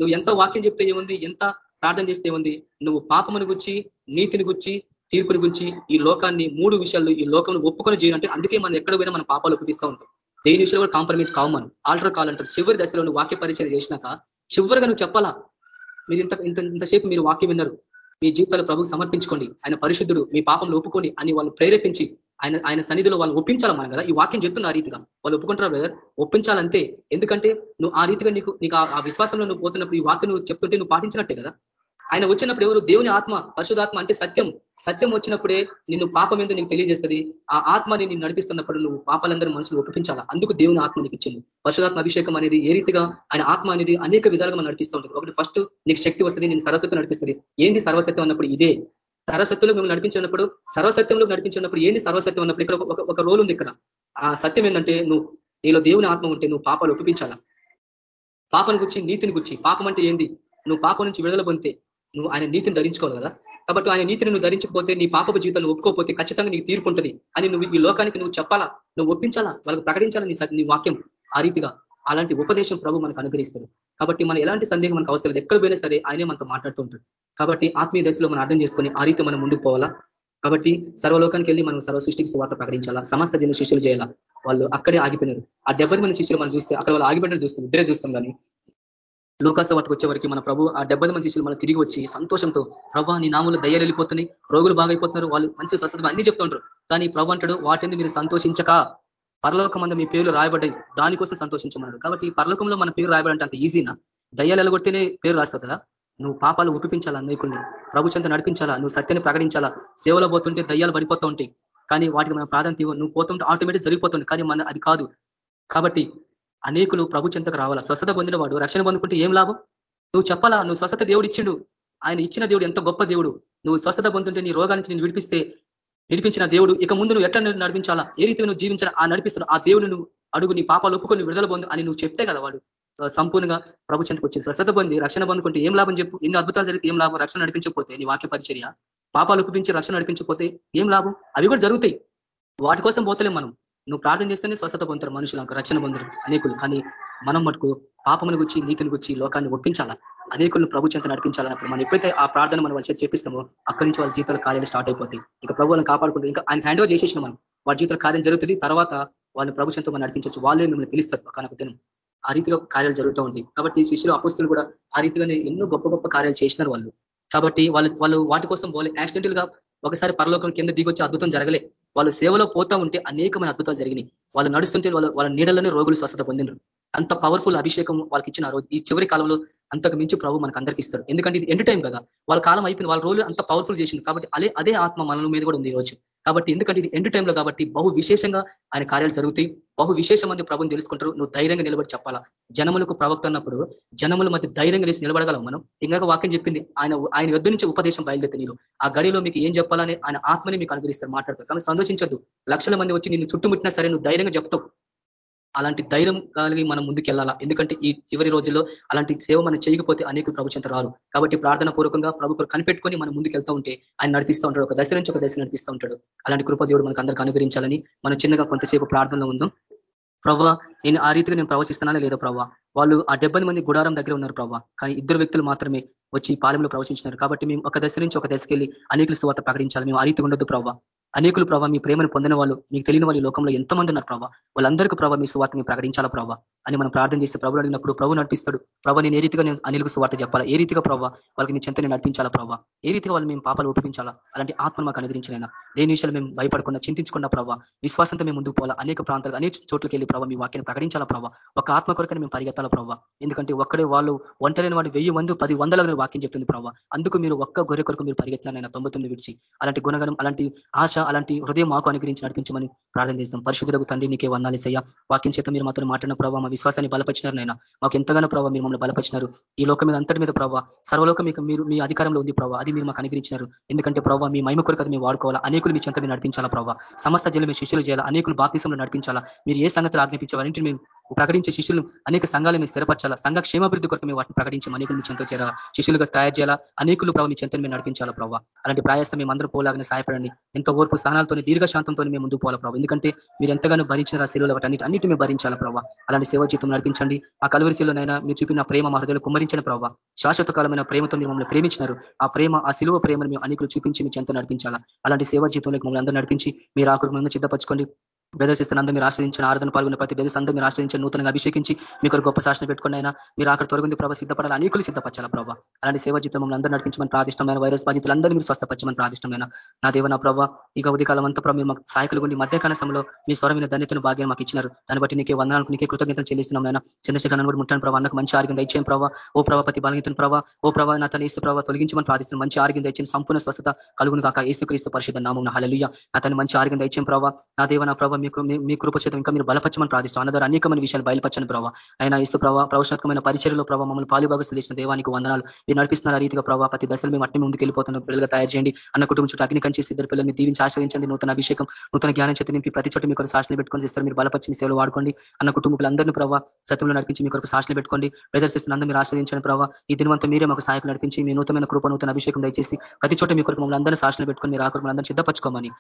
C: నువ్వు ఎంత వాక్యం చెప్తే ఏముంది? ఎంత ప్రార్థన చేస్తే ఏముంది? నువ్వు పాపమును గుచ్చి నీతిని గుచ్చి తీర్పుని గురించి ఈ లోకాన్ని మూడు విషయాలు ఈ లోకం ఒప్పుకొని చేయాలంటే అందుకే మనం ఎక్కడ పోయినా మన పాపాలు ఒప్పిస్తూ ఉంటాం. దేని విషయంలో కూడా కాంప్రమైజ్ కావు మనం. ఆల్టర్ కావాలంటారు చివరి దశలో నువ్వు వాక్య పరిచయం చేసినాక చివరిగా నువ్వు చెప్పాలా? మీరు ఇంత ఇంత ఇంతసేపు మీరు వాక్యం విన్నారు. మీ జీవితాలు ప్రభుకు సమర్పించుకోండి. ఆయన పరిశుద్ధుడు మీ పాపంలో ఒప్పుకోండి అని వాళ్ళు ప్రేరేపించి ఆయన ఆయన సన్నిధిలో వాళ్ళు ఒప్పించాలి మనం కదా? ఈ వాక్యం చెప్తున్న ఆ రీతిగా. వాళ్ళు ఒప్పుకుంటారు బ్రదర్ ఒప్పించాలంతే. ఎందుకంటే నువ్వు ఆ రీతిగా నీకు నీకు ఆ విశ్వాసంలో నువ్వు పోతున్నప్పుడు ఈ వాక్యం నువ్వు చెప్తుంటే నువ్వు పాటించినట్టే కదా? ఆయన వచ్చినప్పుడు ఎవరు? దేవుని ఆత్మ పరిశుధాత్మ అంటే సత్యం. సత్యం వచ్చినప్పుడే నిన్ను పాపం ఏందో నీకు తెలియజేస్తుంది? ఆ ఆత్మని నిన్ను నడిపిస్తున్నప్పుడు నువ్వు పాపాలందరూ మనుషులు ఒప్పించాలా? అందుకు దేవుని ఆత్మ నీకు ఇచ్చింది. పరిశుధాత్మ అభిషేకం అనేది ఏ రీతిగా ఆయన ఆత్మ అనేది అనేక విధాలుగా మనం నడిపిస్తూ ఉంటుంది. ఒకటి ఫస్ట్ నీకు శక్తి వస్తుంది నేను సరస్వత్వం నడిపిస్తుంది. ఏంది సర్వసత్యం అన్నప్పుడు ఇదే? సర్వసత్యంలో మేము నడిపించినప్పుడు సర్వసత్యంలో నడిపించినప్పుడు ఏంది సర్వసత్యం అన్నప్పుడు? ఇక్కడ ఒక రోల్ ఉంది ఇక్కడ. ఆ సత్యం ఏంటంటే నువ్వు నీలో దేవుని ఆత్మ ఉంటే నువ్వు పాపాలు ఒప్పించాలా? పాపను గురించి నీతిని గురించి. పాపం అంటే ఏంది? నువ్వు పాపం నుంచి విడుదల పొందితే నువ్వు ఆయన నీతిని ధరించుకోవాలి కదా? కాబట్టి ఆయన నీతిని నువ్వు ధరించకపోతే నీ పాపపు జీవితాన్ని ఒప్పుకోకపోతే ఖచ్చితంగా నీకు తీర్పు ఉంటుంది. అని నువ్వు ఈ లోకానికి నువ్వు చెప్పాలా? నువ్వు ఒప్పించాలా? వాళ్ళకి ప్రకటించాలా నీ నీ వాక్యం? ఆ రీతిగా అలాంటి ఉపదేశం ప్రభు మనకు అనుగ్రహిస్తాడు. కాబట్టి మనం ఎలాంటి సందేహం మనకు అవసరం లేదు. ఎక్కడ పోయినా సరే ఆయనే మనతో మాట్లాడుతూ ఉంటాడు. కాబట్టి ఆత్మీయ దశలో మనం అర్థం చేసుకొని ఆ రీతి మనం ముందుకు పోవాలా? కాబట్టి సర్వలోకానికి వెళ్ళి మనం సర్వ సృష్టికి సువార్త ప్రకటించాలా? సమస్త జన శిష్యులు చేయాలా? వాళ్ళు అక్కడే ఆగిపోయినారు. ఆ డెబ్బై మంది శిష్యులు మనం చూస్తే అక్కడ వాళ్ళు ఆగిపోయినారు చూస్తాం ఇద్దరే చూస్తాం కానీ లోకాసవతకు వచ్చే వరకు మన ప్రభు ఆ డెబ్బై మంది శిష్యులు మనం తిరిగి వచ్చి సంతోషంతో ప్రభా నీ నాములు దయ్యాలు వెళ్ళిపోతున్నాయి రోగులు బాగైపోతున్నారు వాళ్ళు మంచి స్వస్థత అన్ని చెప్తుంటారు కానీ ప్రభు అంటాడు వాటిని మీరు సంతోషించక. పరలోక మీ పేర్లు రాయబడ్డాయి. దానికోసం సంతోషించమన్నాడు. కాబట్టి పరలోకంలో మన పేరు రాయబడంటే అంత ఈజీనా? దయ్యాలు ఎలగొడితేనే పేరు రాస్తావు కదా? నువ్వు పాపాలు ఒప్పించాలా అనేకుల్ని? ప్రభు చెంత నడిపించాలా? నువ్వు సత్యాన్ని ప్రకటించాలా? సేవలో పోతుంటే దయ్యాలు పడిపోతూ ఉంటాయి. కానీ వాటికి మనం ప్రాధాన్యత నువ్వు పోతుంటే ఆటోమేటిక్ జరిగిపోతుంది కానీ మన అది కాదు. కాబట్టి అనేకులు ప్రభు చెంతకు రావాలా? స్వస్థత పొందిన వాడు రక్షణ పొందుకుంటే ఏం లాభం? నువ్వు చెప్పాలా? నువ్వు స్వస్థత దేవుడు ఇచ్చిండు. ఆయన ఇచ్చిన దేవుడు ఎంత గొప్ప దేవుడు. నువ్వు స్వస్థత పొందుతుంటే నీ రోగానికి నేను విడిపిస్తే విడిపించిన దేవుడు. ఇక ముందు నువ్వు ఎట్లా నడిపించాలా? ఏ రీతిగా నువ్వు జీవించాలా? ఆ నడిపిస్తున్నావు ఆ దేవుడు నువ్వు అడుగు నీ పాపాలు ఒప్పుకొని విడుదల పొందు అని నువ్వు చెప్తే కదా వాడు. సంపూర్ణంగా ప్రభు చెంతకు వచ్చింది స్వస్థత పొంది రక్షణ పొందుకుంటే ఏం లాభం చెప్పు? ఎన్ని అద్భుతాలు జరిగితే ఏం లాభం? రక్షణ నడిపించకపోతే నీ వాక్య పరిచర్య. పాపాలు ఒప్పించి రక్షణ నడిపించకపోతే ఏం లాభం? అవి కూడా జరుగుతాయి. వాటి కోసం పోతలేం మనం. నువ్వు ప్రార్థన చేస్తేనే స్వస్థత పొందుతారు మనుషులు రక్షణ పొందరు అనేకులు. కానీ మనం మటుకు పాపమును గుచ్చి నీతిని గుచ్చి లోకాన్ని ఒప్పించాలా? అనేకులను ప్రభు చెంత నడిపించాలన్నప్పుడు మనం ఎప్పుడైతే ఆ ప్రార్థన మనం వాళ్ళ చేపిస్తామో అక్కడి నుంచి వాళ్ళ జీవితాల కార్యాలు స్టార్ట్ అయిపోతాయి. ఇక ప్రభు వాళ్ళని కాపాడుకుంటే ఇంకా ఆయన హ్యాండ్ ఓవర్ చేసేసిన మనం. వాళ్ళ జీవితాల కార్యం జరుగుతుంది. తర్వాత వాళ్ళు ప్రభు చెంత మనం నడిపించవచ్చు. వాళ్ళే మిమ్మల్ని పిలుస్తారు కనుక దినం. ఆ రీతిగా కార్యాలు జరుగుతూ ఉంటాయి. కాబట్టి శిష్యులు అపుస్తులు కూడా ఆ రీతిగానే ఎన్నో గొప్ప గొప్ప కార్యాలు చేసినారు వాళ్ళు. కాబట్టి వాళ్ళు వాళ్ళు వాటి కోసం పోలే యాక్సిడెంటల్గా ఒకసారి పరలోకం కింద దిగొచ్చి అద్భుతం జరగలే. వాళ్ళు సేవలో పోతా ఉంటే అనేకమైన అద్భుతాలు జరిగినాయి. వాళ్ళు నడుస్తుంటే వాళ్ళ వాళ్ళ నీడలోనే రోగులు స్వస్థత పొందినరు అంత పవర్ఫుల్ అభిషేకం వాళ్ళకి ఇచ్చిన రోజు ఈ చివరి కాలంలో అంతకు మించి ప్రభు మనకు అందరికి ఇస్తారు ఎందుకంటే ఇది ఎండ్ టైం కదా. వాళ్ళ కాలం అయిపోయింది. వాళ్ళ రోజులు అంత పవర్ఫుల్ చేసింది కాబట్టి అదే అదే ఆత్మ మనల మీద కూడా ఉంది ఈ రోజు కాబట్టి ఎందుకంటే ఇది ఎండ్ టైంలో కాబట్టి బహు విశేషంగా ఆయన కార్యాలు జరుగుతాయి. బహు విశేషం మంది ప్రభుని తెలుసుకుంటారు. నువ్వు ధైర్యంగా నిలబడి చెప్పాలా? జనములకు ప్రవక్త అన్నప్పుడు జనముల మధ్య ధైర్యంగా లేచి నిలబడగలం మనం. ఇంకా వాక్యం చెప్పింది ఆయన ఆయన యొద్ధ నుంచి ఉపదేశం బయలుదేరి నేను ఆ గడిలో మీకు ఏం చెప్పాలని ఆయన ఆత్మని మీకు అనుగ్రహిస్తారు మాట్లాడతారు. కానీ సంతోషించద్దు. లక్షల మంది వచ్చి నిన్ను చుట్టుముట్టినా సరే నువ్వు ధైర్యంగా చెప్తావు. అలాంటి ధైర్యం కలిగి మనం ముందుకు వెళ్ళాలా ఎందుకంటే ఈ చివరి రోజుల్లో అలాంటి సేవ మనం చేయకపోతే అనేక ప్రభు చెంత రారు. కాబట్టి ప్రార్థన పూర్వకంగా ప్రభు కనిపెట్టుకొని మనం ముందుకు వెళ్తూ ఉంటే ఆయన నడిపిస్తూ ఉంటాడు. ఒక దశ నుంచి ఒక దశ నడిపిస్తూ ఉంటాడు. అలాంటి కృపదేవుడు మనకు అందరికీ అనుగ్రహించాలని మనం చిన్నగా కొంతసేపు ప్రార్థనలో ఉందాం. ప్రభావ నేను ఆ రీతిగా నేను ప్రవచిస్తున్నానా లేదా ప్రభావ వాళ్ళు ఆ డెబ్బై మంది గుడారం దగ్గర ఉన్నారు ప్రభావ కానీ ఇద్దరు వ్యక్తులు మాత్రమే వచ్చి పాలెంలో ప్రవేశించినారు కాబట్టి మేము ఒక దశ నుంచి ఒక దశకి వెళ్ళి అనేకుల స్వాత ప్రకటించాలి. మేము ఆ రీతి ఉండదు ప్రభావ అనేకులు ప్రభావ మీ ప్రేమను పొందిన వాళ్ళు మీకు తెలియని వాళ్ళు లోకంలో ఎంతమంది ఉన్నారు ప్రభావ వాళ్ళందరికీ ప్రభావ మీ సువార్త మేము ప్రకటించాలా ప్రభావ అని మనం ప్రార్థన చేస్తే ప్రభు అడిగినప్పుడు ప్రభు నడిపిస్తాడు. ప్రభావ నేను ఏ రీతిగా నేను అనేకులకు సువార్త చెప్పాలా? ఏ రీతిగా ప్రభావ వాళ్ళకి మీ చెంతని నడిపించాలా ప్రభావ ఏ రీతిగా వాళ్ళు మేము పాపాలు ఒప్పించాలా? అలాంటి ఆత్మ మాకు అనుగ్రహించలేనా? దేని విషయాలు మేము భయపడకుండా చింతించుకున్న ప్రభావ విశ్వాసంతో మేము ముందుకు పోవాలా? అనేక ప్రాంతాలు అనేక చోట్లకి వెళ్ళి ప్రభావ మీ వాక్యాన్ని ప్రకటించాలా ప్రభావ ఒక ఆత్మ కొరకని మేము పరిగెత్తాలా ప్రభావ ఎందుకంటే ఒక్కడే వాళ్ళు ఒంటరైన వాడు వెయ్యి మంది పది వందల వాక్యం చెప్తుంది ప్రభావ అందుకు మీరు ఒక్క గొర్రె కొరకు మీరు పరిగెత్తినారైనా తొంభై తొమ్మిది విడిచి అలాంటి గుణగణం అలాంటి ఆశ అలాంటి హృదయం మాకు అనుగ్రహించి నడిపించమని ప్రార్థన చేస్తాం. పరిశుద్ధులకు తండ్రి నీకే వందాలి సయ్య వాక్యం చేత మీరు మాత్రం మాట్లాడిన ప్రభావ మా విశ్వాసాన్ని బలపరిచినారు నైనా మాకు ఎంతగానో ప్రభావ మీరు మమ్మల్ని బలపరిచినారు. ఈ లోకం మీద అంతటి మీద ప్రభావ సర్వలోకం మీకు మీరు మీ అధికారంలో ఉంది ప్రభావ అది మీరు మాకు అనుగ్రహించినారు. ఎందుకంటే ప్రభావ మీ మహిమ కొరకు మీరు వాడుకోవాలా. అనేకులు మీ చెంత మీరు నడిపించాలా ప్రభావ సమస్త జిల్లా మీ శిష్యులు చేయాలా. అనేకులు బాప్తిసంలో నడిపించాలా. మీరు ఏ సంగతులు ఆజ్ఞాపించాలంటే మేము ప్రకటించే శిష్యులు అనేక సంఘాలు మీరు స్థిరపరచాలా? సంఘ క్షేమాభివృద్ధి కొరకు మేము వాటిని ప్రకటించి అనేకులు మీ చెంత చేరాలా? శిష్యులుగా తయారు చేయాలా? అనేకులు ప్రభావ మీ చెంతను మేము నడిపించాలా ప్రభావ అలాంటి ప్రయాసం మేము అందరూ పోలాగానే సహాయపడండి. ఎంతో ఓర్పు స్థానాలతో దీర్ఘశాంతంతో మేము ముందుకు పోవాలా ప్రభావ ఎందుకంటే మీరు ఎంతగానో భరించిన శిలువలు అన్నిటి అన్నిటి మేము భరించాలా ప్రభావ అలాంటి సేవ జీతం నడిపించండి. ఆ కలువరిశిలోనైనా మీరు చూపిన ప్రేమ మా హృదయలు కుమ్మరించిన ప్రభావ శాశ్వత కాలమైన ప్రేమతో మీరు మమ్మల్ని ప్రేమించినారు. ఆ ప్రేమ ఆ శిలువ ప్రేమను మేము అనేకులు చూపించి మీ చెంత నడిపించాలా? అలాంటి సేవ జీతంలోకి మమ్మల్ని అందరూ నడిపించి మీరు ఆకుడు ముందు సిద్ధపరచుకోండి. బ్రదర్స్ ఇస్తాను అందరూ మీరు ఆశ్రయించిన ఆరాధన పాల్గొన్న ప్రతి బ్రదర్స్ అందరూ మీరు ఆశ్రయించిన నూతనంగా అభిషేకించి మీకు గొప్ప శాసన పెట్టుకుని అయినా మీరు అక్కడ తొలగింది ప్రభావ సిద్ధపడాలి అనేకులు సిద్ధపరచాలా ప్రభావ అలాంటి సేవ జీతం మమ్మల్ని అందరూ నడిపించమని ప్రాదిష్టమైన వైరస్ బాధితులందరూ మీరు స్వస్థపరచమని ప్రాదిష్టమైన నా దేవ నా ప్రభావ ఇక ఉదయకాలం అంతా ప్రభావ మీరు మాకు సహాయకులు గుండి మధ్యకాల సమయంలో మీ స్వరమైన ధన్యతను భాగ్యం మాకు ఇచ్చినారు. దాన్ని బట్టి నీకే వందనాలకు నీకే కృతజ్ఞతలు చెల్లిస్తున్నాం అయినా చంద్రశేఖర్ కూడా ముట్టాను ప్రభావ అన్నకు మంచి ఆరోగ్యం దయచేయం ప్రభావ ఓ ప్రభావ ప్రతి బలగీతను ప్రభావ ఓ ప్రభావ నా తన ఇస్తు ప్రభావ తొలగించమని ప్రార్థిస్తున్నాం. మంచి ఆరోగ్యం ఇచ్చిన సంపూర్ణ స్వస్థత కలుగును కాక ఏసుక్రీస్తు పరిషత్ నామం హలలుయ నా తన మంచి ఆరోగ్యం దయచేయం ప్రభావ నా దేవ నా ప్రభావ మీకు మీ కృప చేత ఇంకా మీరు బలపరచమని ప్రార్థిస్తాం. అన్న ద్వారా అనేకమైన విషయాలు బయలుపరచని ప్రభావ అయినా ఇస్తు ప్రభావ ప్రవచనాత్మకమైన పరిచయలో ప్రభావ మమ్మల్ని పాలుభాగస్తులు చేసిన దేవానికి వందనాలు. మీరు నడిపిస్తున్న రీతిగా ప్రభావ ప్రతి దశలు మేము అట్టి ముందుకు వెళ్ళిపోతున్న పిల్లలుగా తయారు చేయండి. అన్న కుటుంబం చుట్టూ అగ్ని కంచేసి ఇద్దరు పిల్లల్ని దీవించి ఆశ్రయించండి. నూతన అభిషేకం నూతన జ్ఞానం చేతి నింపి ప్రతి చోట మీకు సాక్షులు పెట్టుకొని ఇస్తారు మీరు బలపరిచి సేవలు వాడుకోండి. అన్న కుటుంబాలందరినీ ప్రభావ సత్యంలో నడిపించి మీ కొరకు సాక్షులు పెట్టుకోండి. ప్రదర్శిస్తున్న అందరూ మీరు ఆశ్రయించండి ప్రభావ ఈ దినవంతా మీరే మాకు సహాయకు నడిపించి మీ నూతనమైన కృప నూతన అభిషేకం దయచేసి ప్రతి చోట మీ కొరకు మమ్మల్ని అందరినీ సాక్షులు పెట్టుకొని మీరు ఆకులు అందరూ సిద్ధపరచుకోమని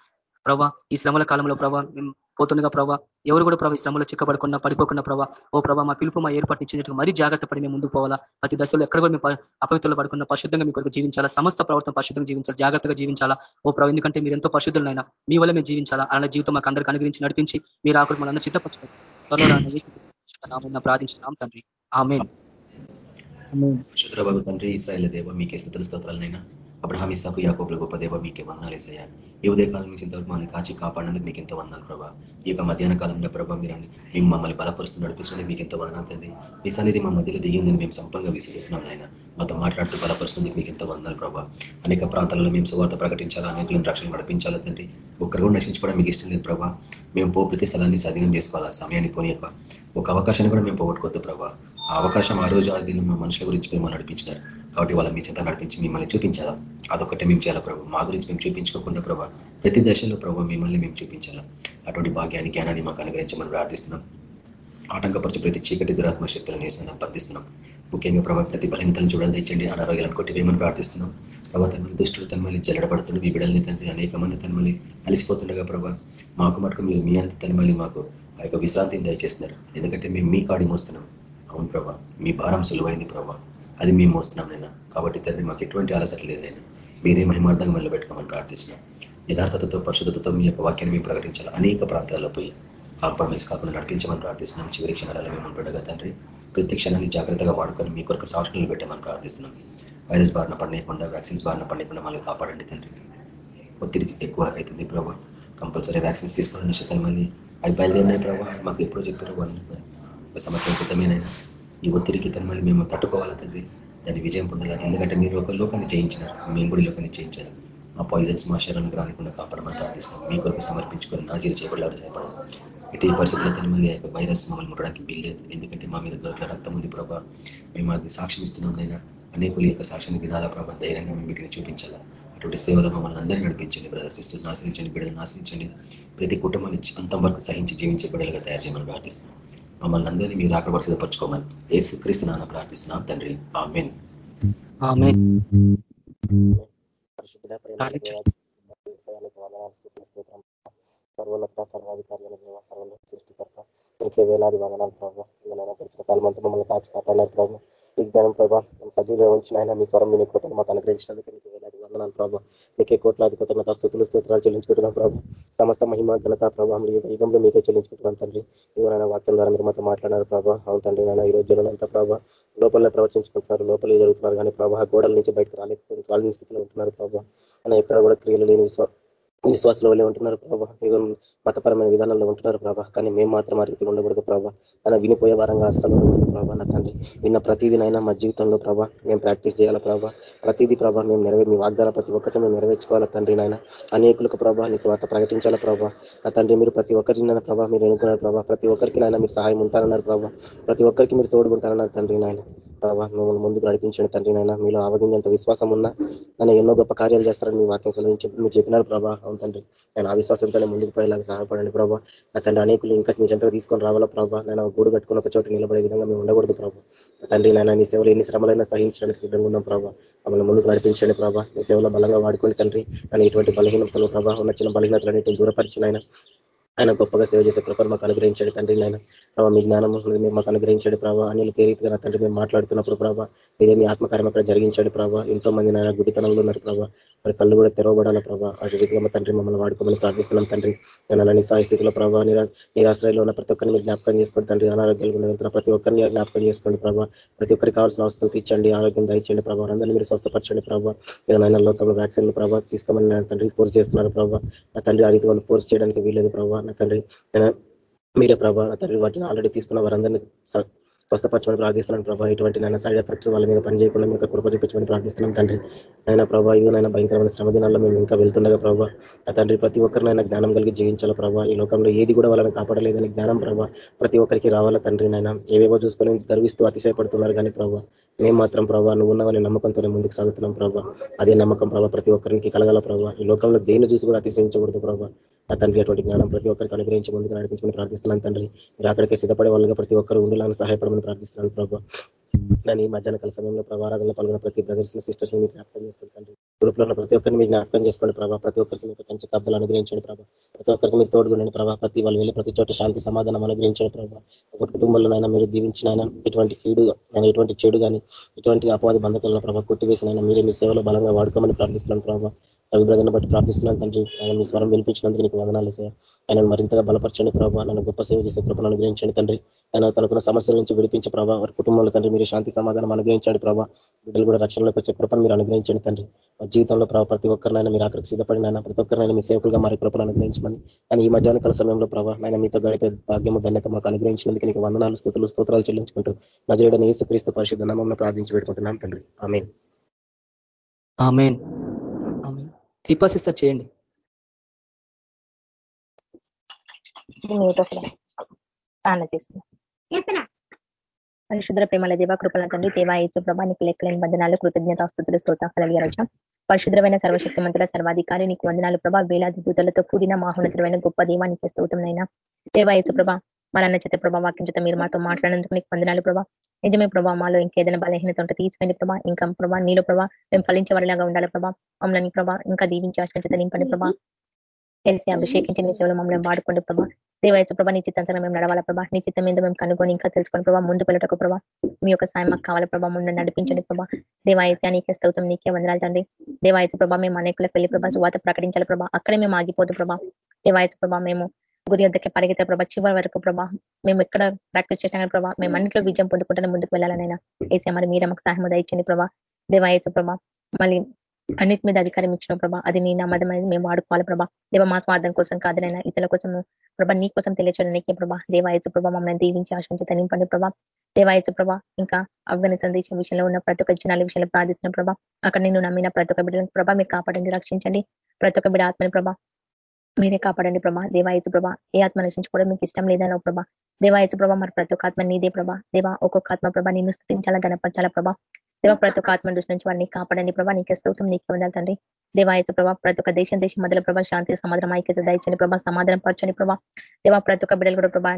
C: ప్రభా ఈ శ్రమల కాలంలో ప్రభా మేము పోతుండగా ప్రభా ఎవరు కూడా ప్రభావ శ్రమలో చిక్కబడకుండా పడిపోకుండా ప్రభా ఓ ప్రభా మా పిలుపు మా ఏర్పాటు మరీ జాగ్రత్త పడి మేము ముందుకు పోవాలా? ప్రతి దశలో ఎక్కడ కూడా మేము అపవిత్రులు పడకుండా పరిశుద్ధంగా మీ కొరకు జీవించాలా? సమస్త ప్రవర్తన పరిశుద్ధంగా జీవించాలి? జాగ్రత్తగా జీవించాలా? ఓ ప్రభావ ఎందుకంటే మీరు ఎంతో పరిశుద్ధులైనా మీ వల్ల మేము జీవించాలా? అలాంటి జీవితం మాకు అందరికీ అనుగ్రహించి నడిపించి మీరు ఆకులు మనందరూ సిద్ధపరచుకోండి. త్వరలో ప్రార్థించినాం తండ్రి. ఆమె
B: తండ్రి దేవ మీకే స్థుతుల స్తోత్రాలనైనా
D: అబ్రహాం ఇసాకు యాకోబుల గొప్ప దేవ మీకే వందనాలేసయ్యా ఈ ఉదయకాలం నుంచి ఇంతవరకు మమ్మల్ని కాచి కాపాడినందుకు మీకు ఎంత వందనాలు ప్రభా. ఈ యొక్క మధ్యాహ్న కాలంలో ప్రభావ మీరు మేము మమ్మల్ని బలపరుస్తూ నడిపిస్తుంది మీకు ఎంత వందనాలు తండ్రి. మీ సన్నిధి మా మధ్యలో దిగిందని మేము సంపంగా విశ్వసిస్తున్నాం ఆయన మాతో మాట్లాడుతూ బలపరుస్తున్నందుకు మీకు ఎంత వందనాలు ప్రభా. అనేక ప్రాంతాలలో మేము సువార్త ప్రకటించాలా అనేకలను రక్షణ నడిపించాలా తండ్రి. ఒక్కరు కూడా నశించుకోవడం మీకు ఇష్టం లేదు ప్రభా. మేము పో ప్రతి స్థలాన్ని స్వాధీనం చేసుకోవాలా సమయాన్ని పోనీయక. ఒక అవకాశాన్ని కూడా మేము పోగొట్టుకోవద్దు ప్రభా. ఆ అవకాశం ఆ రోజు ఆ దినం మా మనుషుల గురించి మేము నడిపించినారు. కాబట్టి వాళ్ళ మీ చేత నడిపించి మిమ్మల్ని చూపించాలా? అదొకటే మేము చేయాలా ప్రభు? మా గురించి మేము చూపించుకోకుండా ప్రభావ ప్రతి దశలో ప్రభావ మిమ్మల్ని మేము చూపించాలా? అటువంటి భాగ్యాన్ని జ్ఞానాన్ని మాకు అనుగ్రహించమని ప్రార్థిస్తున్నాం. ఆటంకపరిచి ప్రతి చీకటి దురాత్మ శక్తులను వేసిన బంధిస్తున్నాం. ముఖ్యంగా ప్రభావ ప్రతి బలహీనతలను చూడాలి తెచ్చండి అనారోగ్యాలను కొట్టివేయమని ప్రార్థిస్తున్నాం. ప్రభావ తన దుష్టుడు తనమల్లి జలడబడుతుండే మీ బిడల్ని తండ్రి అనేక మంది తనమల్లి కలిసిపోతుండగా ప్రభావ మాకు మటుకు మీరు మీ అంత తనమల్లి మాకు ఆ యొక్క విశ్రాంతిని దయచేస్తున్నారు. ఎందుకంటే మేము మీ కాడి మోస్తున్నాం. అవును ప్రభా మీ భారం సులువైంది ప్రభా. అది మేము మోస్తున్నాం నేను కాబట్టి తండ్రి మాకు ఎటువంటి అలసట లేదైనా మీరే మహిమార్థంగా మళ్ళీ పెట్టుకోమని ప్రార్థిస్తున్నాం. యథార్థతతో పరిశుద్ధతతో మీ యొక్క వాక్యాన్ని మేము ప్రకటించాలి? అనేక ప్రాంతాల్లో పోయి కాంప్రమైజ్ కాకుండా నడిపించమని ప్రార్థిస్తున్నాం. చివరి క్షణాలలో మేము ఉండగా తండ్రి ప్రతి క్షణాన్ని జాగ్రత్తగా వాడుకొని మీ కొరకు సాక్షులు పెట్టమని ప్రార్థిస్తున్నాం. వైరస్ బారిన పడనీయకుండా వ్యాక్సిన్స్ బారిన పడినకుండా మళ్ళీ కాపాడండి తండ్రి. ఒత్తిడి ఎక్కువ అవుతుంది ప్రభావ కంపల్సరీ వ్యాక్సిన్స్ తీసుకోవాలని నిశ్చితం మళ్ళీ అవి బయలుదేరినాయి ప్రభావ మాకు ఎప్పుడో చెప్పారు వాళ్ళు ఒక సంవత్సరం క్రితమేనైనా ఈ ఒత్తిడికి తన మళ్ళీ మేము తట్టుకోవాలి తండ్రి దాన్ని విజయం పొందాలి ఎందుకంటే మీరు ఒక లోకాన్ని చేయించినారు మేము కూడా లోకాన్ని చేయించారు మా పాయిజన్స్ మా శరణకు రానికుండా కాపాడమని ప్రార్థిస్తున్నాం. మీ కొరకు సమర్పించుకొని నాజీలు చేపడాలని చేయబడలాగా చేయబడం ఇటు పరిస్థితుల్లో తన మళ్ళీ యొక్క వైరస్ మమ్మల్ని ముట్టడానికి వీల్లేదు ఎందుకంటే మా మీద దొరికిన రక్తం ఉంది ప్రభావ మేము అది సాక్ష్యం ఇస్తున్నాం నైనా అనేకుల యొక్క సాక్ష్యాన్ని వినాలా ప్రభావ ధైర్యంగా మేము వీటిని చూపించాలా. అటువంటి సేవలో మమ్మల్ని అందరినీ నడిపించండి బ్రదర్ సిస్టర్స్. ఆశ్రయించండి బిడ్డలను ఆశ్రయించండి ప్రతి కుటుంబాన్ని అంతం వరకు సహించి జీవించే బిడ్డలుగా తయారు చేయమని ప్రార్థిస్తున్నాం. మమ్మల్ని అందరినీ మీరు ఆకలి పరచుకోమని ఏసు క్రీస్తు నాన్న ప్రార్థిస్తున్నాం తండ్రి. ఆమెన్.
B: సర్వోన్నత సర్వాధికారుల దేవ సర్వలో సృష్టికర్త. ఇంకే వేలాది వందనాలు ప్రభావ గడిచిన కాలం అంతా మమ్మల్ని కాచి కాపాడినారు ప్రభావ ఈ ధనం ప్రభావ సజీవంగా ఉంచిన ఆయన మీ స్వరం మీ కృపను మాకు అనుగ్రహించినందుకు మీకు వేలాది వందనాలు ప్రభావ మీకే కోట్లాది కృతజ్ఞత స్థుతులు స్తోత్రాలు చెల్లించుకుంటున్నాం ప్రభావ సమస్త మహిమ ఘనత ప్రభావం యుగంలో మీకే చెల్లించుకుంటున్నాం తండ్రి. ఏదైనా వాక్యం ద్వారా మీరు మాతో మాట్లాడారు ప్రభావ అవును తండ్రి నాయన ఈ రోజు జనంతా ప్రభావ లోపలనే ప్రవచించుకుంటున్నారు లోపలే జరుగుతున్నారు. కానీ ప్రభావ గోడల నుంచి బయటకు రాలేకపోతే రాలేని స్థితిలో ఉంటున్నారు ప్రభావ అని ఎక్కడ కూడా క్రియలు లేని విశ్వాసం విశ్వాసంలో వల్లే ఉంటున్నారు ప్రభా. ఏదో మతపరమైన విధానంలో ఉంటున్నారు ప్రభా. కానీ మేము మాత్రం ఆ రీతిలో ఉండకూడదు ప్రభా. అలా వినిపోయే వారంగా అస్సలు ఉండకూడదు ప్రభా నా తండ్రి. విన్న ప్రతిదినైనా మా జీవితంలో ప్రభా మేము ప్రాక్టీస్ చేయాలా ప్రభా? ప్రతిదీ ప్రభా మేము నెరవే మీ వాగ్దాన ప్రతి ఒక్కటి మేము నెరవేర్చుకోవాలా తండ్రి నాయన? అనేకులకు ప్రభా నీ స్వాత ప్రకటించాలా ప్రభా? నా తండ్రి మీరు ప్రతి ఒక్కరినైనా ప్రభా మీరు ఎన్నుకున్నారు ప్రభా? ప్రతి ఒక్కరికి నాయన మీరు సహాయం ఉంటారన్నారు ప్రభా. ప్రతి ఒక్కరికి మీరు తోడుకుంటారన్నారు తండ్రి నాయన. ప్రభావ మిమ్మల్ని ముందుకు నడిపించండి తండ్రి నాయన మీలో ఆవగించేంత విశ్వాసం ఉన్నా నన్ను ఎన్నో గొప్ప కార్యాలు చేస్తారని మీ వాక్యం సెలవించి మీరు చెప్పినారు ప్రభా. అవును తండ్రి. నేను ఆ విశ్వాసంతోనే ముందుకు పోయేలాగా సహాయపడండి ప్రభా. నా తండ్రి అనేకులు ఇంకా మీ చెంతకు తీసుకొని రావాలా ప్రభా? నేను గూడు కట్టుకుని ఒక చోట నిలబడే విధంగా మేము ఉండకూడదు ప్రభా. తండ్రి నాయన నీ సేవలు ఎన్ని శ్రమలైనా సహించడానికి సిద్ధంగా ఉన్నాం ప్రభా. మమ్మల్ని ముందుకు నడిపించండి ప్రభా. నీ సేవలో బలంగా వాడుకోండి తండ్రి. నన్ను ఇటువంటి బలహీనతలు ప్రభా ఉన్న చిన్న బలహీనతలన్నింటినీ దూరపరిచిన ఆయన ఆయన గొప్పగా సేవ చేసే కృపను మాకు అనుగ్రహించాడు తండ్రి నాయన. ప్రభావ మీ జ్ఞానం మీరు మాకు అనుగ్రహించాడు ప్రభావ అనిల్ పేరీతిగా తండ్రి మేము మాట్లాడుతున్నప్పుడు ప్రభావ మీదే మీ ఆత్మకార్యం అక్కడ జరిగించాడు ప్రభావ ఎంతో మంది నాయన గుడితనంలో ఉన్నారు ప్రభావ మరి కళ్ళు కూడా తెరవబడాల ప్రభావ ఆ రీతిగా తండ్రి మమ్మల్ని వాడుకోమని ప్రార్థిస్తున్నాం తండ్రి. నేను నిస్సాయ స్థితిలో ప్రభావ నిరాశ్రయంలో ఉన్న ప్రతి ఒక్కరిని మీరు జ్ఞాపకం చేసుకోండి తండ్రి. అనారోగ్యాలు వెళ్తున్న ప్రతి ఒక్కరిని జ్ఞాపకం చేసుకోండి ప్రభావ ప్రతి ఒక్కరికి కావాల్సిన అవస్థలు తీర్చండి ఆరోగ్యం దయచేయండి ప్రభావ అందరినీ మీరు స్వస్థపరచండి ప్రభావ నేను లోకంలో వ్యాక్సిన్ ప్రభావ తీసుకోమని తండ్రి ఫోర్స్ చేస్తున్నారు ప్రభావ నా తండ్రి ఆ రీతి వాళ్ళు ఫోర్స్ చేయడానికి వీలేదు ప్రభావ నా తండ్రి. మీరే ప్రభావ తండ్రి వాటిని ఆల్రెడీ తీసుకున్న వారందరినీ స్వస్థపరచమని ప్రార్థిస్తున్నాను ప్రభావ ఇటువంటి నైనా సైడ్ ఎఫెక్ట్స్ వాళ్ళ మీద పనిచేయకుండా మీకు కృప చూపించమని ప్రార్థిస్తున్నాం తండ్రి. అయినా ప్రభావ నాయన భయంకరమైన శ్రమ దినాల్లో మేము ఇంకా వెళ్తుండగా ప్రభావ ఆ తండ్రి ప్రతి ఒక్కరినైనా జ్ఞానం కలిగి జీవించాల ప్రభావ ఈ లోకంలో ఏది కూడా వాళ్ళని కాపాడలేదని జ్ఞానం ప్రభావ ప్రతి ఒక్కరికి రావాలా తండ్రి నైనా ఏవేవో చూసుకొని గర్విస్తూ అతిశయపడుతున్నారు కానీ ప్రభావ మేము మాత్రం ప్రభావ నువ్వు ఉన్నవని నమ్మకంతోనే ముందుకు సాగుతున్నాం ప్రభావ అదే నమ్మకం ప్రభావ ప్రతి ఒక్కరికి కలగల ప్రభావ ఈ లోకంలో దేని చూసి కూడా అతిశయించకూడదు ప్రభావ ఆ తండ్రి అటువంటి జ్ఞానం ప్రతి ఒక్కరికి అనుగ్రహించి ముందుకు నడిపించమని ప్రార్థిస్తున్నాను తండ్రి. మీరు అక్కడికి సిద్ధపడే వాళ్ళగా ప్రతి ఒక్కరు ఉండాలని సహాయపడమని ప్రార్థిస్తున్నాను ప్రభావ నేను ఈ మధ్యాహ్న కాల సమయంలో ప్రభారాధనలో పాల్గొన్న ప్రతి బ్రదర్స్ సిస్టర్స్ మీరు జ్ఞాపకం చేసుకోండి గ్రూప్లో ఉన్న ప్రతి ఒక్కరిని మీరు జ్ఞాపకం చేసుకోండి ప్రభావ ప్రతి ఒక్కరికి మీకు కంచి కబ్బలు అనుగ్రహించండి ప్రభావ ప్రతి ఒక్కరికి మీరు తోడుగుండండి ప్రభావ ప్రతి వాళ్ళు వెళ్ళి ప్రతి చోట శాంతి సమాధానం అనుగ్రహించండి ప్రభావ ఒక కుటుంబంలోనైనా మీరు దీవించినైనా ఎటువంటి కీడు ఎటువంటి చెడు కానీ ఎటువంటి అపవాది బంధకాలను ప్రభావ కొట్టివేసినైనా మీరే మీ సేవలో బలంగా వాడుకోమని ప్రార్థిస్తున్నాను ప్రభావ రవి బ్రదర్ని బట్టి ప్రార్థిస్తున్నాను తండ్రి. ఆయన మీ స్వరం వినిపించినందుకు నీకు వందనాలు సార్ ఆయన మరింతగా బలపరచండి ప్రభావ నన్ను గొప్ప సేవ చేసే కృపను అనుగ్రహించండి తండ్రి. ఆయన తనకున్న సమస్యల నుంచి విడిపించే ప్రభావ వారి కుటుంబంలో తండ్రి మీరు శాంతి సమాధానం అనుగ్రహించండి ప్రభావ బిడ్డలు కూడా రక్షణలోకి వచ్చే కృపను మీరు అనుగ్రహించండి తండ్రి. మా జీవితంలో ప్రభావ ప్రతి ఒక్కరినైనా మీరు అక్కడికి సిద్ధపడినైనా ప్రతి ఒక్కరినైనా మీ సేవకులుగా మరి కృపను అనుగ్రహించమని. కానీ ఈ మధ్యాహ్న కాల సమయంలో ప్రభావ ఆయన మీతో గడిపే భాగ్యము ధన్యత మాకు అనుగ్రహించినందుకు నీకు వందనాలు స్థుతులు స్తోత్రాలు చెల్లించుకుంటూ నజరేడని ఏసుక్రీస్తు పరిశుద్ధ నామంలో ప్రార్థించి పెట్టుకుంటున్నాం తండ్రి. ఆమె
C: ఆమెన్. దీపాసిస్తా చేయండి.
E: పరిశుద్ర ప్రేమల దేవ కృపల తండ్రి దేవా ఇచ్చు ప్రభానికి లెక్కలేని బంధనాలు కృతజ్ఞత స్థుతులు స్తోత కలిగి రచ పరిశుద్రమైన సర్వశక్తి మంతుల సర్వాధికారి నీకు వందనాలు ప్రభా. వేలాది దూతలతో కూడిన మహోన్నతమైన గొప్ప దేవానికి స్తోతంనైనా దేవా ఇచ్చు ప్రభా మరన్న చేత ప్రభా వాక్యం చేత మీరు మాతో మాట్లాడేందుకు నీకు వందనాలు ప్రభా. నిజమే ప్రభా మాలో ఇంకేదైనా బలహీనత ఉంటే తీసిపోయింది ప్రభా. ఇంకా ప్రభా నీలో ప్రభా మేము ఫలించే ఉండాలి ప్రభా. మమ్మల్ని ప్రభా ఇంకా దీవించి ఆశ్రయించత నింపండి ప్రభా. తెలిసి అభిషేకించి నీ సేవలు మమ్మల్ని వాడుకోండి ప్రభా. దేవాయచ ప్రభా నీ చిత్తాంతరం మేము నడవాల ప్రభా. నీ చిత్తం మీద మేము కనుగొని ఇంకా తెలుసుకొని ప్రభా ముందు పిల్లటకు ప్రభా. మీ యొక్క సాయం మాకు కావాల ప్రభా. ముందు నడిపించండి ప్రభా. దేవాయచ నీకే స్తౌతం నీకే వందనాలు తండ్రి. దేవాయచ ప్రభా మేము అనేకులకు వెళ్ళి ప్రభా సువాత ప్రకటించాలి ప్రభా. అక్కడే మేము ఆగిపోదు ప్రభా. దేవాయచ ప్రభా మేము గురి వద్దకే పరిగెత్తే ప్రభా చివరి వరకు ప్రభా మేము ఎక్కడ ప్రాక్టీస్ చేసినా ప్రభా మేము అన్నింటిలో విజయం పొందుకుంటే ముందుకు వెళ్ళాలనైనా. ఏసే మరి మీరే మాకు సహాయం దయచండి ప్రభా. దేవాయచ ప్రభా మళ్ళీ అన్నిటి మీద అధికారం ఇచ్చిన ప్రభా అది నీ నమ్మదమైనది మేము వాడుకోవాలి ప్రభా. దేవ మా స్వార్థం కోసం కాదనైనా ఇతరుల కోసం ప్రభా నీ కోసం తెలియచేయడానికే ప్రభా. దేవాయచు ప్రభా మమ్మల్ని దీవించి ఆశించి తనింపండి ప్రభా. దేవాయచు ప్రభా ఇంకా ఆఫ్ఘనిస్తాన్ దేశం విషయంలో ఉన్న ప్రతి ఒక్క జనాల విషయంలో ప్రార్థిస్తున్న ప్రభా. అక్కడ నిన్ను నమ్మిన ప్రతి ఒక్క బిడ్డలను ప్రభా మీరు కాపాడండి రక్షించండి. ప్రతి ఒక్క బిడ్డ ఆత్మని ప్రభా మీరే కాపాడండి ప్రభా. దేవాయతు ప్రభా ఏ ఆత్మ నశించుకోవడం మీకు ఇష్టం లేదనో ప్రభా. దేవాయతు ప్రభా మరి ప్రతి ఒక్క ఆత్మ నీదే ప్రభా. దేవా ఒక్కొక్క ఆత్మ ప్రభా నిన్ను స్థుతించాలా గణపరచాలా ప్రభా. దేవ ప్రతి ఒక్క ఆత్మ దృష్టి నుంచి వారిని కాపాడండి ప్రభా. నీకే స్తోత్రం నీకే ఉండాలి తండ్రి. ప్రభా ప్రతి ఒక్క దేశం దేశం మొదల ప్రభా శాంతి సమాధానం ఐక్యత దయచండి ప్రభా. సమాధానం పరచండి ప్రభా. దేవా ప్రతి ఒక్క బిడ్డలు కూడా ప్రభా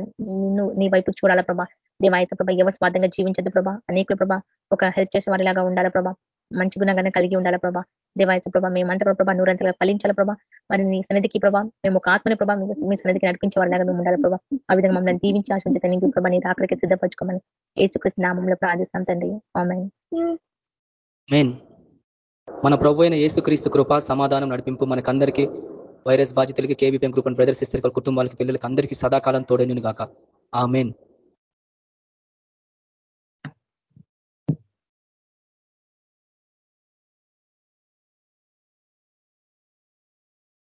E: నీ వైపు చూడాలా ప్రభా. దేవాయత ప్రభా ఎవరు స్వార్థంగా జీవించదు ప్రభా. అనేకులు ప్రభా ఒక హెల్ప్ చేసే వారిలాగా ఉండాలా ప్రభా. మంచి గుణంగానే కలిగి ఉండాలా ప్రభా? దేవాయత్స ప్రభా మేమంతా ప్రభా నూరంతలుగా ఫలించాల ప్రభా? మరి నీ సన్నిధికి ప్రభా మేము ఒక ఆత్మని ప్రభా మీ సన్నిధికి నడిపించే వాళ్ళగా మేము ఉండాలి ప్రభా? ఆ విధంగా మమ్మల్ని దీవించి ఆశించి నీకు ప్రభా నీ ఆఖరికి సిద్ధపరచుకోమని ఏసుకృష్ణ నామంలో ప్రార్థిస్తాం తండ్రి.
C: మన ప్రభు అయిన ఏసుక్రీస్తు కృప సమాధానం నడిపింపు మనకందరికీ వైరస్ బాధితులకి కేవీపీఎం కృపను ప్రదర్శిస్తారు కుటుంబాలకి పిల్లలకి అందరికీ సదాకాలం తోడేను గాక. ఆ